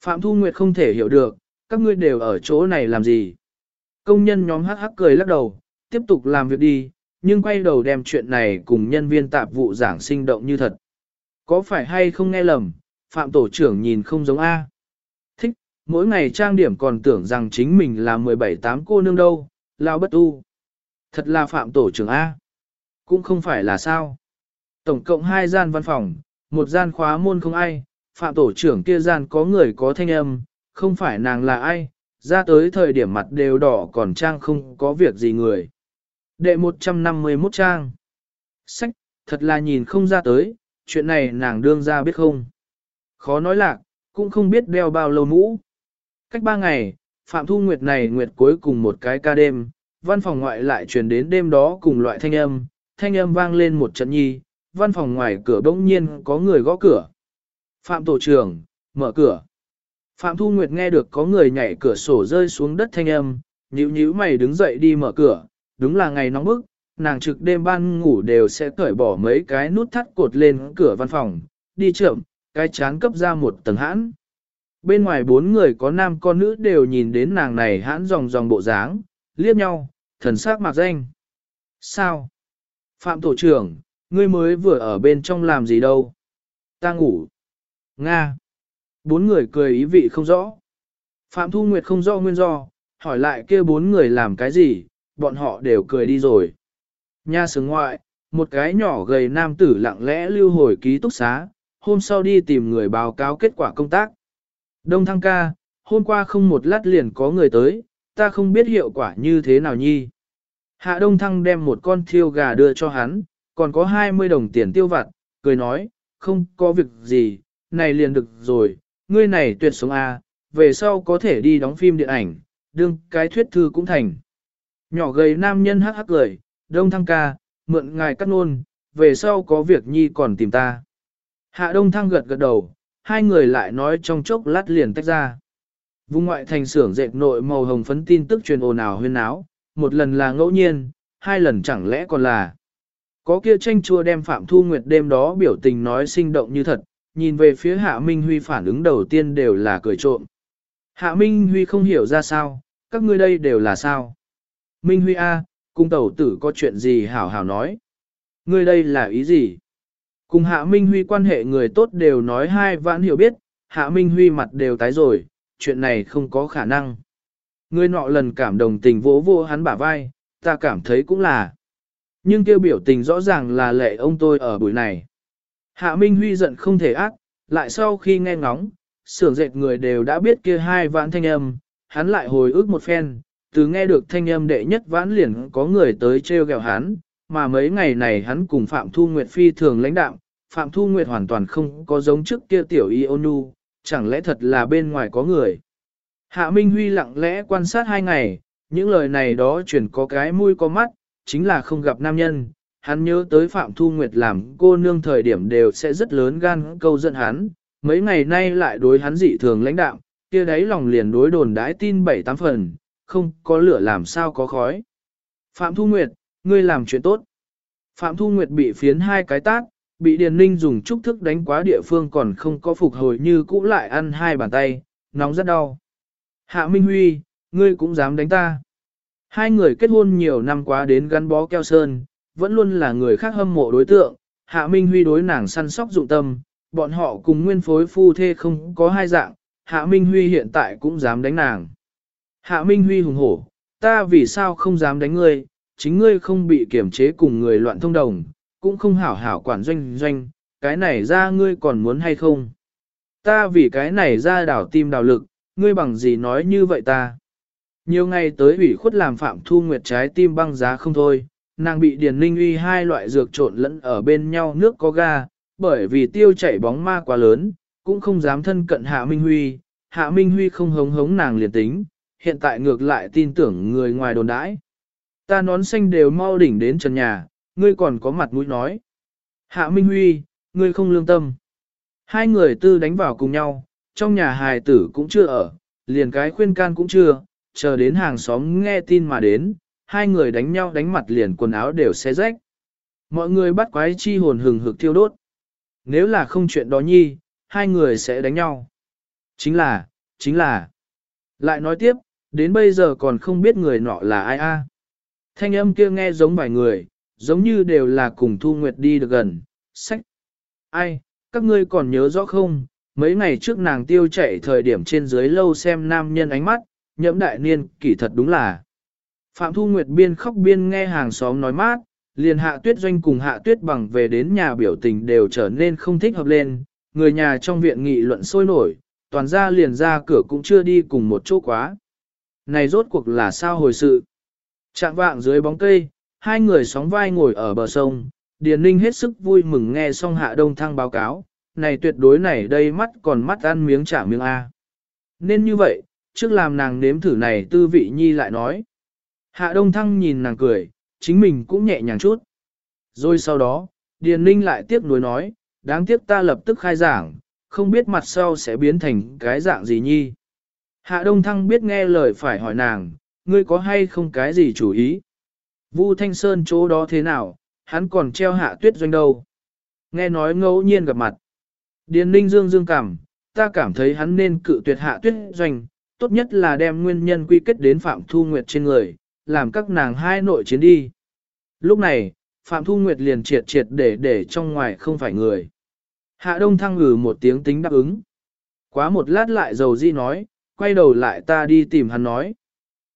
Phạm Thu Nguyệt không thể hiểu được, các ngươi đều ở chỗ này làm gì. Công nhân nhóm hắc hắc cười lắc đầu, tiếp tục làm việc đi, nhưng quay đầu đem chuyện này cùng nhân viên tạp vụ giảng sinh động như thật. Có phải hay không nghe lầm, Phạm Tổ trưởng nhìn không giống A. Thích, mỗi ngày trang điểm còn tưởng rằng chính mình là 17-8 cô nương đâu, lao bất tu. Thật là Phạm Tổ trưởng A. Cũng không phải là sao. Tổng cộng hai gian văn phòng, một gian khóa môn không ai, Phạm Tổ trưởng kia gian có người có thanh âm, không phải nàng là ai, ra tới thời điểm mặt đều đỏ còn trang không có việc gì người. Đệ 151 trang. Sách, thật là nhìn không ra tới, chuyện này nàng đương ra biết không. Khó nói lạc, cũng không biết đeo bao lâu mũ. Cách ba ngày, Phạm Thu Nguyệt này Nguyệt cuối cùng một cái ca đêm, văn phòng ngoại lại truyền đến đêm đó cùng loại thanh âm, thanh âm vang lên một trận nhi, văn phòng ngoài cửa bỗng nhiên có người gõ cửa. Phạm Tổ trưởng, mở cửa. Phạm Thu Nguyệt nghe được có người nhảy cửa sổ rơi xuống đất thanh âm, nhíu nhíu mày đứng dậy đi mở cửa, đúng là ngày nóng bức, nàng trực đêm ban ngủ đều sẽ cởi bỏ mấy cái nút thắt cột lên cửa văn phòng, đi chậm, cái chán cấp ra một tầng hãn. Bên ngoài bốn người có nam con nữ đều nhìn đến nàng này hãn dòng dòng bộ dáng, liếc nhau, thần sắc mạc danh. Sao? Phạm tổ trưởng, ngươi mới vừa ở bên trong làm gì đâu? Ta ngủ. Nga. Bốn người cười ý vị không rõ. Phạm Thu Nguyệt không rõ nguyên do, hỏi lại kia bốn người làm cái gì, bọn họ đều cười đi rồi. Nha sướng ngoại, một cái nhỏ gầy nam tử lặng lẽ lưu hồi ký túc xá, hôm sau đi tìm người báo cáo kết quả công tác. Đông thăng ca, hôm qua không một lát liền có người tới, ta không biết hiệu quả như thế nào nhi. Hạ Đông Thăng đem một con thiêu gà đưa cho hắn, còn có 20 đồng tiền tiêu vặt, cười nói, không có việc gì, này liền được rồi, ngươi này tuyệt sống A, về sau có thể đi đóng phim điện ảnh, đương cái thuyết thư cũng thành. Nhỏ gầy nam nhân hắc hắc cười, Đông Thăng ca, mượn ngài cắt nôn, về sau có việc nhi còn tìm ta. Hạ Đông Thăng gật gật đầu, hai người lại nói trong chốc lát liền tách ra. Vùng ngoại thành xưởng dệt nội màu hồng phấn tin tức truyền ồn ào huyên áo, một lần là ngẫu nhiên, hai lần chẳng lẽ còn là. Có kia tranh chua đem Phạm Thu Nguyệt đêm đó biểu tình nói sinh động như thật, nhìn về phía Hạ Minh Huy phản ứng đầu tiên đều là cười trộm. Hạ Minh Huy không hiểu ra sao, các ngươi đây đều là sao. Minh Huy A, cung tẩu tử có chuyện gì hảo hảo nói. Ngươi đây là ý gì? Cùng Hạ Minh Huy quan hệ người tốt đều nói hai vãn hiểu biết, Hạ Minh Huy mặt đều tái rồi, chuyện này không có khả năng. Người nọ lần cảm đồng tình vỗ vô hắn bả vai, ta cảm thấy cũng là. Nhưng kêu biểu tình rõ ràng là lệ ông tôi ở buổi này. Hạ Minh Huy giận không thể ác, lại sau khi nghe ngóng, sưởng dệt người đều đã biết kia hai vãn thanh âm, hắn lại hồi ức một phen, từ nghe được thanh âm đệ nhất vãn liền có người tới treo gẹo hắn, mà mấy ngày này hắn cùng Phạm Thu Nguyệt phi thường lãnh đạo, Phạm Thu Nguyệt hoàn toàn không có giống trước kia tiểu y ônu, chẳng lẽ thật là bên ngoài có người. Hạ Minh Huy lặng lẽ quan sát hai ngày, những lời này đó chuyển có cái mũi có mắt, chính là không gặp nam nhân. Hắn nhớ tới Phạm Thu Nguyệt làm cô nương thời điểm đều sẽ rất lớn gan câu giận hắn, mấy ngày nay lại đối hắn dị thường lãnh đạo, kia đấy lòng liền đối đồn đãi tin bảy tám phần, không có lửa làm sao có khói. Phạm Thu Nguyệt, ngươi làm chuyện tốt. Phạm Thu Nguyệt bị phiến hai cái tát, bị Điền Ninh dùng trúc thức đánh quá địa phương còn không có phục hồi như cũ lại ăn hai bàn tay, nóng rất đau. Hạ Minh Huy, ngươi cũng dám đánh ta. Hai người kết hôn nhiều năm quá đến gắn bó keo sơn, vẫn luôn là người khác hâm mộ đối tượng. Hạ Minh Huy đối nàng săn sóc dụng tâm, bọn họ cùng nguyên phối phu thê không có hai dạng. Hạ Minh Huy hiện tại cũng dám đánh nàng. Hạ Minh Huy hùng hổ, ta vì sao không dám đánh ngươi, chính ngươi không bị kiểm chế cùng người loạn thông đồng, cũng không hảo hảo quản doanh doanh, cái này ra ngươi còn muốn hay không? Ta vì cái này ra đảo tim đảo lực, ngươi bằng gì nói như vậy ta? Nhiều ngày tới ủy khuất làm Phạm Thu Nguyệt trái tim băng giá không thôi, nàng bị Điền Ninh uy hai loại dược trộn lẫn ở bên nhau nước có ga, bởi vì tiêu chảy bóng ma quá lớn, cũng không dám thân cận Hạ Minh Huy, Hạ Minh Huy không hống hống nàng liền tính, hiện tại ngược lại tin tưởng người ngoài đồn đãi. Ta nón xanh đều mau đỉnh đến trần nhà, ngươi còn có mặt mũi nói. Hạ Minh Huy, ngươi không lương tâm. Hai người tư đánh vào cùng nhau, trong nhà hài tử cũng chưa ở, liền cái khuyên can cũng chưa, chờ đến hàng xóm nghe tin mà đến, hai người đánh nhau đánh mặt liền quần áo đều xé rách. Mọi người bắt quái chi hồn hừng hực thiêu đốt. Nếu là không chuyện đó nhi, hai người sẽ đánh nhau. Chính là, chính là. Lại nói tiếp, đến bây giờ còn không biết người nọ là ai a. Thanh âm kia nghe giống vài người, giống như đều là cùng Thu Nguyệt đi được gần, sách. Ai, các ngươi còn nhớ rõ không, mấy ngày trước nàng tiêu chạy thời điểm trên dưới lâu xem nam nhân ánh mắt, nhẫm đại niên, kỳ thật đúng là. Phạm Thu Nguyệt biên khóc biên nghe hàng xóm nói mát, liền hạ tuyết doanh cùng hạ tuyết bằng về đến nhà biểu tình đều trở nên không thích hợp lên, người nhà trong viện nghị luận sôi nổi, toàn ra liền ra cửa cũng chưa đi cùng một chỗ quá. Này rốt cuộc là sao hồi sự? Trạng vạng dưới bóng cây, hai người sóng vai ngồi ở bờ sông, Điền Ninh hết sức vui mừng nghe xong hạ đông thăng báo cáo, này tuyệt đối này đây mắt còn mắt ăn miếng trả miếng A. Nên như vậy, trước làm nàng nếm thử này tư vị nhi lại nói. Hạ đông thăng nhìn nàng cười, chính mình cũng nhẹ nhàng chút. Rồi sau đó, Điền Ninh lại tiếc nuối nói, đáng tiếc ta lập tức khai giảng, không biết mặt sau sẽ biến thành cái dạng gì nhi. Hạ Đông Thăng biết nghe lời phải hỏi nàng, ngươi có hay không cái gì chủ ý? Vu Thanh Sơn chỗ đó thế nào, hắn còn treo hạ tuyết doanh đâu? Nghe nói ngẫu nhiên gặp mặt. Điền Ninh Dương Dương cảm, ta cảm thấy hắn nên cự tuyệt hạ tuyết doanh, tốt nhất là đem nguyên nhân quy kết đến Phạm Thu Nguyệt trên người, làm các nàng hai nội chiến đi. Lúc này, Phạm Thu Nguyệt liền triệt triệt để để trong ngoài không phải người. Hạ Đông Thăng ngừ một tiếng tính đáp ứng. Quá một lát lại dầu di nói, quay đầu lại ta đi tìm hắn nói.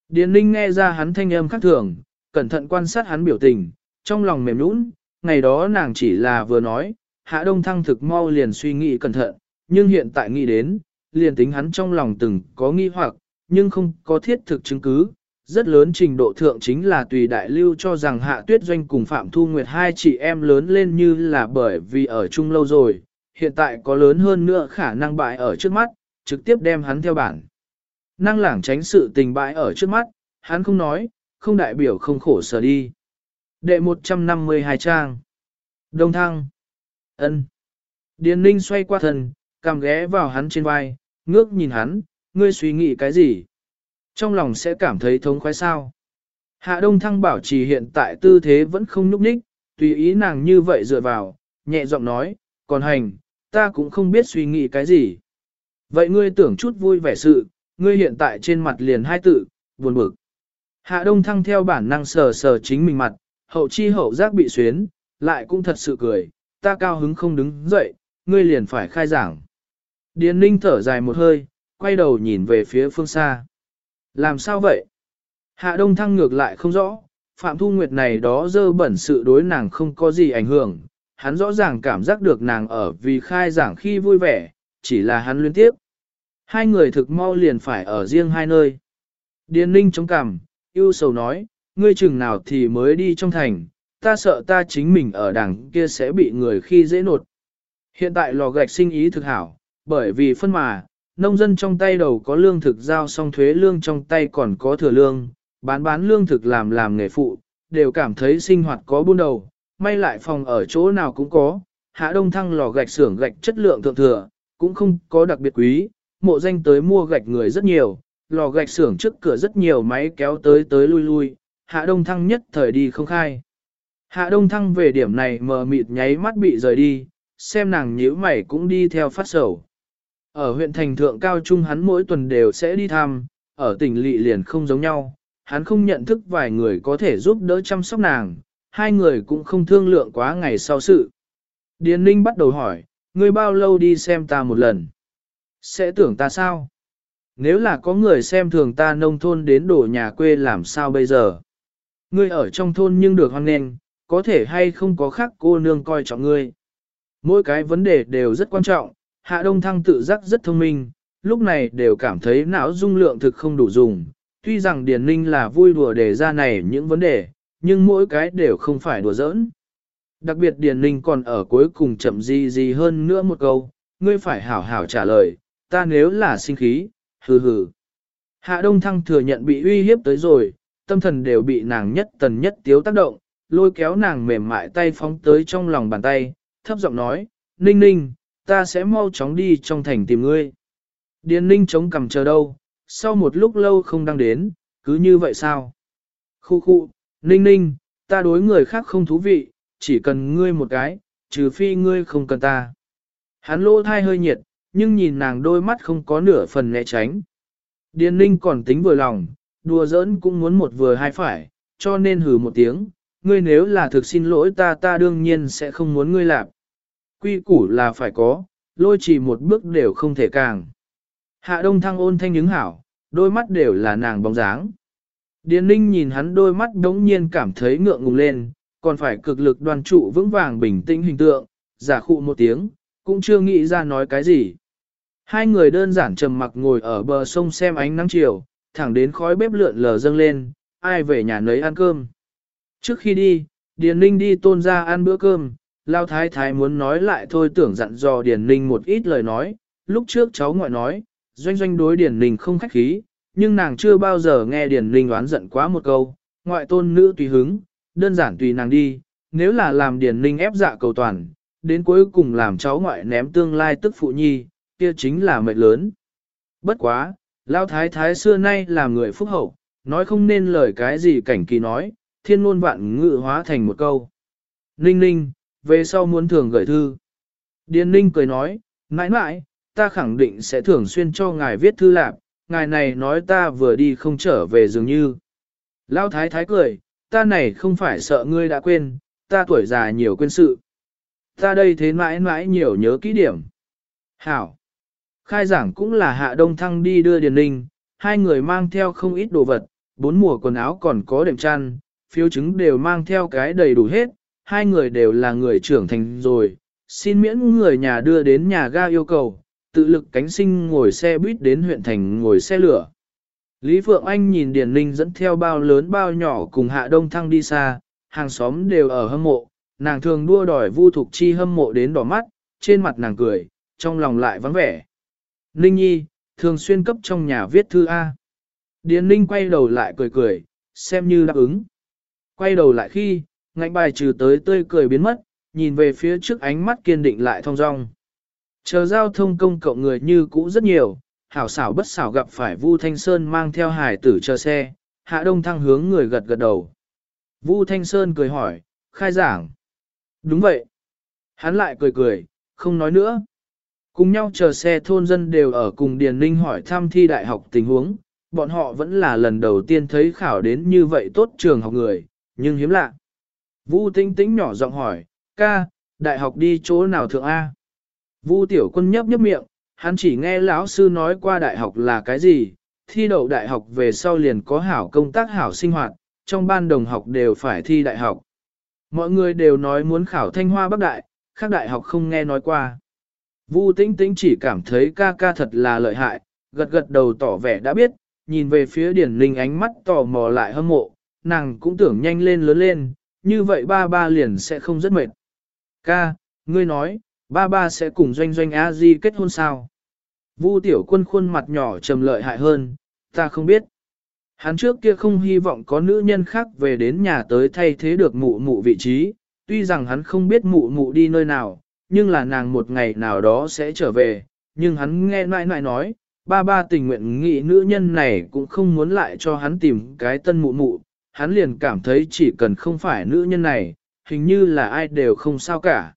Điền Linh nghe ra hắn thanh âm khác thường, cẩn thận quan sát hắn biểu tình, trong lòng mềm nũng, ngày đó nàng chỉ là vừa nói, Hạ Đông Thăng thực mau liền suy nghĩ cẩn thận, nhưng hiện tại nghĩ đến, liền tính hắn trong lòng từng có nghi hoặc, nhưng không có thiết thực chứng cứ, rất lớn trình độ thượng chính là tùy đại lưu cho rằng Hạ Tuyết Doanh cùng Phạm Thu Nguyệt hai chị em lớn lên như là bởi vì ở chung lâu rồi, hiện tại có lớn hơn nữa khả năng bại ở trước mắt, trực tiếp đem hắn theo bản. Năng lảng tránh sự tình bại ở trước mắt, hắn không nói, không đại biểu không khổ sở đi. Đệ 152 trang. Đông thăng. ân Điền ninh xoay qua thần, cằm ghé vào hắn trên vai, ngước nhìn hắn, ngươi suy nghĩ cái gì? Trong lòng sẽ cảm thấy thống khoái sao? Hạ đông thăng bảo trì hiện tại tư thế vẫn không nhúc nhích, tùy ý nàng như vậy dựa vào, nhẹ giọng nói, còn hành, ta cũng không biết suy nghĩ cái gì. Vậy ngươi tưởng chút vui vẻ sự, ngươi hiện tại trên mặt liền hai tự, buồn bực. Hạ đông thăng theo bản năng sờ sờ chính mình mặt, hậu chi hậu giác bị xuyến, lại cũng thật sự cười, ta cao hứng không đứng dậy, ngươi liền phải khai giảng. Điền ninh thở dài một hơi, quay đầu nhìn về phía phương xa. Làm sao vậy? Hạ đông thăng ngược lại không rõ, Phạm Thu Nguyệt này đó dơ bẩn sự đối nàng không có gì ảnh hưởng, hắn rõ ràng cảm giác được nàng ở vì khai giảng khi vui vẻ, chỉ là hắn liên tiếp. Hai người thực mau liền phải ở riêng hai nơi. Điền ninh chống cằm, yêu sầu nói, ngươi chừng nào thì mới đi trong thành, ta sợ ta chính mình ở đằng kia sẽ bị người khi dễ nột. Hiện tại lò gạch sinh ý thực hảo, bởi vì phân mà, nông dân trong tay đầu có lương thực giao xong thuế lương trong tay còn có thừa lương, bán bán lương thực làm làm nghề phụ, đều cảm thấy sinh hoạt có buôn đầu, may lại phòng ở chỗ nào cũng có, hạ đông thăng lò gạch xưởng gạch chất lượng thượng thừa, cũng không có đặc biệt quý, mộ danh tới mua gạch người rất nhiều, lò gạch xưởng trước cửa rất nhiều máy kéo tới tới lui lui, hạ đông thăng nhất thời đi không khai. Hạ đông thăng về điểm này mờ mịt nháy mắt bị rời đi, xem nàng nhíu mày cũng đi theo phát sầu. Ở huyện thành thượng cao trung hắn mỗi tuần đều sẽ đi thăm, ở tỉnh lỵ liền không giống nhau, hắn không nhận thức vài người có thể giúp đỡ chăm sóc nàng, hai người cũng không thương lượng quá ngày sau sự. Điền Ninh bắt đầu hỏi, ngươi bao lâu đi xem ta một lần? Sẽ tưởng ta sao? Nếu là có người xem thường ta nông thôn đến đổ nhà quê làm sao bây giờ? Ngươi ở trong thôn nhưng được hoan nghênh, có thể hay không có khác cô nương coi trọng ngươi. Mỗi cái vấn đề đều rất quan trọng, Hạ Đông Thăng tự giác rất thông minh, lúc này đều cảm thấy não dung lượng thực không đủ dùng. Tuy rằng Điền Ninh là vui đùa đề ra này những vấn đề, nhưng mỗi cái đều không phải đùa giỡn. Đặc biệt Điền Ninh còn ở cuối cùng chậm gì gì hơn nữa một câu, ngươi phải hảo hảo trả lời, ta nếu là sinh khí, hừ hừ. Hạ Đông Thăng thừa nhận bị uy hiếp tới rồi, tâm thần đều bị nàng nhất tần nhất tiếu tác động, lôi kéo nàng mềm mại tay phóng tới trong lòng bàn tay, thấp giọng nói, Ninh Ninh, ta sẽ mau chóng đi trong thành tìm ngươi. Điền Ninh chống cằm chờ đâu, sau một lúc lâu không đang đến, cứ như vậy sao? Khu khu, ninh ninh, ta đối người khác không thú vị, chỉ cần ngươi một cái, trừ phi ngươi không cần ta. Hắn lỗ thai hơi nhiệt, nhưng nhìn nàng đôi mắt không có nửa phần né tránh. Điền ninh còn tính vừa lòng, đùa giỡn cũng muốn một vừa hai phải, cho nên hừ một tiếng, ngươi nếu là thực xin lỗi ta ta đương nhiên sẽ không muốn ngươi làm. Quy củ là phải có, lôi chỉ một bước đều không thể càng. Hạ đông thăng ôn thanh những hảo, đôi mắt đều là nàng bóng dáng. Điền ninh nhìn hắn đôi mắt đống nhiên cảm thấy ngượng ngùng lên, còn phải cực lực đoàn trụ vững vàng bình tĩnh hình tượng, giả khụ một tiếng, cũng chưa nghĩ ra nói cái gì. Hai người đơn giản trầm mặc ngồi ở bờ sông xem ánh nắng chiều, thẳng đến khói bếp lượn lờ dâng lên, ai về nhà nấy ăn cơm. Trước khi đi, Điền Ninh đi tôn ra ăn bữa cơm, Lao Thái Thái muốn nói lại thôi tưởng dặn dò Điền Ninh một ít lời nói, lúc trước cháu ngoại nói, doanh doanh đối Điền Ninh không khách khí, nhưng nàng chưa bao giờ nghe Điền Ninh oán giận quá một câu, ngoại tôn nữ tùy hứng, đơn giản tùy nàng đi, nếu là làm Điền Ninh ép dạ cầu toàn, đến cuối cùng làm cháu ngoại ném tương lai tức phụ nhi, kia chính là mệnh lớn. Bất quá, Lao Thái Thái xưa nay là người phúc hậu, nói không nên lời cái gì cảnh kỳ nói, thiên ngôn vạn ngự hóa thành một câu. Ninh ninh, về sau muốn thường gửi thư. Điền ninh cười nói, mãi mãi, ta khẳng định sẽ thường xuyên cho ngài viết thư lạc, ngài này nói ta vừa đi không trở về dường như. Lao thái thái cười, ta này không phải sợ ngươi đã quên, ta tuổi già nhiều quên sự. Ta đây thế mãi mãi nhiều nhớ kỹ điểm. Hảo. Khai giảng cũng là hạ đông thăng đi đưa Điền Ninh, hai người mang theo không ít đồ vật, bốn mùa quần áo còn có đệm chăn, phiếu chứng đều mang theo cái đầy đủ hết, hai người đều là người trưởng thành rồi, xin miễn người nhà đưa đến nhà ga yêu cầu, tự lực cánh sinh ngồi xe buýt đến huyện thành ngồi xe lửa. Lý Phượng Anh nhìn Điền Ninh dẫn theo bao lớn bao nhỏ cùng Hạ Đông Thăng đi xa, hàng xóm đều ở hâm mộ, nàng thường đua đòi Vu Thục Chi hâm mộ đến đỏ mắt, trên mặt nàng cười, trong lòng lại vắng vẻ. Ninh Nhi, thường xuyên cấp trong nhà viết thư A. Điền Ninh quay đầu lại cười cười, xem như đáp ứng. Quay đầu lại khi, ngạnh bài trừ tới tươi cười biến mất, nhìn về phía trước ánh mắt kiên định lại thong dong. Chờ giao thông công cộng người như cũ rất nhiều, hảo xảo bất xảo gặp phải Vu Thanh Sơn mang theo hải tử chờ xe, hạ đông thăng hướng người gật gật đầu. Vu Thanh Sơn cười hỏi, khai giảng. Đúng vậy. Hắn lại cười cười, không nói nữa. Cùng nhau chờ xe thôn dân đều ở cùng Điền Ninh hỏi thăm thi đại học tình huống, bọn họ vẫn là lần đầu tiên thấy khảo đến như vậy tốt trường học người, nhưng hiếm lạ. Vu tinh tĩnh nhỏ giọng hỏi, ca, đại học đi chỗ nào thượng A? Vu tiểu quân nhấp nhấp miệng, hắn chỉ nghe lão sư nói qua đại học là cái gì, thi đậu đại học về sau liền có hảo công tác hảo sinh hoạt, trong ban đồng học đều phải thi đại học. Mọi người đều nói muốn khảo thanh hoa bắc đại, khác đại học không nghe nói qua. Vu tĩnh tĩnh chỉ cảm thấy ca ca thật là lợi hại, gật gật đầu tỏ vẻ đã biết, nhìn về phía điển linh ánh mắt tò mò lại hâm mộ, nàng cũng tưởng nhanh lên lớn lên, như vậy ba ba liền sẽ không rất mệt. Ca, ngươi nói, ba ba sẽ cùng doanh doanh a di kết hôn sao? Vu tiểu quân khuôn mặt nhỏ trầm lợi hại hơn, ta không biết. Hắn trước kia không hy vọng có nữ nhân khác về đến nhà tới thay thế được mụ mụ vị trí, tuy rằng hắn không biết mụ mụ đi nơi nào, nhưng là nàng một ngày nào đó sẽ trở về, nhưng hắn nghe nãi nãi nói, ba ba tình nguyện nghĩ nữ nhân này cũng không muốn lại cho hắn tìm cái tân mụ mụ, hắn liền cảm thấy chỉ cần không phải nữ nhân này, hình như là ai đều không sao cả.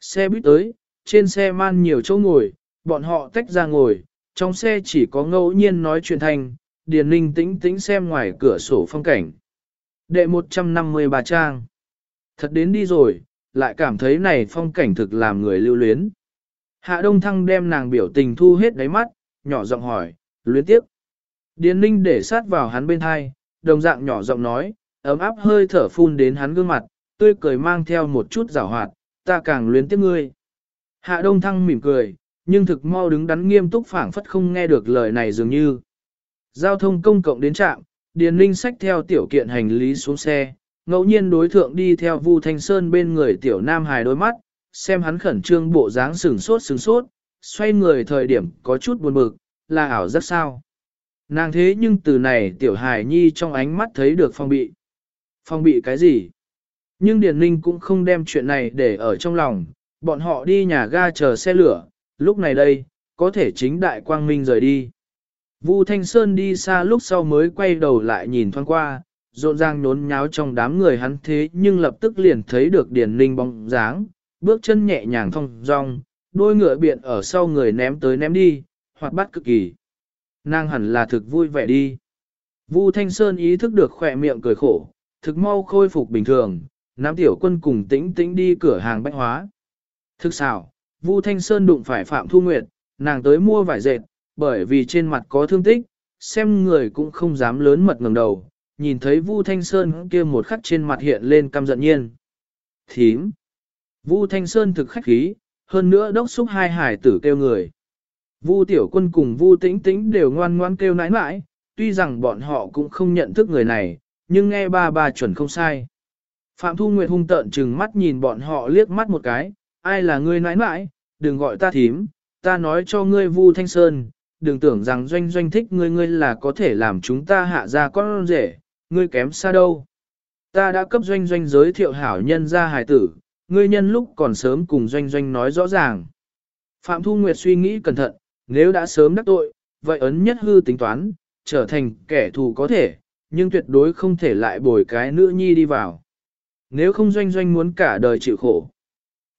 Xe buýt tới, trên xe man nhiều chỗ ngồi, bọn họ tách ra ngồi, trong xe chỉ có ngẫu nhiên nói chuyện thành, Điền Ninh tĩnh tĩnh xem ngoài cửa sổ phong cảnh. Đệ 153 trang. Thật đến đi rồi, lại cảm thấy này phong cảnh thực làm người lưu luyến. Hạ Đông Thăng đem nàng biểu tình thu hết đáy mắt, nhỏ giọng hỏi, luyến tiếp. Điền Ninh để sát vào hắn bên hai, đồng dạng nhỏ giọng nói, ấm áp hơi thở phun đến hắn gương mặt, tươi cười mang theo một chút giảo hoạt, ta càng luyến tiếc ngươi. Hạ Đông Thăng mỉm cười, nhưng thực mau đứng đắn nghiêm túc phảng phất không nghe được lời này dường như. Giao thông công cộng đến trạm, Điền Ninh xách theo tiểu kiện hành lý xuống xe, ngẫu nhiên đối thượng đi theo Vu Thanh Sơn bên người tiểu nam hải đôi mắt, xem hắn khẩn trương bộ dáng sừng sốt sừng sốt, xoay người thời điểm có chút buồn bực, là ảo rất sao. Nàng thế nhưng từ này tiểu hài nhi trong ánh mắt thấy được phong bị. Phong bị cái gì? Nhưng Điền Ninh cũng không đem chuyện này để ở trong lòng, bọn họ đi nhà ga chờ xe lửa, lúc này đây, có thể chính đại quang minh rời đi. Vu Thanh Sơn đi xa lúc sau mới quay đầu lại nhìn thoáng qua, rộn ràng nhốn nháo trong đám người hắn thế nhưng lập tức liền thấy được Điền Ninh bóng dáng, bước chân nhẹ nhàng thong dong, đôi ngựa biện ở sau người ném tới ném đi, hoặc bắt cực kỳ. Nàng hẳn là thực vui vẻ đi. Vu Thanh Sơn ý thức được khỏe miệng cười khổ, thực mau khôi phục bình thường, nắm tiểu quân cùng tĩnh tĩnh đi cửa hàng bách hóa. Thực xảo, Vu Thanh Sơn đụng phải Phạm Thu Nguyệt, nàng tới mua vải dệt, bởi vì trên mặt có thương tích, xem người cũng không dám lớn mật ngẩng đầu, nhìn thấy Vu Thanh Sơn kia một khắc trên mặt hiện lên căm giận nhiên. Thím! Vu Thanh Sơn thực khách khí, hơn nữa đốc xúc hai hải tử kêu người. Vu Tiểu Quân cùng Vu Tĩnh Tĩnh đều ngoan ngoan kêu nãi nãi, tuy rằng bọn họ cũng không nhận thức người này, nhưng nghe ba ba chuẩn không sai. Phạm Thu Nguyệt hung tợn chừng mắt nhìn bọn họ liếc mắt một cái, ai là ngươi nãi nãi, đừng gọi ta thím, ta nói cho ngươi Vu Thanh Sơn, đừng tưởng rằng doanh doanh thích ngươi ngươi là có thể làm chúng ta hạ ra con rể, ngươi kém xa đâu. Ta đã cấp doanh doanh giới thiệu hảo nhân ra hài tử, ngươi nhân lúc còn sớm cùng doanh doanh nói rõ ràng. Phạm Thu Nguyệt suy nghĩ cẩn thận, nếu đã sớm đắc tội, vậy ấn nhất hư tính toán, trở thành kẻ thù có thể, nhưng tuyệt đối không thể lại bồi cái nữ nhi đi vào. Nếu không doanh doanh muốn cả đời chịu khổ.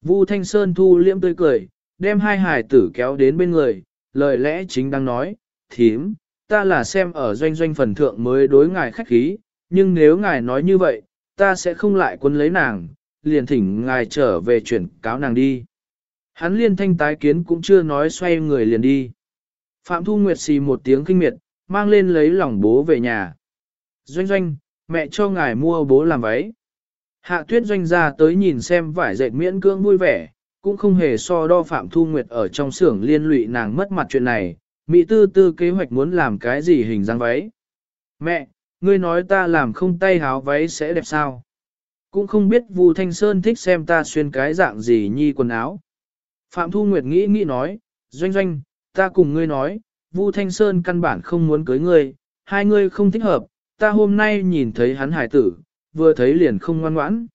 Vu Thanh Sơn thu liễm tươi cười, đem hai hài tử kéo đến bên người, lời lẽ chính đang nói, thím, ta là xem ở doanh doanh phần thượng mới đối ngài khách khí, nhưng nếu ngài nói như vậy, ta sẽ không lại quân lấy nàng, liền thỉnh ngài trở về chuyển cáo nàng đi. Hắn liên thanh tái kiến cũng chưa nói xoay người liền đi. Phạm Thu Nguyệt xì một tiếng kinh miệt, mang lên lấy lòng bố về nhà. Doanh doanh, mẹ cho ngài mua bố làm váy. Hạ tuyết doanh ra tới nhìn xem vải dệt miễn cưỡng vui vẻ, cũng không hề so đo Phạm Thu Nguyệt ở trong xưởng liên lụy nàng mất mặt chuyện này, Mỹ tư tư kế hoạch muốn làm cái gì hình dáng váy. Mẹ, ngươi nói ta làm không tay háo váy sẽ đẹp sao? Cũng không biết Vu Thanh Sơn thích xem ta xuyên cái dạng gì nhi quần áo. Phạm Thu Nguyệt nghĩ nghĩ nói, doanh doanh, ta cùng ngươi nói, Vu Thanh Sơn căn bản không muốn cưới ngươi, hai ngươi không thích hợp, ta hôm nay nhìn thấy hắn hải tử, vừa thấy liền không ngoan ngoãn.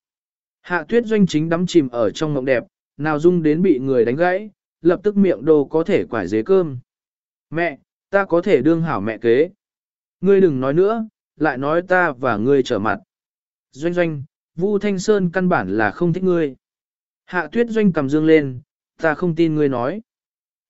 Hạ tuyết doanh chính đắm chìm ở trong mộng đẹp, nào dung đến bị người đánh gãy, lập tức miệng đồ có thể quải dế cơm. Mẹ, ta có thể đương hảo mẹ kế. Ngươi đừng nói nữa, lại nói ta và ngươi trở mặt. Doanh doanh, Vu Thanh Sơn căn bản là không thích ngươi. Hạ tuyết doanh cầm dương lên, ta không tin ngươi nói.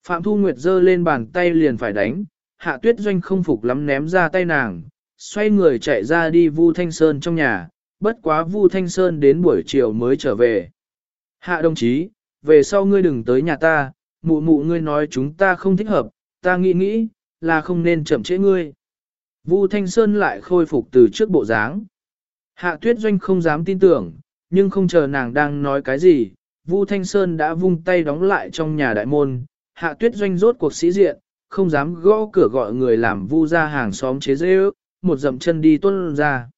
Phạm Thu Nguyệt giơ lên bàn tay liền phải đánh, hạ tuyết doanh không phục lắm ném ra tay nàng, xoay người chạy ra đi Vu Thanh Sơn trong nhà, bất quá Vu Thanh Sơn đến buổi chiều mới trở về. Hạ đồng chí, về sau ngươi đừng tới nhà ta, mụ mụ ngươi nói chúng ta không thích hợp, ta nghĩ nghĩ, là không nên chậm trễ ngươi. Vu Thanh Sơn lại khôi phục từ trước bộ dáng. Hạ Tuyết Doanh không dám tin tưởng, nhưng không chờ nàng đang nói cái gì, Vu Thanh Sơn đã vung tay đóng lại trong nhà đại môn, Hạ Tuyết Doanh rốt cuộc sĩ diện, không dám gõ cửa gọi người làm Vu ra hàng xóm chế dễ ước, một dậm chân đi tuân ra.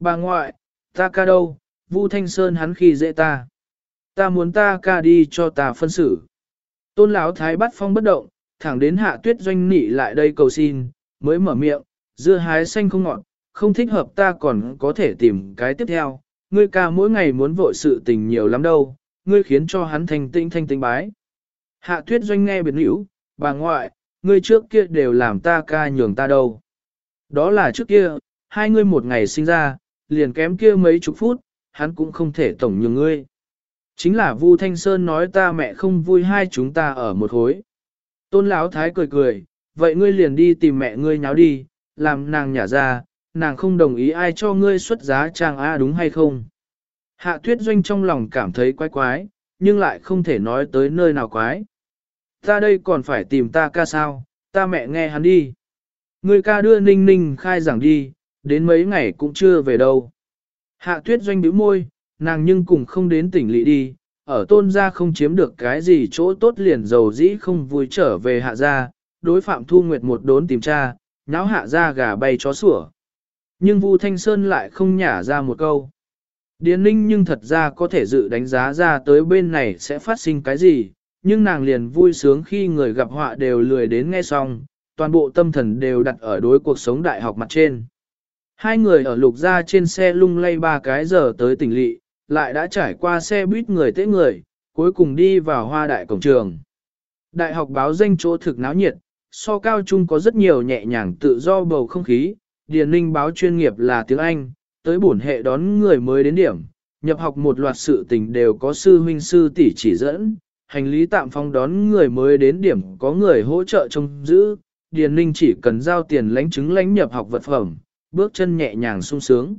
Bà ngoại, ta ca đâu, Vu Thanh Sơn hắn khi dễ ta. Ta muốn ta ca đi cho ta phân xử. Tôn Lão thái bắt phong bất động, thẳng đến hạ tuyết doanh nỉ lại đây cầu xin, mới mở miệng, dưa hái xanh không ngọt, không thích hợp ta còn có thể tìm cái tiếp theo. Ngươi ca mỗi ngày muốn vội sự tình nhiều lắm đâu, ngươi khiến cho hắn thành tinh thanh tinh bái. Hạ tuyết doanh nghe biệt hữu, bà ngoại, ngươi trước kia đều làm ta ca nhường ta đâu. Đó là trước kia, hai ngươi một ngày sinh ra, liền kém kia mấy chục phút, hắn cũng không thể tổng nhường ngươi. Chính là Vu Thanh Sơn nói ta mẹ không vui hai chúng ta ở một hối. Tôn Lão Thái cười cười, vậy ngươi liền đi tìm mẹ ngươi nháo đi, làm nàng nhả ra, nàng không đồng ý ai cho ngươi xuất giá trang A đúng hay không. Hạ Tuyết Doanh trong lòng cảm thấy quái quái, nhưng lại không thể nói tới nơi nào quái. Ta đây còn phải tìm ta ca sao, ta mẹ nghe hắn đi. Người ca đưa ninh ninh khai giảng đi, đến mấy ngày cũng chưa về đâu. Hạ Tuyết Doanh bĩu môi, nàng nhưng cùng không đến tỉnh lỵ đi, ở tôn gia không chiếm được cái gì chỗ tốt liền giàu dĩ không vui trở về hạ gia, đối phạm thu nguyệt một đốn tìm tra, nháo hạ gia gà bay chó sủa. Nhưng Vu Thanh Sơn lại không nhả ra một câu. Điền ninh nhưng thật ra có thể dự đánh giá ra tới bên này sẽ phát sinh cái gì, nhưng nàng liền vui sướng khi người gặp họa đều lười đến nghe xong, toàn bộ tâm thần đều đặt ở đối cuộc sống đại học mặt trên. Hai người ở lục ra trên xe lung lay ba cái giờ tới tỉnh lỵ, lại đã trải qua xe buýt người tế người, cuối cùng đi vào hoa đại cổng trường. Đại học báo danh chỗ thực náo nhiệt, So cao trung có rất nhiều nhẹ nhàng tự do bầu không khí, Điền Ninh báo chuyên nghiệp là tiếng Anh, tới bổn hệ đón người mới đến điểm, nhập học một loạt sự tình đều có sư huynh sư tỷ chỉ dẫn, hành lý tạm phong đón người mới đến điểm có người hỗ trợ trông giữ, Điền Ninh chỉ cần giao tiền lãnh chứng lãnh nhập học vật phẩm, bước chân nhẹ nhàng sung sướng.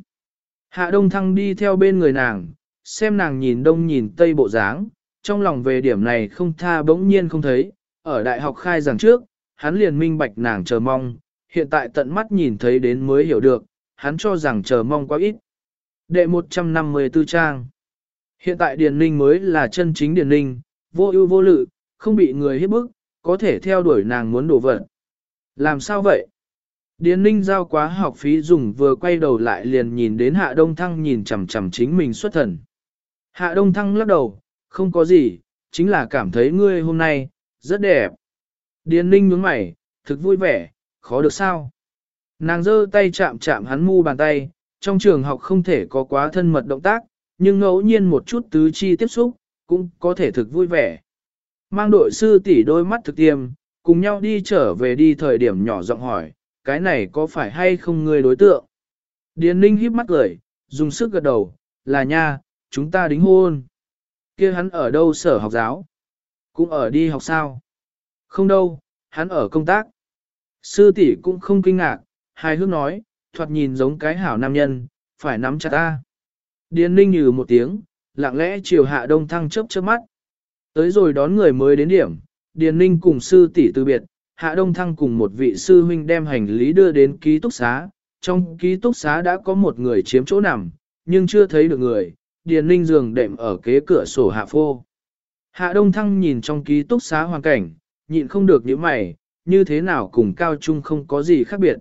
Hạ Đông Thăng đi theo bên người nàng, xem nàng nhìn đông nhìn tây bộ dáng, trong lòng về điểm này không tha bỗng nhiên không thấy, ở đại học khai giảng trước, hắn liền minh bạch nàng chờ mong, hiện tại tận mắt nhìn thấy đến mới hiểu được, hắn cho rằng chờ mong quá ít. Đệ 154 trang Hiện tại Điền Ninh mới là chân chính Điền Ninh, vô ưu vô lự, không bị người hiếp bức, có thể theo đuổi nàng muốn đổ vật. Làm sao vậy? Điền Ninh giao quá học phí dùng vừa quay đầu lại liền nhìn đến Hạ Đông Thăng nhìn chằm chằm chính mình xuất thần. Hạ Đông Thăng lắc đầu, không có gì, chính là cảm thấy ngươi hôm nay, rất đẹp. Điền Ninh nhướng mày, thực vui vẻ, khó được sao. Nàng giơ tay chạm chạm hắn mu bàn tay, trong trường học không thể có quá thân mật động tác, nhưng ngẫu nhiên một chút tứ chi tiếp xúc, cũng có thể thực vui vẻ. Mang đội sư tỷ đôi mắt thực tiêm, cùng nhau đi trở về đi thời điểm nhỏ giọng hỏi, cái này có phải hay không người đối tượng? Điền Ninh híp mắt cười, dùng sức gật đầu, là nha, chúng ta đính hôn. kia hắn ở đâu sở học giáo? Cũng ở đi học sao? Không đâu, hắn ở công tác. Sư tỷ cũng không kinh ngạc, hai hước nói, thoạt nhìn giống cái hảo nam nhân, phải nắm chặt ta. Điền ninh như một tiếng, lặng lẽ chiều hạ đông thăng chớp chớp mắt. Tới rồi đón người mới đến điểm, Điền ninh cùng sư tỷ từ biệt, hạ đông thăng cùng một vị sư huynh đem hành lý đưa đến ký túc xá. Trong ký túc xá đã có một người chiếm chỗ nằm, nhưng chưa thấy được người, Điền ninh giường đệm ở kế cửa sổ hạ phô. Hạ đông thăng nhìn trong ký túc xá hoàn cảnh, nhịn không được những mày, như thế nào cùng cao trung không có gì khác biệt.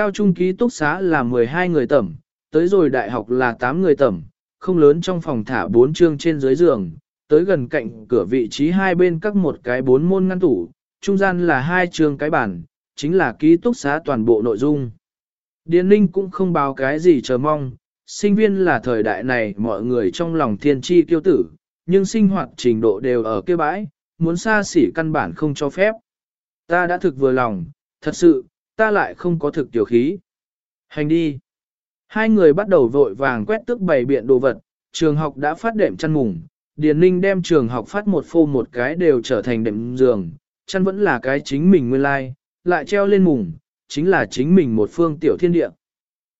Cao trung ký túc xá là 12 người tẩm, tới rồi đại học là 8 người tẩm, không lớn trong phòng thả 4 chương trên dưới giường, tới gần cạnh cửa vị trí hai bên các một cái bốn môn ngăn tủ, trung gian là hai chương cái bản, chính là ký túc xá toàn bộ nội dung. Điền Ninh cũng không báo cái gì chờ mong, sinh viên là thời đại này mọi người trong lòng thiên tri kiêu tử, nhưng sinh hoạt trình độ đều ở kia bãi, muốn xa xỉ căn bản không cho phép. Ta đã thực vừa lòng, thật sự, ta lại không có thực tiểu khí. Hành đi. Hai người bắt đầu vội vàng quét tước bày biện đồ vật, trường học đã phát đệm chăn mùng, Điền Ninh đem trường học phát một phô một cái đều trở thành đệm giường, chăn vẫn là cái chính mình nguyên lai, lại treo lên mùng, chính là chính mình một phương tiểu thiên địa.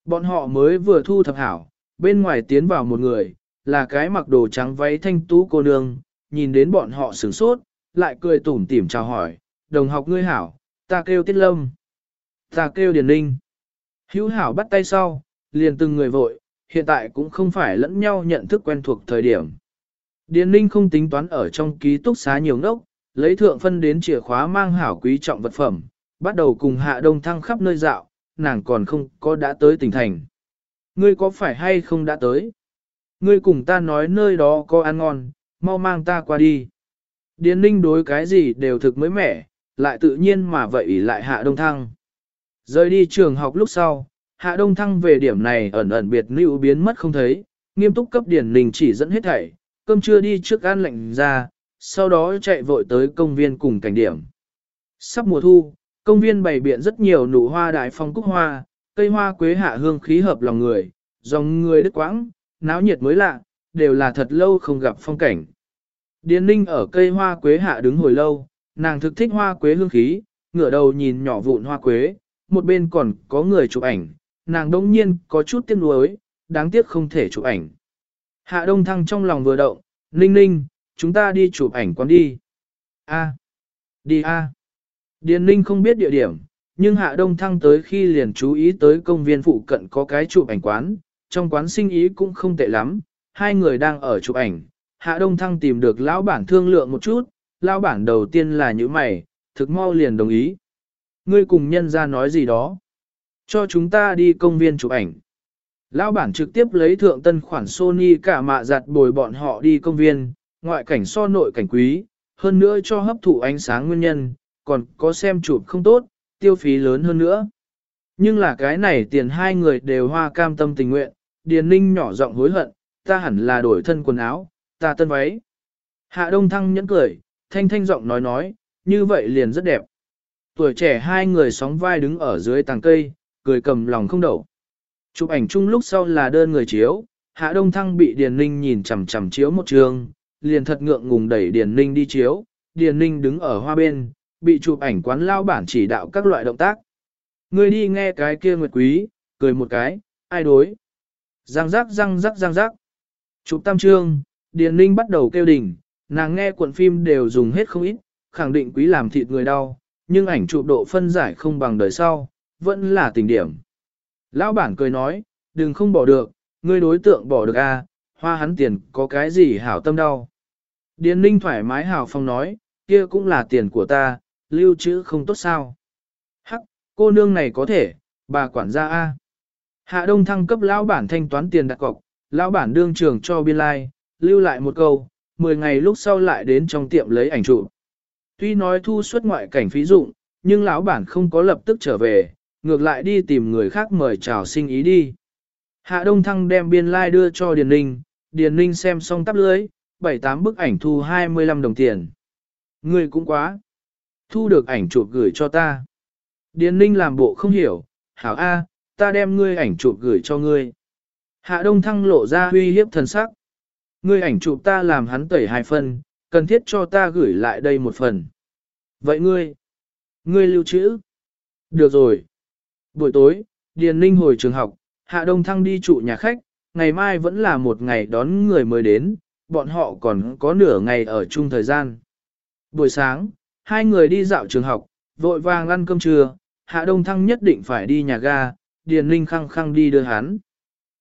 Bọn họ mới vừa thu thập hảo, bên ngoài tiến vào một người, là cái mặc đồ trắng váy thanh tú cô nương, nhìn đến bọn họ sửng sốt, lại cười tủm tỉm chào hỏi, đồng học ngươi hảo, ta kêu Tiết Lâm. Ta kêu Điền Ninh. Hữu hảo bắt tay sau, liền từng người vội, hiện tại cũng không phải lẫn nhau nhận thức quen thuộc thời điểm. Điền Ninh không tính toán ở trong ký túc xá nhiều ngốc, lấy thượng phân đến chìa khóa mang hảo quý trọng vật phẩm, bắt đầu cùng hạ đông thăng khắp nơi dạo, nàng còn không có đã tới tỉnh thành. Ngươi có phải hay không đã tới? Ngươi cùng ta nói nơi đó có ăn ngon, mau mang ta qua đi. Điền Ninh đối cái gì đều thực mới mẻ, lại tự nhiên mà vậy lại hạ đông thăng. Rời đi trường học lúc sau, hạ đông thăng về điểm này ẩn ẩn biệt lưu biến mất không thấy, nghiêm túc cấp điển Ninh chỉ dẫn hết thảy, cơm trưa đi trước ăn lạnh ra, sau đó chạy vội tới công viên cùng cảnh điểm. Sắp mùa thu, công viên bày biện rất nhiều nụ hoa đại phong cúc hoa, cây hoa quế hạ hương khí hợp lòng người, dòng người đứt quãng, náo nhiệt mới lạ, đều là thật lâu không gặp phong cảnh. Điền ninh ở cây hoa quế hạ đứng hồi lâu, nàng thực thích hoa quế hương khí, ngửa đầu nhìn nhỏ vụn hoa quế, một bên còn có người chụp ảnh, nàng đông nhiên có chút tiếc nuối, đáng tiếc không thể chụp ảnh. Hạ đông thăng trong lòng vừa động, ninh ninh, chúng ta đi chụp ảnh quán đi. A. Đi A. Điền ninh không biết địa điểm, nhưng hạ đông thăng tới khi liền chú ý tới công viên phụ cận có cái chụp ảnh quán, trong quán sinh ý cũng không tệ lắm, hai người đang ở chụp ảnh, hạ đông thăng tìm được lão bản thương lượng một chút, lão bản đầu tiên là những mày, thực mau liền đồng ý. Ngươi cùng nhân ra nói gì đó. Cho chúng ta đi công viên chụp ảnh. Lão bản trực tiếp lấy thượng tân khoản Sony cả mạ giặt bồi bọn họ đi công viên, ngoại cảnh so nội cảnh quý, hơn nữa cho hấp thụ ánh sáng nguyên nhân, còn có xem chụp không tốt, tiêu phí lớn hơn nữa. Nhưng là cái này tiền hai người đều hoa cam tâm tình nguyện, Điền Ninh nhỏ giọng hối hận, ta hẳn là đổi thân quần áo, ta tân váy. Hạ Đông Thăng nhẫn cười, thanh thanh giọng nói nói, như vậy liền rất đẹp tuổi trẻ hai người sóng vai đứng ở dưới tàng cây, cười cầm lòng không đậu. Chụp ảnh chung lúc sau là đơn người chiếu, Hạ Đông Thăng bị Điền Ninh nhìn chằm chằm chiếu một trường, liền thật ngượng ngùng đẩy Điền Ninh đi chiếu, Điền Ninh đứng ở hoa bên, bị chụp ảnh quán lao bản chỉ đạo các loại động tác. Người đi nghe cái kia nguyệt quý, cười một cái, ai đối. Răng rắc răng rắc răng rắc. Chụp tam trương, Điền Ninh bắt đầu kêu đỉnh, nàng nghe cuộn phim đều dùng hết không ít, khẳng định quý làm thịt người đau, nhưng ảnh chụp độ phân giải không bằng đời sau, vẫn là tình điểm. Lão bản cười nói, đừng không bỏ được, ngươi đối tượng bỏ được a, à, hoa hắn tiền có cái gì hảo tâm đau. Điền Ninh thoải mái hào phong nói, kia cũng là tiền của ta, lưu trữ không tốt sao. Hắc, cô nương này có thể, bà quản gia A. Hạ Đông thăng cấp lão bản thanh toán tiền đặt cọc, lão bản đương trường cho biên lai, like, lưu lại một câu, 10 ngày lúc sau lại đến trong tiệm lấy ảnh chụp. Tuy nói thu xuất ngoại cảnh phí dụng, nhưng lão bản không có lập tức trở về, ngược lại đi tìm người khác mời chào sinh ý đi. Hạ Đông Thăng đem biên lai like đưa cho Điền Ninh, Điền Ninh xem xong tắp lưới, 7-8 bức ảnh thu 25 đồng tiền. Người cũng quá. Thu được ảnh chụp gửi cho ta. Điền Ninh làm bộ không hiểu, hảo A, ta đem ngươi ảnh chụp gửi cho ngươi. Hạ Đông Thăng lộ ra huy hiếp thần sắc. Ngươi ảnh chụp ta làm hắn tẩy hai phần, cần thiết cho ta gửi lại đây một phần. Vậy ngươi, ngươi lưu trữ. Được rồi. Buổi tối, Điền Ninh hồi trường học, Hạ Đông Thăng đi trụ nhà khách, ngày mai vẫn là một ngày đón người mới đến, bọn họ còn có nửa ngày ở chung thời gian. Buổi sáng, hai người đi dạo trường học, vội vàng ăn cơm trưa, Hạ Đông Thăng nhất định phải đi nhà ga, Điền Ninh khăng khăng đi đưa hắn.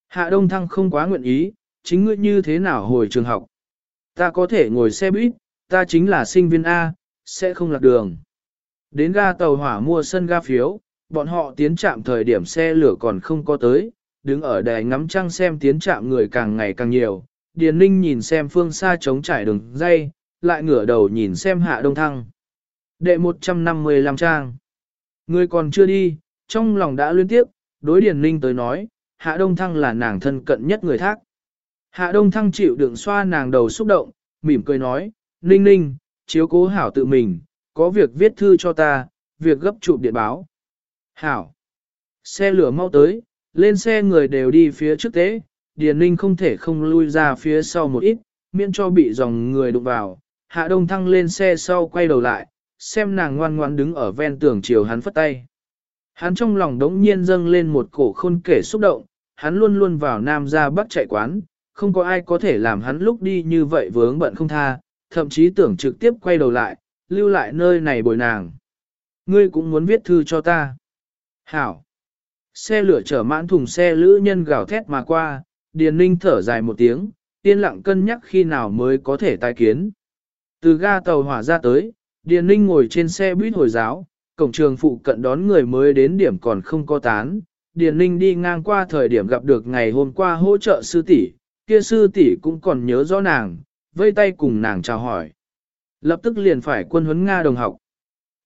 Hạ Đông Thăng không quá nguyện ý, chính ngươi như thế nào hồi trường học. Ta có thể ngồi xe buýt, ta chính là sinh viên A, sẽ không lạc đường. Đến ga tàu hỏa mua sân ga phiếu, bọn họ tiến trạm thời điểm xe lửa còn không có tới, đứng ở đài ngắm trăng xem tiến trạm người càng ngày càng nhiều. Điền Ninh nhìn xem phương xa trống trải đường dây, lại ngửa đầu nhìn xem hạ đông thăng. Đệ 155 trang. Người còn chưa đi, trong lòng đã liên tiếp, đối Điền Ninh tới nói, hạ đông thăng là nàng thân cận nhất người thác. Hạ đông thăng chịu đựng xoa nàng đầu xúc động, mỉm cười nói, Ninh Ninh, chiếu cố hảo tự mình, có việc viết thư cho ta, việc gấp chụp điện báo. Hảo. Xe lửa mau tới, lên xe người đều đi phía trước tế, Điền Ninh không thể không lui ra phía sau một ít, miễn cho bị dòng người đụng vào. Hạ Đông Thăng lên xe sau quay đầu lại, xem nàng ngoan ngoan đứng ở ven tường chiều hắn phất tay. Hắn trong lòng đống nhiên dâng lên một cổ khôn kể xúc động, hắn luôn luôn vào Nam ra Bắc chạy quán, không có ai có thể làm hắn lúc đi như vậy vướng bận không tha, thậm chí tưởng trực tiếp quay đầu lại, lưu lại nơi này bồi nàng. Ngươi cũng muốn viết thư cho ta. Hảo. Xe lửa chở mãn thùng xe lữ nhân gào thét mà qua, Điền Ninh thở dài một tiếng, yên lặng cân nhắc khi nào mới có thể tai kiến. Từ ga tàu hỏa ra tới, Điền Ninh ngồi trên xe buýt hồi giáo, cổng trường phụ cận đón người mới đến điểm còn không có tán. Điền Ninh đi ngang qua thời điểm gặp được ngày hôm qua hỗ trợ sư tỷ, kia sư tỷ cũng còn nhớ rõ nàng, vây tay cùng nàng chào hỏi. Lập tức liền phải quân huấn Nga đồng học.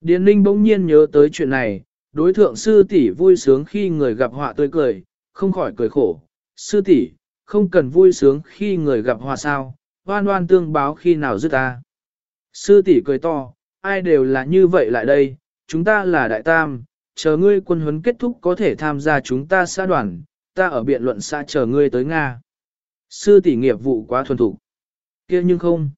Điền linh bỗng nhiên nhớ tới chuyện này, đối thượng sư tỷ vui sướng khi người gặp họa tươi cười, không khỏi cười khổ. Sư tỷ, không cần vui sướng khi người gặp họa sao, hoan hoan tương báo khi nào dứt ta. Sư tỷ cười to, ai đều là như vậy lại đây, chúng ta là đại tam, chờ ngươi quân huấn kết thúc có thể tham gia chúng ta xã đoàn, ta ở biện luận xã chờ ngươi tới Nga. Sư tỷ nghiệp vụ quá thuần thục. kia nhưng không.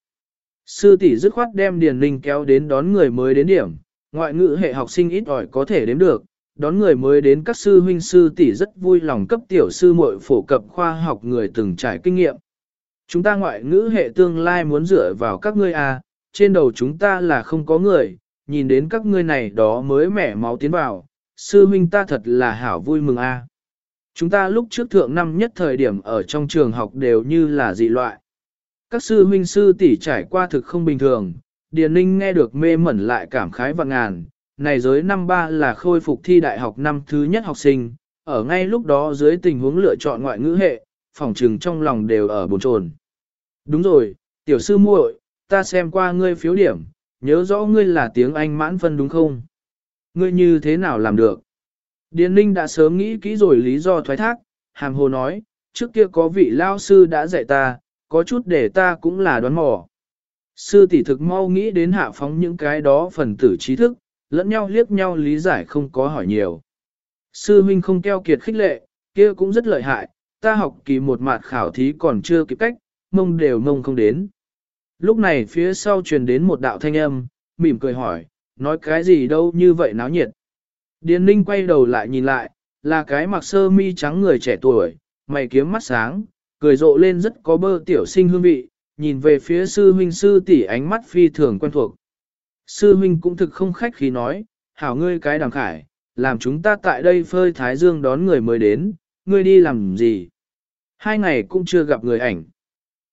Sư tỷ dứt khoát đem Điền Linh kéo đến đón người mới đến điểm, ngoại ngữ hệ học sinh ít ỏi có thể đếm được, đón người mới đến các sư huynh sư tỷ rất vui lòng cấp tiểu sư muội phổ cập khoa học người từng trải kinh nghiệm. Chúng ta ngoại ngữ hệ tương lai muốn dựa vào các ngươi à, trên đầu chúng ta là không có người, nhìn đến các ngươi này đó mới mẻ máu tiến vào, sư huynh ta thật là hảo vui mừng a. À. Chúng ta lúc trước thượng năm nhất thời điểm ở trong trường học đều như là dị loại. Các sư huynh sư tỷ trải qua thực không bình thường, Điền Ninh nghe được mê mẩn lại cảm khái và ngàn, này giới năm ba là khôi phục thi đại học năm thứ nhất học sinh, ở ngay lúc đó dưới tình huống lựa chọn ngoại ngữ hệ, phòng trừng trong lòng đều ở bồn chồn. Đúng rồi, tiểu sư muội, ta xem qua ngươi phiếu điểm, nhớ rõ ngươi là tiếng Anh mãn phân đúng không? Ngươi như thế nào làm được? Điền Ninh đã sớm nghĩ kỹ rồi lý do thoái thác, hàm hồ nói, trước kia có vị lao sư đã dạy ta, có chút để ta cũng là đoán mò. Sư tỷ thực mau nghĩ đến hạ phóng những cái đó phần tử trí thức, lẫn nhau liếc nhau lý giải không có hỏi nhiều. Sư huynh không keo kiệt khích lệ, kia cũng rất lợi hại, ta học kỳ một mặt khảo thí còn chưa kịp cách, mông đều mông không đến. Lúc này phía sau truyền đến một đạo thanh âm, mỉm cười hỏi, nói cái gì đâu như vậy náo nhiệt. Điền ninh quay đầu lại nhìn lại, là cái mặc sơ mi trắng người trẻ tuổi, mày kiếm mắt sáng, cười rộ lên rất có bơ tiểu sinh hương vị, nhìn về phía sư huynh sư tỷ ánh mắt phi thường quen thuộc. Sư huynh cũng thực không khách khí nói, hảo ngươi cái đàm khải, làm chúng ta tại đây phơi thái dương đón người mới đến, ngươi đi làm gì? Hai ngày cũng chưa gặp người ảnh.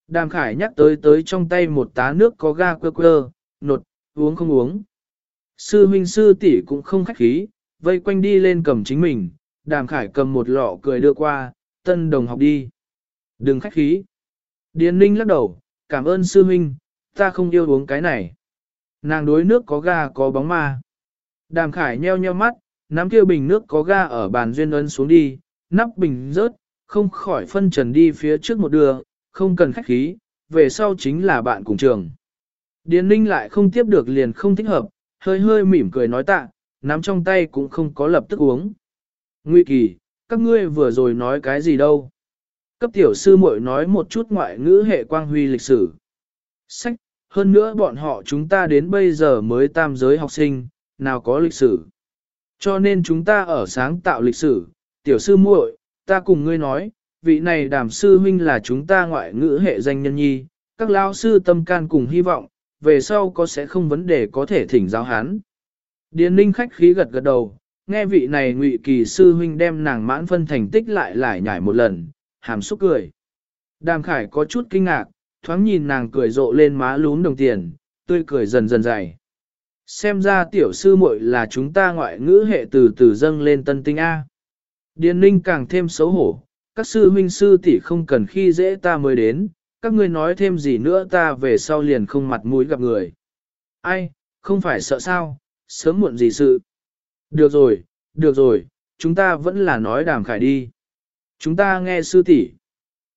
Đàm khải nhắc tới tới trong tay một tá nước có ga quơ quơ, nột, uống không uống. Sư huynh sư tỷ cũng không khách khí, vây quanh đi lên cầm chính mình, đàm khải cầm một lọ cười đưa qua, tân đồng học đi. Đừng khách khí. Điền ninh lắc đầu, cảm ơn sư huynh, ta không yêu uống cái này. Nàng đối nước có ga có bóng ma. Đàm khải nheo nheo mắt, nắm kia bình nước có ga ở bàn duyên ân xuống đi, nắp bình rớt, không khỏi phân trần đi phía trước một đường, không cần khách khí, về sau chính là bạn cùng trường. Điền ninh lại không tiếp được liền không thích hợp, hơi hơi mỉm cười nói tạ, nắm trong tay cũng không có lập tức uống. Nguy kỳ, các ngươi vừa rồi nói cái gì đâu? Cấp tiểu sư muội nói một chút ngoại ngữ hệ quang huy lịch sử. Sách, hơn nữa bọn họ chúng ta đến bây giờ mới tam giới học sinh, nào có lịch sử. Cho nên chúng ta ở sáng tạo lịch sử, tiểu sư muội, ta cùng ngươi nói, vị này đàm sư huynh là chúng ta ngoại ngữ hệ danh nhân nhi, các lao sư tâm can cùng hy vọng, về sau có sẽ không vấn đề có thể thỉnh giáo hán. Điền ninh khách khí gật gật đầu, nghe vị này ngụy kỳ sư huynh đem nàng mãn phân thành tích lại lại nhảy một lần, hàm xúc cười. Đàm khải có chút kinh ngạc, thoáng nhìn nàng cười rộ lên má lún đồng tiền, tươi cười dần dần dày. Xem ra tiểu sư muội là chúng ta ngoại ngữ hệ từ từ dâng lên tân tinh A. Điền ninh càng thêm xấu hổ, các sư huynh sư tỷ không cần khi dễ ta mới đến, các ngươi nói thêm gì nữa ta về sau liền không mặt mũi gặp người. Ai, không phải sợ sao, sớm muộn gì sự. Được rồi, được rồi, chúng ta vẫn là nói đàm khải đi. Chúng ta nghe sư tỷ.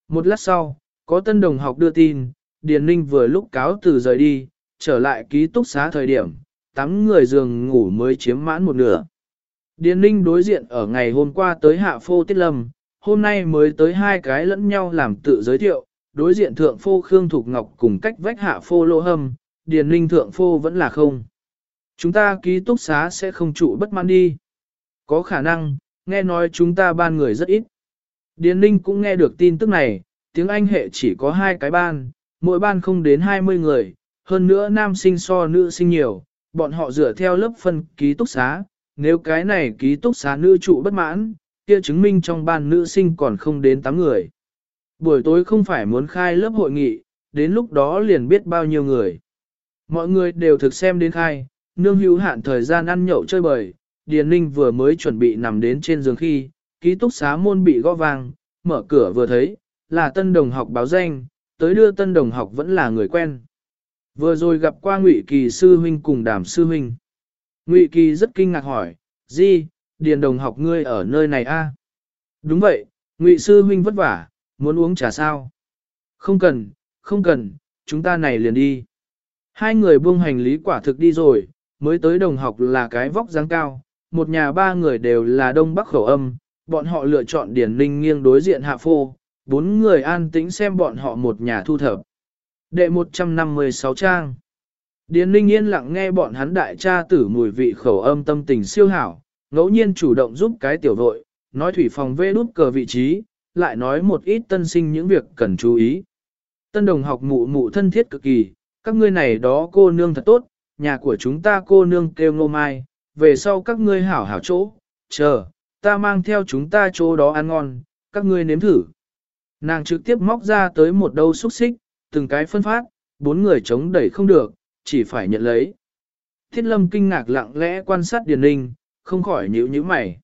Một lát sau, có tân đồng học đưa tin, Điền Ninh vừa lúc cáo từ rời đi, trở lại ký túc xá thời điểm, tắm người giường ngủ mới chiếm mãn một nửa. Điền Ninh đối diện ở ngày hôm qua tới hạ phô tiết lâm, hôm nay mới tới hai cái lẫn nhau làm tự giới thiệu, đối diện thượng phô Khương Thục Ngọc cùng cách vách hạ phô lô hâm, Điền Ninh thượng phô vẫn là không. Chúng ta ký túc xá sẽ không trụ bất mãn đi. Có khả năng, nghe nói chúng ta ban người rất ít. Điền Ninh cũng nghe được tin tức này, tiếng Anh hệ chỉ có hai cái ban, mỗi ban không đến 20 người, hơn nữa nam sinh so nữ sinh nhiều, bọn họ dựa theo lớp phân ký túc xá, nếu cái này ký túc xá nữ trụ bất mãn, kia chứng minh trong ban nữ sinh còn không đến 8 người. Buổi tối không phải muốn khai lớp hội nghị, đến lúc đó liền biết bao nhiêu người. Mọi người đều thực xem đến khai, nương hữu hạn thời gian ăn nhậu chơi bời, Điền Ninh vừa mới chuẩn bị nằm đến trên giường khi, ký túc xá môn bị gõ vang, mở cửa vừa thấy, là tân đồng học báo danh, tới đưa tân đồng học vẫn là người quen. Vừa rồi gặp qua Ngụy Kỳ sư huynh cùng Đàm sư huynh. Ngụy Kỳ rất kinh ngạc hỏi, "Gì, Điền đồng học ngươi ở nơi này a?" "Đúng vậy, Ngụy sư huynh vất vả, muốn uống trà sao?" "Không cần, không cần, chúng ta này liền đi." Hai người buông hành lý quả thực đi rồi, mới tới đồng học là cái vóc dáng cao, một nhà ba người đều là đông bắc khẩu âm, bọn họ lựa chọn điển ninh nghiêng đối diện hạ phô, bốn người an tĩnh xem bọn họ một nhà thu thập. Đệ 156 trang Điền ninh yên lặng nghe bọn hắn đại cha tử mùi vị khẩu âm tâm tình siêu hảo, ngẫu nhiên chủ động giúp cái tiểu vội, nói thủy phòng vê đút cờ vị trí, lại nói một ít tân sinh những việc cần chú ý. Tân đồng học mụ mụ thân thiết cực kỳ, các ngươi này đó cô nương thật tốt, nhà của chúng ta cô nương kêu ngô mai, về sau các ngươi hảo hảo chỗ, chờ, ta mang theo chúng ta chỗ đó ăn ngon, các ngươi nếm thử. Nàng trực tiếp móc ra tới một đâu xúc xích, từng cái phân phát, bốn người chống đẩy không được, chỉ phải nhận lấy. Thiết lâm kinh ngạc lặng lẽ quan sát Điền Ninh, không khỏi nhíu nhíu mày.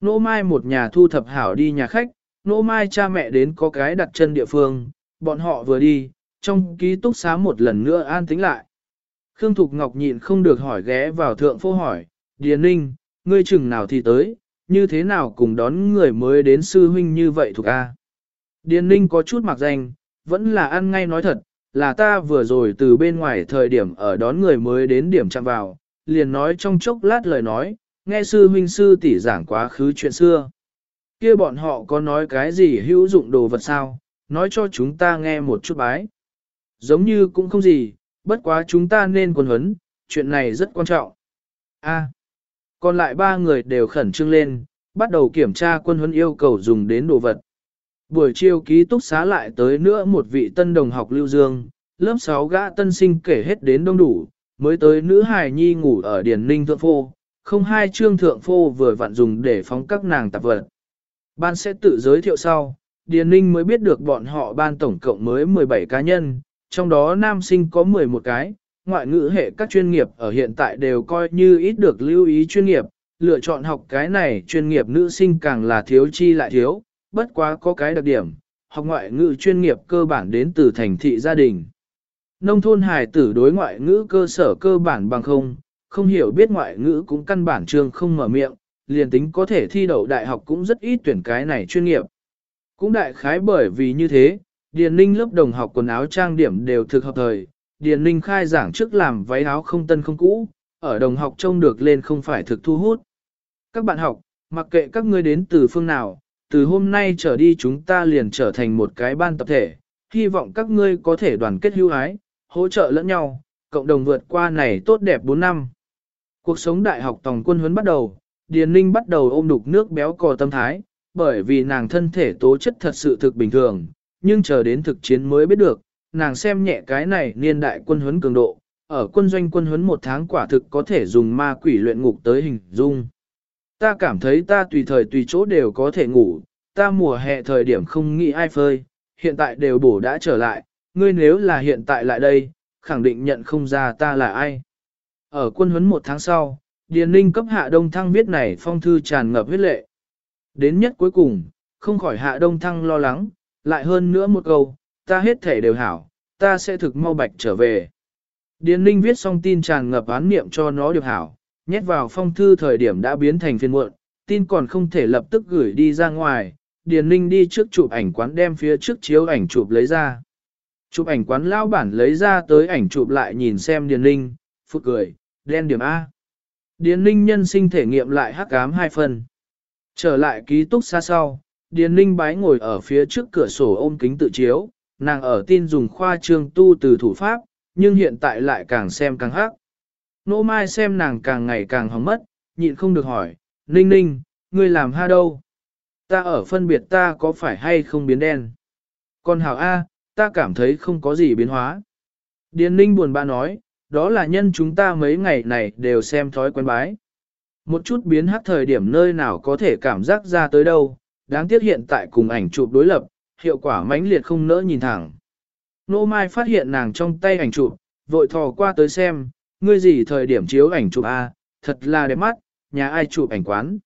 Nô Mai một nhà thu thập hảo đi nhà khách, Nô Mai cha mẹ đến có cái đặt chân địa phương, bọn họ vừa đi, trong ký túc xá một lần nữa an tính lại. Khương Thục Ngọc nhịn không được hỏi ghé vào thượng phố hỏi, Điền Ninh, ngươi chừng nào thì tới, như thế nào cùng đón người mới đến sư huynh như vậy thuộc A. Điền Ninh có chút mặc danh, vẫn là ăn ngay nói thật, là ta vừa rồi từ bên ngoài thời điểm ở đón người mới đến điểm chạm vào, liền nói trong chốc lát lời nói, nghe sư huynh sư tỷ giảng quá khứ chuyện xưa. kia bọn họ có nói cái gì hữu dụng đồ vật sao, nói cho chúng ta nghe một chút bái. Giống như cũng không gì, bất quá chúng ta nên quân huấn, chuyện này rất quan trọng. A. còn lại ba người đều khẩn trương lên, bắt đầu kiểm tra quân huấn yêu cầu dùng đến đồ vật. Buổi chiều ký túc xá lại tới nữa một vị tân đồng học Lưu Dương, lớp 6 gã tân sinh kể hết đến đông đủ, mới tới nữ hài nhi ngủ ở Điền Ninh Thượng Phô, không hai trương Thượng Phô vừa vặn dùng để phóng các nàng tạp vật. Ban sẽ tự giới thiệu sau, Điền Ninh mới biết được bọn họ ban tổng cộng mới 17 cá nhân, trong đó nam sinh có 11 cái, ngoại ngữ hệ các chuyên nghiệp ở hiện tại đều coi như ít được lưu ý chuyên nghiệp, lựa chọn học cái này chuyên nghiệp nữ sinh càng là thiếu chi lại thiếu, bất quá có cái đặc điểm, học ngoại ngữ chuyên nghiệp cơ bản đến từ thành thị gia đình. Nông thôn hài tử đối ngoại ngữ cơ sở cơ bản bằng không, không hiểu biết ngoại ngữ cũng căn bản trường không mở miệng, liền tính có thể thi đậu đại học cũng rất ít tuyển cái này chuyên nghiệp. Cũng đại khái bởi vì như thế, Điền Ninh lớp đồng học quần áo trang điểm đều thực hợp thời, Điền Ninh khai giảng trước làm váy áo không tân không cũ, ở đồng học trông được lên không phải thực thu hút. Các bạn học, mặc kệ các ngươi đến từ phương nào, từ hôm nay trở đi chúng ta liền trở thành một cái ban tập thể, hy vọng các ngươi có thể đoàn kết hữu ái, hỗ trợ lẫn nhau, cộng đồng vượt qua này tốt đẹp 4 năm. Cuộc sống đại học tổng quân huấn bắt đầu, Điền Ninh bắt đầu ôm đục nước béo cò tâm thái, bởi vì nàng thân thể tố chất thật sự thực bình thường, nhưng chờ đến thực chiến mới biết được, nàng xem nhẹ cái này niên đại quân huấn cường độ, ở quân doanh quân huấn một tháng quả thực có thể dùng ma quỷ luyện ngục tới hình dung. Ta cảm thấy ta tùy thời tùy chỗ đều có thể ngủ, ta mùa hè thời điểm không nghĩ ai phơi, hiện tại đều bổ đã trở lại, ngươi nếu là hiện tại lại đây, khẳng định nhận không ra ta là ai. Ở quân huấn một tháng sau, Điền Ninh cấp hạ đông thăng viết này phong thư tràn ngập huyết lệ. Đến nhất cuối cùng, không khỏi hạ đông thăng lo lắng, lại hơn nữa một câu, ta hết thể đều hảo, ta sẽ thực mau bạch trở về. Điền Ninh viết xong tin tràn ngập án niệm cho nó được hảo, nhét vào phong thư thời điểm đã biến thành phiên muộn, tin còn không thể lập tức gửi đi ra ngoài, Điền Ninh đi trước chụp ảnh quán đem phía trước chiếu ảnh chụp lấy ra. Chụp ảnh quán lao bản lấy ra tới ảnh chụp lại nhìn xem Điền Ninh, phút cười, đen điểm A. Điền Ninh nhân sinh thể nghiệm lại hắc ám hai phần. Trở lại ký túc xa sau, Điền Ninh bái ngồi ở phía trước cửa sổ ôm kính tự chiếu, nàng ở tin dùng khoa trương tu từ thủ pháp, nhưng hiện tại lại càng xem càng hắc. Nỗ Mai xem nàng càng ngày càng hóng mất, nhịn không được hỏi, Ninh Ninh, ngươi làm ha đâu? Ta ở phân biệt ta có phải hay không biến đen? Còn Hảo A, ta cảm thấy không có gì biến hóa. Điền Ninh buồn bã nói, đó là nhân chúng ta mấy ngày này đều xem thói quen bái. Một chút biến hắc thời điểm nơi nào có thể cảm giác ra tới đâu, đáng tiếc hiện tại cùng ảnh chụp đối lập, hiệu quả mãnh liệt không nỡ nhìn thẳng. Nô Mai phát hiện nàng trong tay ảnh chụp, vội thò qua tới xem, ngươi gì thời điểm chiếu ảnh chụp A, thật là đẹp mắt, nhà ai chụp ảnh quán.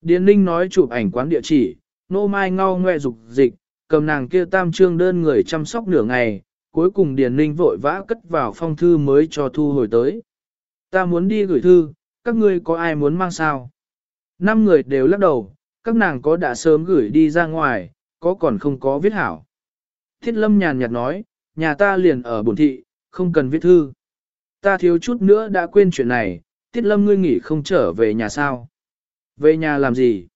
Điền Ninh nói chụp ảnh quán địa chỉ, Nô Mai ngao ngoe dục dịch, cầm nàng kia tam trương đơn người chăm sóc nửa ngày, cuối cùng Điền Ninh vội vã cất vào phong thư mới cho thu hồi tới. Ta muốn đi gửi thư, các ngươi có ai muốn mang sao? Năm người đều lắc đầu, các nàng có đã sớm gửi đi ra ngoài, có còn không có viết hảo. Thiết lâm nhàn nhạt nói, nhà ta liền ở bổn thị, không cần viết thư. Ta thiếu chút nữa đã quên chuyện này, tiết lâm ngươi nghỉ không trở về nhà sao? Về nhà làm gì?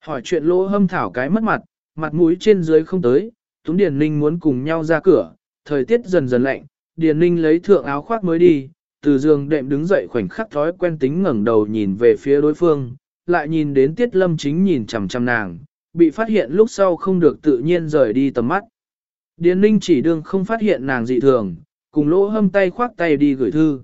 Hỏi chuyện lỗ hâm thảo cái mất mặt, mặt mũi trên dưới không tới, Túng Điền Ninh muốn cùng nhau ra cửa, thời tiết dần dần lạnh, Điền Ninh lấy thượng áo khoác mới đi, từ giường đệm đứng dậy khoảnh khắc thói quen tính ngẩng đầu nhìn về phía đối phương, lại nhìn đến Tiết Lâm chính nhìn chằm chằm nàng, bị phát hiện lúc sau không được tự nhiên rời đi tầm mắt. Điền Ninh chỉ đương không phát hiện nàng dị thường, cùng lỗ hâm tay khoác tay đi gửi thư.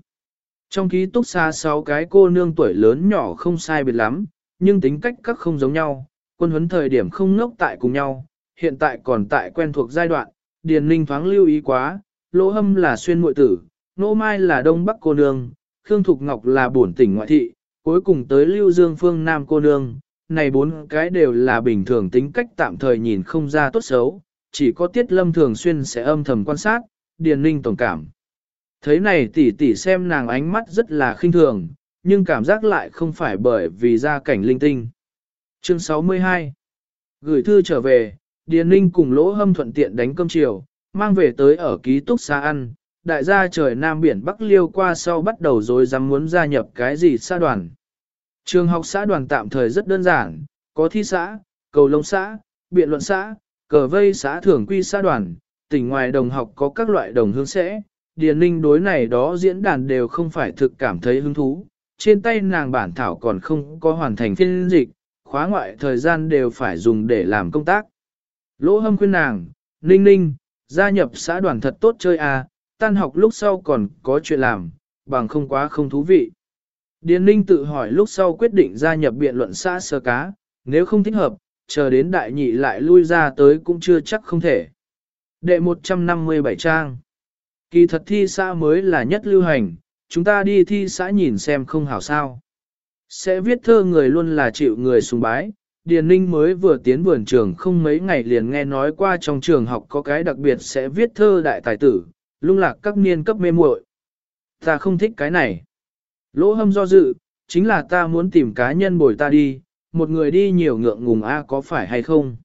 Trong ký túc xa sáu cái cô nương tuổi lớn nhỏ không sai biệt lắm, nhưng tính cách các không giống nhau, quân huấn thời điểm không ngốc tại cùng nhau, hiện tại còn tại quen thuộc giai đoạn, Điền Ninh thoáng lưu ý quá, lỗ hâm là xuyên muội tử, nô mai là đông bắc cô nương, Khương Thục Ngọc là bổn tỉnh ngoại thị, cuối cùng tới lưu dương phương nam cô nương, này bốn cái đều là bình thường tính cách tạm thời nhìn không ra tốt xấu, chỉ có tiết lâm thường xuyên sẽ âm thầm quan sát, Điền Ninh tổng cảm. Thấy này tỷ tỷ xem nàng ánh mắt rất là khinh thường, nhưng cảm giác lại không phải bởi vì gia cảnh linh tinh. Chương 62 Gửi thư trở về, Điền Ninh cùng lỗ hâm thuận tiện đánh cơm chiều, mang về tới ở ký túc xá ăn, đại gia trời Nam Biển Bắc liêu qua sau bắt đầu rồi dám muốn gia nhập cái gì xã đoàn. Trường học xã đoàn tạm thời rất đơn giản, có thi xã, cầu lông xã, biện luận xã, cờ vây xã thường quy xã đoàn, tỉnh ngoài đồng học có các loại đồng hương sẽ, điền ninh đối này đó diễn đàn đều không phải thực cảm thấy hứng thú, trên tay nàng bản thảo còn không có hoàn thành phiên dịch, khóa ngoại thời gian đều phải dùng để làm công tác. Lỗ hâm khuyên nàng, ninh ninh, gia nhập xã đoàn thật tốt chơi à, tan học lúc sau còn có chuyện làm, bằng không quá không thú vị. Điền ninh tự hỏi lúc sau quyết định gia nhập biện luận xã sơ cá, nếu không thích hợp, chờ đến đại nhị lại lui ra tới cũng chưa chắc không thể. Đệ 157 trang Kỳ thật thi xã mới là nhất lưu hành, chúng ta đi thi xã nhìn xem không hảo sao. Sẽ viết thơ người luôn là chịu người sùng bái. Điền Ninh mới vừa tiến vườn trường không mấy ngày liền nghe nói qua trong trường học có cái đặc biệt sẽ viết thơ đại tài tử, lung lạc các niên cấp mê muội. Ta không thích cái này. Lỗ hâm do dự, chính là ta muốn tìm cá nhân bồi ta đi, một người đi nhiều ngượng ngùng a có phải hay không.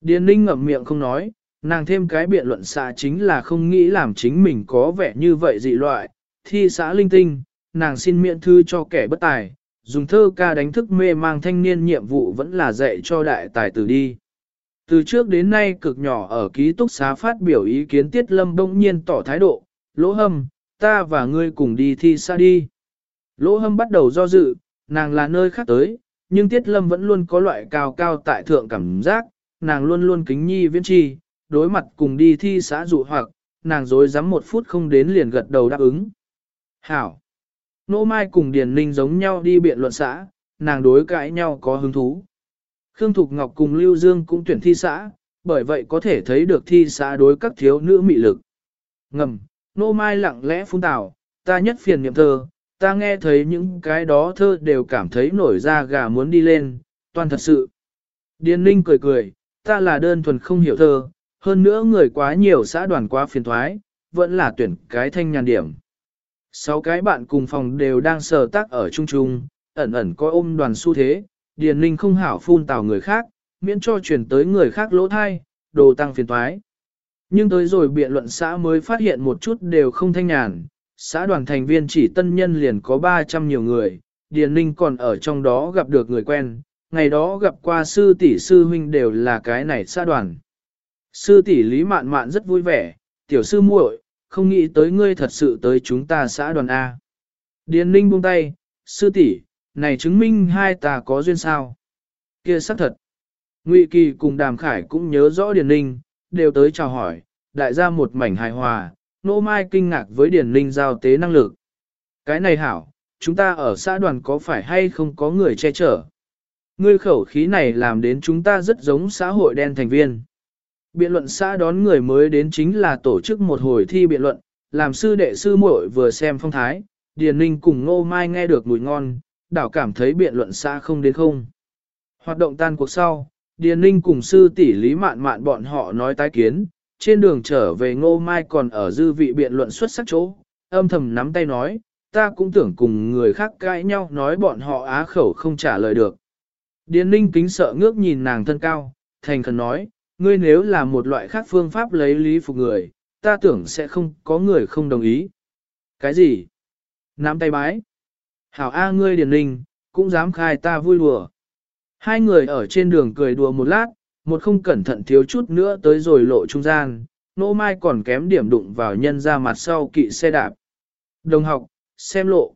Điền Ninh ngậm miệng không nói, nàng thêm cái biện luận xã chính là không nghĩ làm chính mình có vẻ như vậy dị loại, thi xã linh tinh, nàng xin miễn thư cho kẻ bất tài, dùng thơ ca đánh thức mê mang thanh niên nhiệm vụ vẫn là dạy cho đại tài tử đi. Từ trước đến nay cực nhỏ ở ký túc xá phát biểu ý kiến Tiết Lâm bỗng nhiên tỏ thái độ, lỗ hâm, ta và ngươi cùng đi thi xã đi. Lỗ hâm bắt đầu do dự, nàng là nơi khác tới, nhưng Tiết Lâm vẫn luôn có loại cao cao tại thượng cảm giác, nàng luôn luôn kính nhi viễn chi, đối mặt cùng đi thi xã dụ hoặc, nàng dối dám một phút không đến liền gật đầu đáp ứng. Hảo! Nô Mai cùng Điền Ninh giống nhau đi biện luận xã, nàng đối cãi nhau có hứng thú. Khương Thục Ngọc cùng Lưu Dương cũng tuyển thi xã, bởi vậy có thể thấy được thi xã đối các thiếu nữ mị lực. Ngầm, Nô Mai lặng lẽ phun tào, ta nhất phiền niệm thơ, ta nghe thấy những cái đó thơ đều cảm thấy nổi da gà muốn đi lên, toàn thật sự. Điền Ninh cười cười, ta là đơn thuần không hiểu thơ, hơn nữa người quá nhiều xã đoàn quá phiền thoái, vẫn là tuyển cái thanh nhàn điểm. Sáu cái bạn cùng phòng đều đang sờ tác ở chung chung, ẩn ẩn có ôm đoàn xu thế, Điền Ninh không hảo phun tào người khác, miễn cho chuyển tới người khác lỗ thai, đồ tăng phiền toái. Nhưng tới rồi biện luận xã mới phát hiện một chút đều không thanh nhàn, xã đoàn thành viên chỉ tân nhân liền có 300 nhiều người, Điền Ninh còn ở trong đó gặp được người quen, ngày đó gặp qua sư tỷ sư huynh đều là cái này xã đoàn. Sư tỷ Lý Mạn Mạn rất vui vẻ, tiểu sư muội, không nghĩ tới ngươi thật sự tới chúng ta xã đoàn A. Điền Ninh buông tay, sư tỷ, này chứng minh hai ta có duyên sao. Kia xác thật. Ngụy Kỳ cùng Đàm Khải cũng nhớ rõ Điền Ninh, đều tới chào hỏi, đại gia một mảnh hài hòa, nô mai kinh ngạc với Điền Ninh giao tế năng lực. Cái này hảo, chúng ta ở xã đoàn có phải hay không có người che chở? Ngươi khẩu khí này làm đến chúng ta rất giống xã hội đen thành viên. Biện luận xã đón người mới đến chính là tổ chức một hồi thi biện luận, làm sư đệ sư muội vừa xem phong thái, Điền Ninh cùng Ngô Mai nghe được mùi ngon, đảo cảm thấy biện luận xa không đến không. Hoạt động tan cuộc sau, Điền Ninh cùng sư tỷ lý mạn mạn bọn họ nói tái kiến, trên đường trở về Ngô Mai còn ở dư vị biện luận xuất sắc chỗ, âm thầm nắm tay nói, ta cũng tưởng cùng người khác cãi nhau nói bọn họ á khẩu không trả lời được. Điền Ninh kính sợ ngước nhìn nàng thân cao, thành khẩn nói, ngươi nếu là một loại khác phương pháp lấy lý phục người, ta tưởng sẽ không có người không đồng ý. Cái gì? Nắm tay bái. Hảo A ngươi Điền Ninh cũng dám khai ta vui đùa. Hai người ở trên đường cười đùa một lát, một không cẩn thận thiếu chút nữa tới rồi lộ trung gian, nô mai còn kém điểm đụng vào nhân ra mặt sau kỵ xe đạp. Đồng học, xem lộ.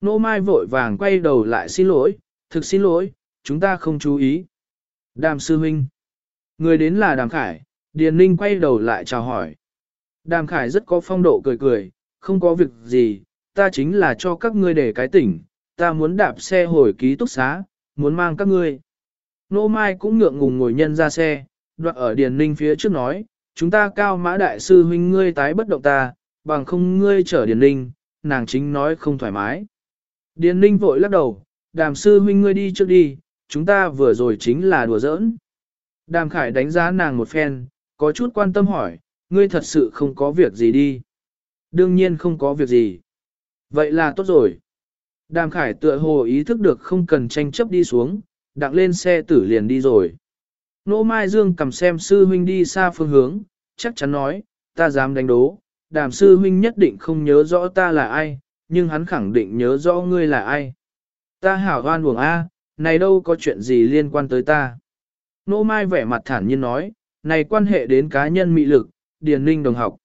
Nô mai vội vàng quay đầu lại xin lỗi, thực xin lỗi, chúng ta không chú ý. Đàm sư huynh. Người đến là Đàm Khải, Điền Ninh quay đầu lại chào hỏi. Đàm Khải rất có phong độ cười cười, không có việc gì, ta chính là cho các ngươi để cái tỉnh, ta muốn đạp xe hồi ký túc xá, muốn mang các ngươi. Nô Mai cũng ngượng ngùng ngồi nhân ra xe, đoạn ở Điền Ninh phía trước nói, chúng ta cao mã đại sư huynh ngươi tái bất động ta, bằng không ngươi chở Điền Ninh, nàng chính nói không thoải mái. Điền Ninh vội lắc đầu, đàm sư huynh ngươi đi trước đi, chúng ta vừa rồi chính là đùa giỡn. Đàm Khải đánh giá nàng một phen, có chút quan tâm hỏi, ngươi thật sự không có việc gì đi. Đương nhiên không có việc gì. Vậy là tốt rồi. Đàm Khải tựa hồ ý thức được không cần tranh chấp đi xuống, đặng lên xe tử liền đi rồi. Nô Mai Dương cầm xem sư huynh đi xa phương hướng, chắc chắn nói, ta dám đánh đố, đàm sư huynh nhất định không nhớ rõ ta là ai, nhưng hắn khẳng định nhớ rõ ngươi là ai. Ta hảo hoan buồng A, này đâu có chuyện gì liên quan tới ta. Nô Mai vẻ mặt thản nhiên nói, này quan hệ đến cá nhân mị lực, điền ninh đồng học.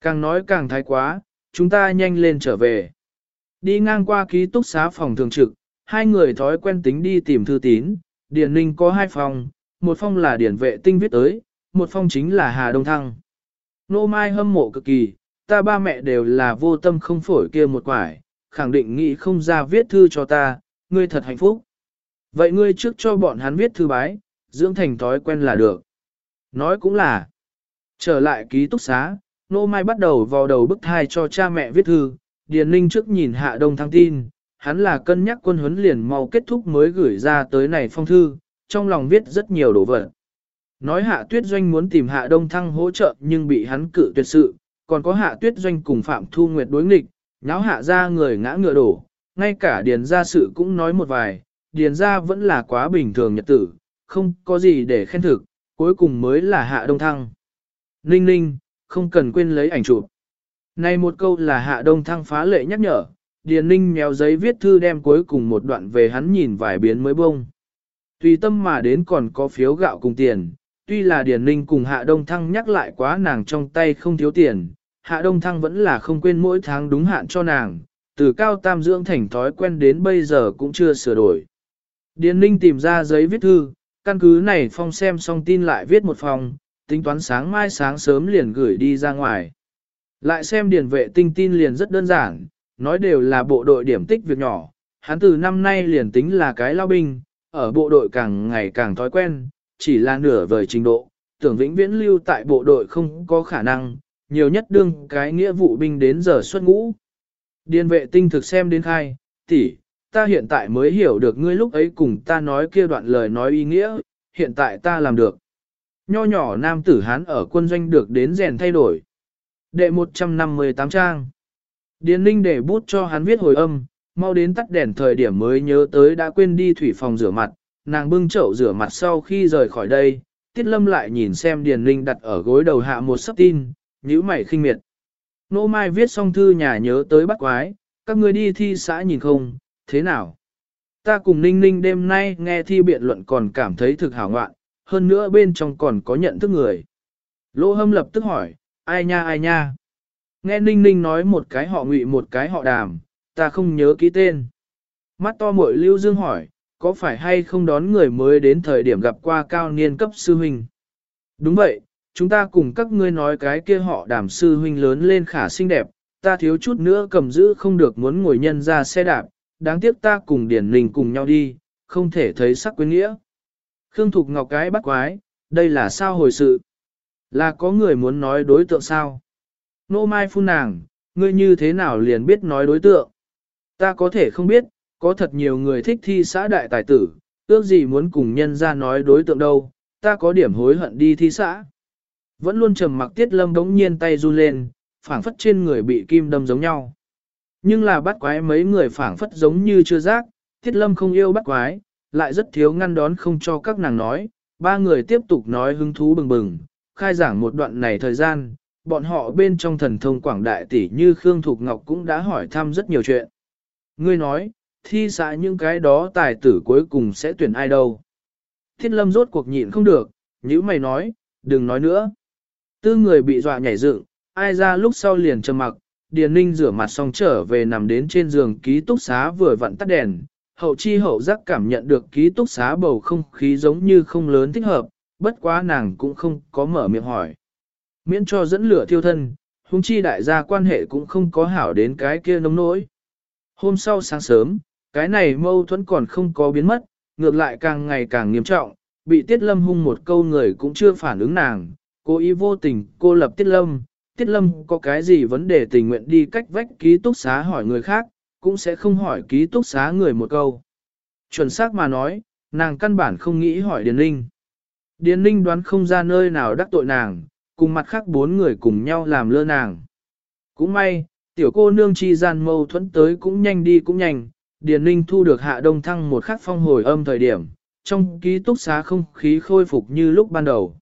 Càng nói càng thái quá, chúng ta nhanh lên trở về. Đi ngang qua ký túc xá phòng thường trực, hai người thói quen tính đi tìm thư tín, điền ninh có hai phòng, một phòng là Điền vệ tinh viết tới, một phòng chính là Hà Đông Thăng. Nô Mai hâm mộ cực kỳ, ta ba mẹ đều là vô tâm không phổi kia một quải, khẳng định nghĩ không ra viết thư cho ta, ngươi thật hạnh phúc. Vậy ngươi trước cho bọn hắn viết thư bái, dưỡng thành thói quen là được. Nói cũng là, trở lại ký túc xá, Nô Mai bắt đầu vào đầu bức thai cho cha mẹ viết thư, Điền Ninh trước nhìn Hạ Đông Thăng tin, hắn là cân nhắc quân huấn liền mau kết thúc mới gửi ra tới này phong thư, trong lòng viết rất nhiều đồ vật. Nói Hạ Tuyết Doanh muốn tìm Hạ Đông Thăng hỗ trợ nhưng bị hắn cự tuyệt sự, còn có Hạ Tuyết Doanh cùng Phạm Thu Nguyệt đối nghịch, nháo hạ ra người ngã ngựa đổ, ngay cả Điền gia sự cũng nói một vài, Điền gia vẫn là quá bình thường nhật tử, không có gì để khen thực, cuối cùng mới là Hạ Đông Thăng. Ninh ninh, không cần quên lấy ảnh chụp. Này một câu là Hạ Đông Thăng phá lệ nhắc nhở, Điền Ninh méo giấy viết thư đem cuối cùng một đoạn về hắn nhìn vài biến mới bông. Tùy tâm mà đến còn có phiếu gạo cùng tiền, tuy là Điền Ninh cùng Hạ Đông Thăng nhắc lại quá nàng trong tay không thiếu tiền, Hạ Đông Thăng vẫn là không quên mỗi tháng đúng hạn cho nàng, từ cao tam dưỡng thành thói quen đến bây giờ cũng chưa sửa đổi. Điền Ninh tìm ra giấy viết thư, căn cứ này phong xem xong tin lại viết một phòng, tính toán sáng mai sáng sớm liền gửi đi ra ngoài. Lại xem điền vệ tinh tin liền rất đơn giản, nói đều là bộ đội điểm tích việc nhỏ, hắn từ năm nay liền tính là cái lao binh, ở bộ đội càng ngày càng thói quen, chỉ là nửa vời trình độ, tưởng vĩnh viễn lưu tại bộ đội không có khả năng, nhiều nhất đương cái nghĩa vụ binh đến giờ xuất ngũ. Điền vệ tinh thực xem đến khai, tỷ, ta hiện tại mới hiểu được ngươi lúc ấy cùng ta nói kia đoạn lời nói ý nghĩa, hiện tại ta làm được. Nho nhỏ nam tử hán ở quân doanh được đến rèn thay đổi. Đệ 158 trang. Điền ninh để bút cho hắn viết hồi âm, mau đến tắt đèn thời điểm mới nhớ tới đã quên đi thủy phòng rửa mặt, nàng bưng chậu rửa mặt sau khi rời khỏi đây, Tiết Lâm lại nhìn xem Điền Ninh đặt ở gối đầu hạ một sấp tin, nhíu mày khinh miệt. Nô Mai viết xong thư nhà nhớ tới bắt quái, các người đi thi xã nhìn không, thế nào? Ta cùng Ninh Ninh đêm nay nghe thi biện luận còn cảm thấy thực hảo ngoạn, hơn nữa bên trong còn có nhận thức người. Lỗ hâm lập tức hỏi, ai nha ai nha? Nghe Ninh Ninh nói một cái họ ngụy một cái họ đàm, ta không nhớ ký tên. Mắt to mội Lưu Dương hỏi, có phải hay không đón người mới đến thời điểm gặp qua cao niên cấp sư huynh? Đúng vậy, chúng ta cùng các ngươi nói cái kia họ đàm sư huynh lớn lên khả xinh đẹp, ta thiếu chút nữa cầm giữ không được muốn ngồi nhân ra xe đạp, đáng tiếc ta cùng Điển Ninh cùng nhau đi, không thể thấy sắc quyến nghĩa. Khương Thục Ngọc cái bắt quái, đây là sao hồi sự? Là có người muốn nói đối tượng sao? Nô Mai phun nàng, ngươi như thế nào liền biết nói đối tượng? Ta có thể không biết, có thật nhiều người thích thi xã đại tài tử, ước gì muốn cùng nhân ra nói đối tượng đâu, ta có điểm hối hận đi thi xã. Vẫn luôn trầm mặc tiết lâm đống nhiên tay run lên, phảng phất trên người bị kim đâm giống nhau. Nhưng là bắt quái mấy người phảng phất giống như chưa giác, tiết lâm không yêu bắt quái, lại rất thiếu ngăn đón không cho các nàng nói, ba người tiếp tục nói hứng thú bừng bừng, khai giảng một đoạn này thời gian, bọn họ bên trong thần thông quảng đại tỷ như Khương Thục Ngọc cũng đã hỏi thăm rất nhiều chuyện. Ngươi nói, thi xã những cái đó tài tử cuối cùng sẽ tuyển ai đâu. Thiết lâm rốt cuộc nhịn không được, như mày nói, đừng nói nữa. Tư người bị dọa nhảy dựng, ai ra lúc sau liền trầm mặc, Điền Ninh rửa mặt xong trở về nằm đến trên giường ký túc xá vừa vặn tắt đèn, hậu chi hậu giác cảm nhận được ký túc xá bầu không khí giống như không lớn thích hợp, bất quá nàng cũng không có mở miệng hỏi. Miễn cho dẫn lửa thiêu thân, huống chi đại gia quan hệ cũng không có hảo đến cái kia nông nỗi. Hôm sau sáng sớm, cái này mâu thuẫn còn không có biến mất, ngược lại càng ngày càng nghiêm trọng, bị Tiết Lâm hung một câu người cũng chưa phản ứng nàng, cố ý vô tình cô lập Tiết Lâm, Tiết Lâm có cái gì vấn đề tình nguyện đi cách vách ký túc xá hỏi người khác, cũng sẽ không hỏi ký túc xá người một câu. Chuẩn xác mà nói, nàng căn bản không nghĩ hỏi Điền Ninh. Điền Ninh đoán không ra nơi nào đắc tội nàng, cùng mặt khác bốn người cùng nhau làm lơ nàng. Cũng may, tiểu cô nương chi gian mâu thuẫn tới cũng nhanh đi cũng nhanh, Điền Ninh thu được hạ đông thăng một khắc phong hồi âm thời điểm, trong ký túc xá không khí khôi phục như lúc ban đầu.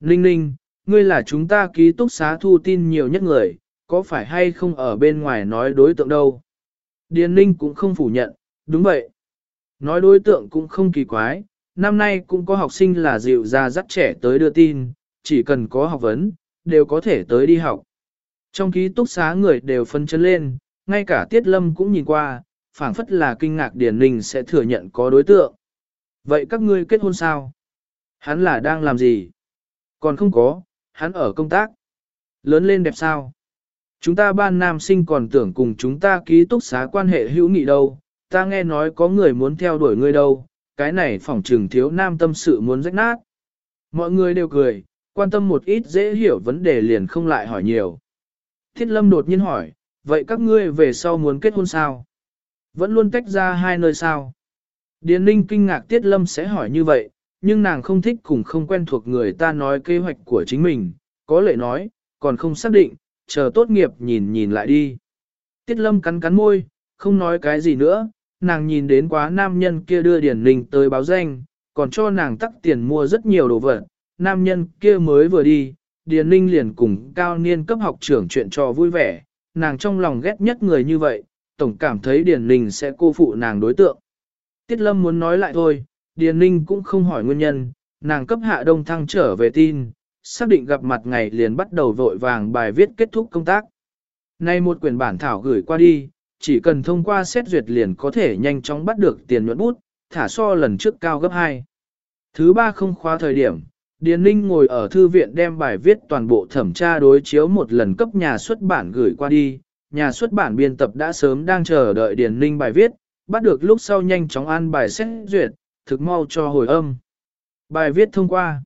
Ninh Ninh, ngươi là chúng ta ký túc xá thu tin nhiều nhất người, có phải hay không ở bên ngoài nói đối tượng đâu. Điền Ninh cũng không phủ nhận, đúng vậy. Nói đối tượng cũng không kỳ quái, năm nay cũng có học sinh là dịu ra dắt trẻ tới đưa tin, chỉ cần có học vấn, đều có thể tới đi học. Trong ký túc xá người đều phân chân lên, ngay cả Tiết Lâm cũng nhìn qua, phảng phất là kinh ngạc Điền Ninh sẽ thừa nhận có đối tượng. Vậy các ngươi kết hôn sao? Hắn là đang làm gì? Còn không có, hắn ở công tác. Lớn lên đẹp sao? Chúng ta ban nam sinh còn tưởng cùng chúng ta ký túc xá quan hệ hữu nghị đâu, ta nghe nói có người muốn theo đuổi ngươi đâu, cái này phỏng trừng thiếu nam tâm sự muốn rách nát. Mọi người đều cười, quan tâm một ít dễ hiểu vấn đề liền không lại hỏi nhiều. Thiết lâm đột nhiên hỏi, vậy các ngươi về sau muốn kết hôn sao? Vẫn luôn tách ra hai nơi sao? Điền ninh kinh ngạc Tiết lâm sẽ hỏi như vậy, nhưng nàng không thích cùng không quen thuộc người ta nói kế hoạch của chính mình, có lệ nói, còn không xác định, chờ tốt nghiệp nhìn nhìn lại đi. Tiết lâm cắn cắn môi, không nói cái gì nữa, nàng nhìn đến quá nam nhân kia đưa Điền Ninh tới báo danh, còn cho nàng tắc tiền mua rất nhiều đồ vật, nam nhân kia mới vừa đi, Điền Ninh liền cùng cao niên cấp học trưởng chuyện trò vui vẻ, nàng trong lòng ghét nhất người như vậy, tổng cảm thấy Điền Ninh sẽ cô phụ nàng đối tượng. Tiết Lâm muốn nói lại thôi, Điền Ninh cũng không hỏi nguyên nhân, nàng cấp hạ đông thăng trở về tin, xác định gặp mặt ngày liền bắt đầu vội vàng bài viết kết thúc công tác. Nay một quyển bản thảo gửi qua đi, chỉ cần thông qua xét duyệt liền có thể nhanh chóng bắt được tiền nhuận bút, thả so lần trước cao gấp 2. Thứ ba không khóa thời điểm, Điền Ninh ngồi ở thư viện đem bài viết toàn bộ thẩm tra đối chiếu một lần cấp nhà xuất bản gửi qua đi. Nhà xuất bản biên tập đã sớm đang chờ đợi Điền Ninh bài viết, bắt được lúc sau nhanh chóng ăn bài xét duyệt, thực mau cho hồi âm. Bài viết thông qua.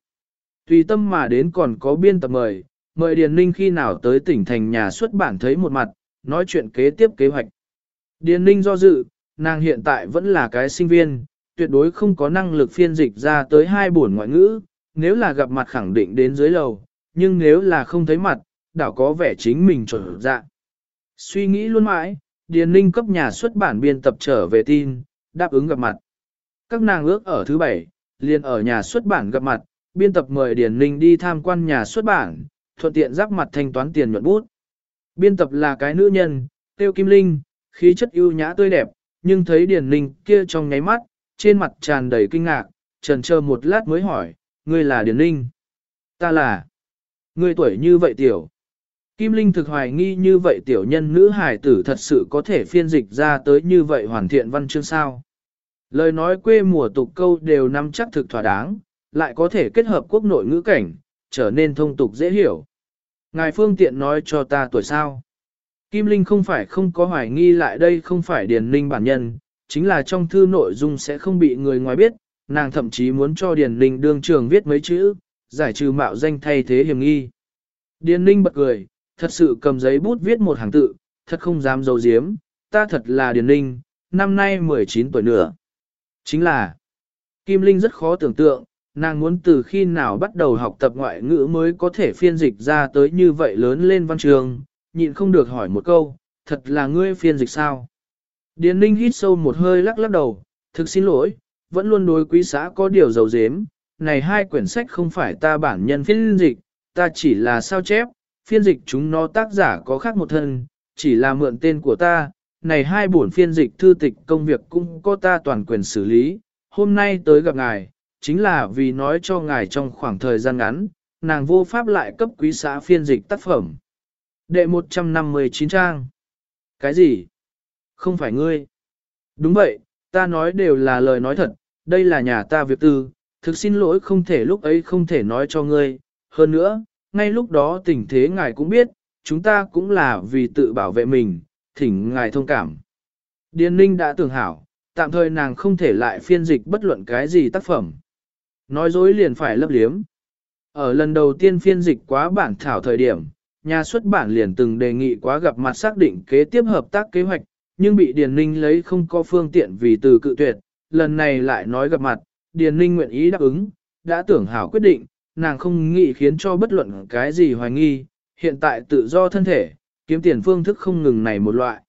Tùy tâm mà đến còn có biên tập mời, mời Điền Ninh khi nào tới tỉnh thành nhà xuất bản thấy một mặt, nói chuyện kế tiếp kế hoạch. Điền Ninh do dự, nàng hiện tại vẫn là cái sinh viên, tuyệt đối không có năng lực phiên dịch ra tới hai buồn ngoại ngữ, nếu là gặp mặt khẳng định đến dưới lầu, nhưng nếu là không thấy mặt, đảo có vẻ chính mình trở dạ. Suy nghĩ luôn mãi, Điền Ninh cấp nhà xuất bản biên tập trở về tin, đáp ứng gặp mặt. Các nàng ước ở thứ bảy, liền ở nhà xuất bản gặp mặt, biên tập mời Điền Ninh đi tham quan nhà xuất bản, thuận tiện giáp mặt thanh toán tiền nhuận bút. Biên tập là cái nữ nhân, tiêu Kim Linh, khí chất ưu nhã tươi đẹp, nhưng thấy Điền Ninh kia trong nháy mắt, trên mặt tràn đầy kinh ngạc, trần chờ một lát mới hỏi, ngươi là Điền Ninh. Ta là. Ngươi tuổi như vậy tiểu. Kim Linh thực hoài nghi như vậy tiểu nhân nữ hải tử thật sự có thể phiên dịch ra tới như vậy hoàn thiện văn chương sao. Lời nói quê mùa tục câu đều nắm chắc thực thỏa đáng, lại có thể kết hợp quốc nội ngữ cảnh, trở nên thông tục dễ hiểu. Ngài phương tiện nói cho ta tuổi sao. Kim Linh không phải không có hoài nghi lại đây không phải Điền Ninh bản nhân, chính là trong thư nội dung sẽ không bị người ngoài biết, nàng thậm chí muốn cho Điền Ninh đương trường viết mấy chữ, giải trừ mạo danh thay thế hiểm nghi. Điền Ninh bật cười, thật sự cầm giấy bút viết một hàng tự, thật không dám dấu diếm, ta thật là Điền Ninh, năm nay 19 tuổi nữa. Chính là, Kim Linh rất khó tưởng tượng, nàng muốn từ khi nào bắt đầu học tập ngoại ngữ mới có thể phiên dịch ra tới như vậy lớn lên văn trường, nhịn không được hỏi một câu, thật là ngươi phiên dịch sao? Điền Ninh hít sâu một hơi lắc lắc đầu, thực xin lỗi, vẫn luôn đối quý xã có điều dầu dếm, này hai quyển sách không phải ta bản nhân phiên dịch, ta chỉ là sao chép, phiên dịch chúng nó tác giả có khác một thân, chỉ là mượn tên của ta, này hai bổn phiên dịch thư tịch công việc cũng có ta toàn quyền xử lý, hôm nay tới gặp ngài, chính là vì nói cho ngài trong khoảng thời gian ngắn, nàng vô pháp lại cấp quý xã phiên dịch tác phẩm. Đệ 159 trang. Cái gì? Không phải ngươi. Đúng vậy, ta nói đều là lời nói thật, đây là nhà ta việc tư, thực xin lỗi không thể lúc ấy không thể nói cho ngươi. Hơn nữa, ngay lúc đó tình thế ngài cũng biết, chúng ta cũng là vì tự bảo vệ mình, thỉnh ngài thông cảm. Điền Ninh đã tưởng hảo, tạm thời nàng không thể lại phiên dịch bất luận cái gì tác phẩm. Nói dối liền phải lấp liếm. Ở lần đầu tiên phiên dịch quá bản thảo thời điểm, nhà xuất bản liền từng đề nghị quá gặp mặt xác định kế tiếp hợp tác kế hoạch, nhưng bị Điền Ninh lấy không có phương tiện vì từ cự tuyệt, lần này lại nói gặp mặt, Điền Ninh nguyện ý đáp ứng, đã tưởng hảo quyết định, nàng không nghĩ khiến cho bất luận cái gì hoài nghi, hiện tại tự do thân thể, kiếm tiền phương thức không ngừng này một loại.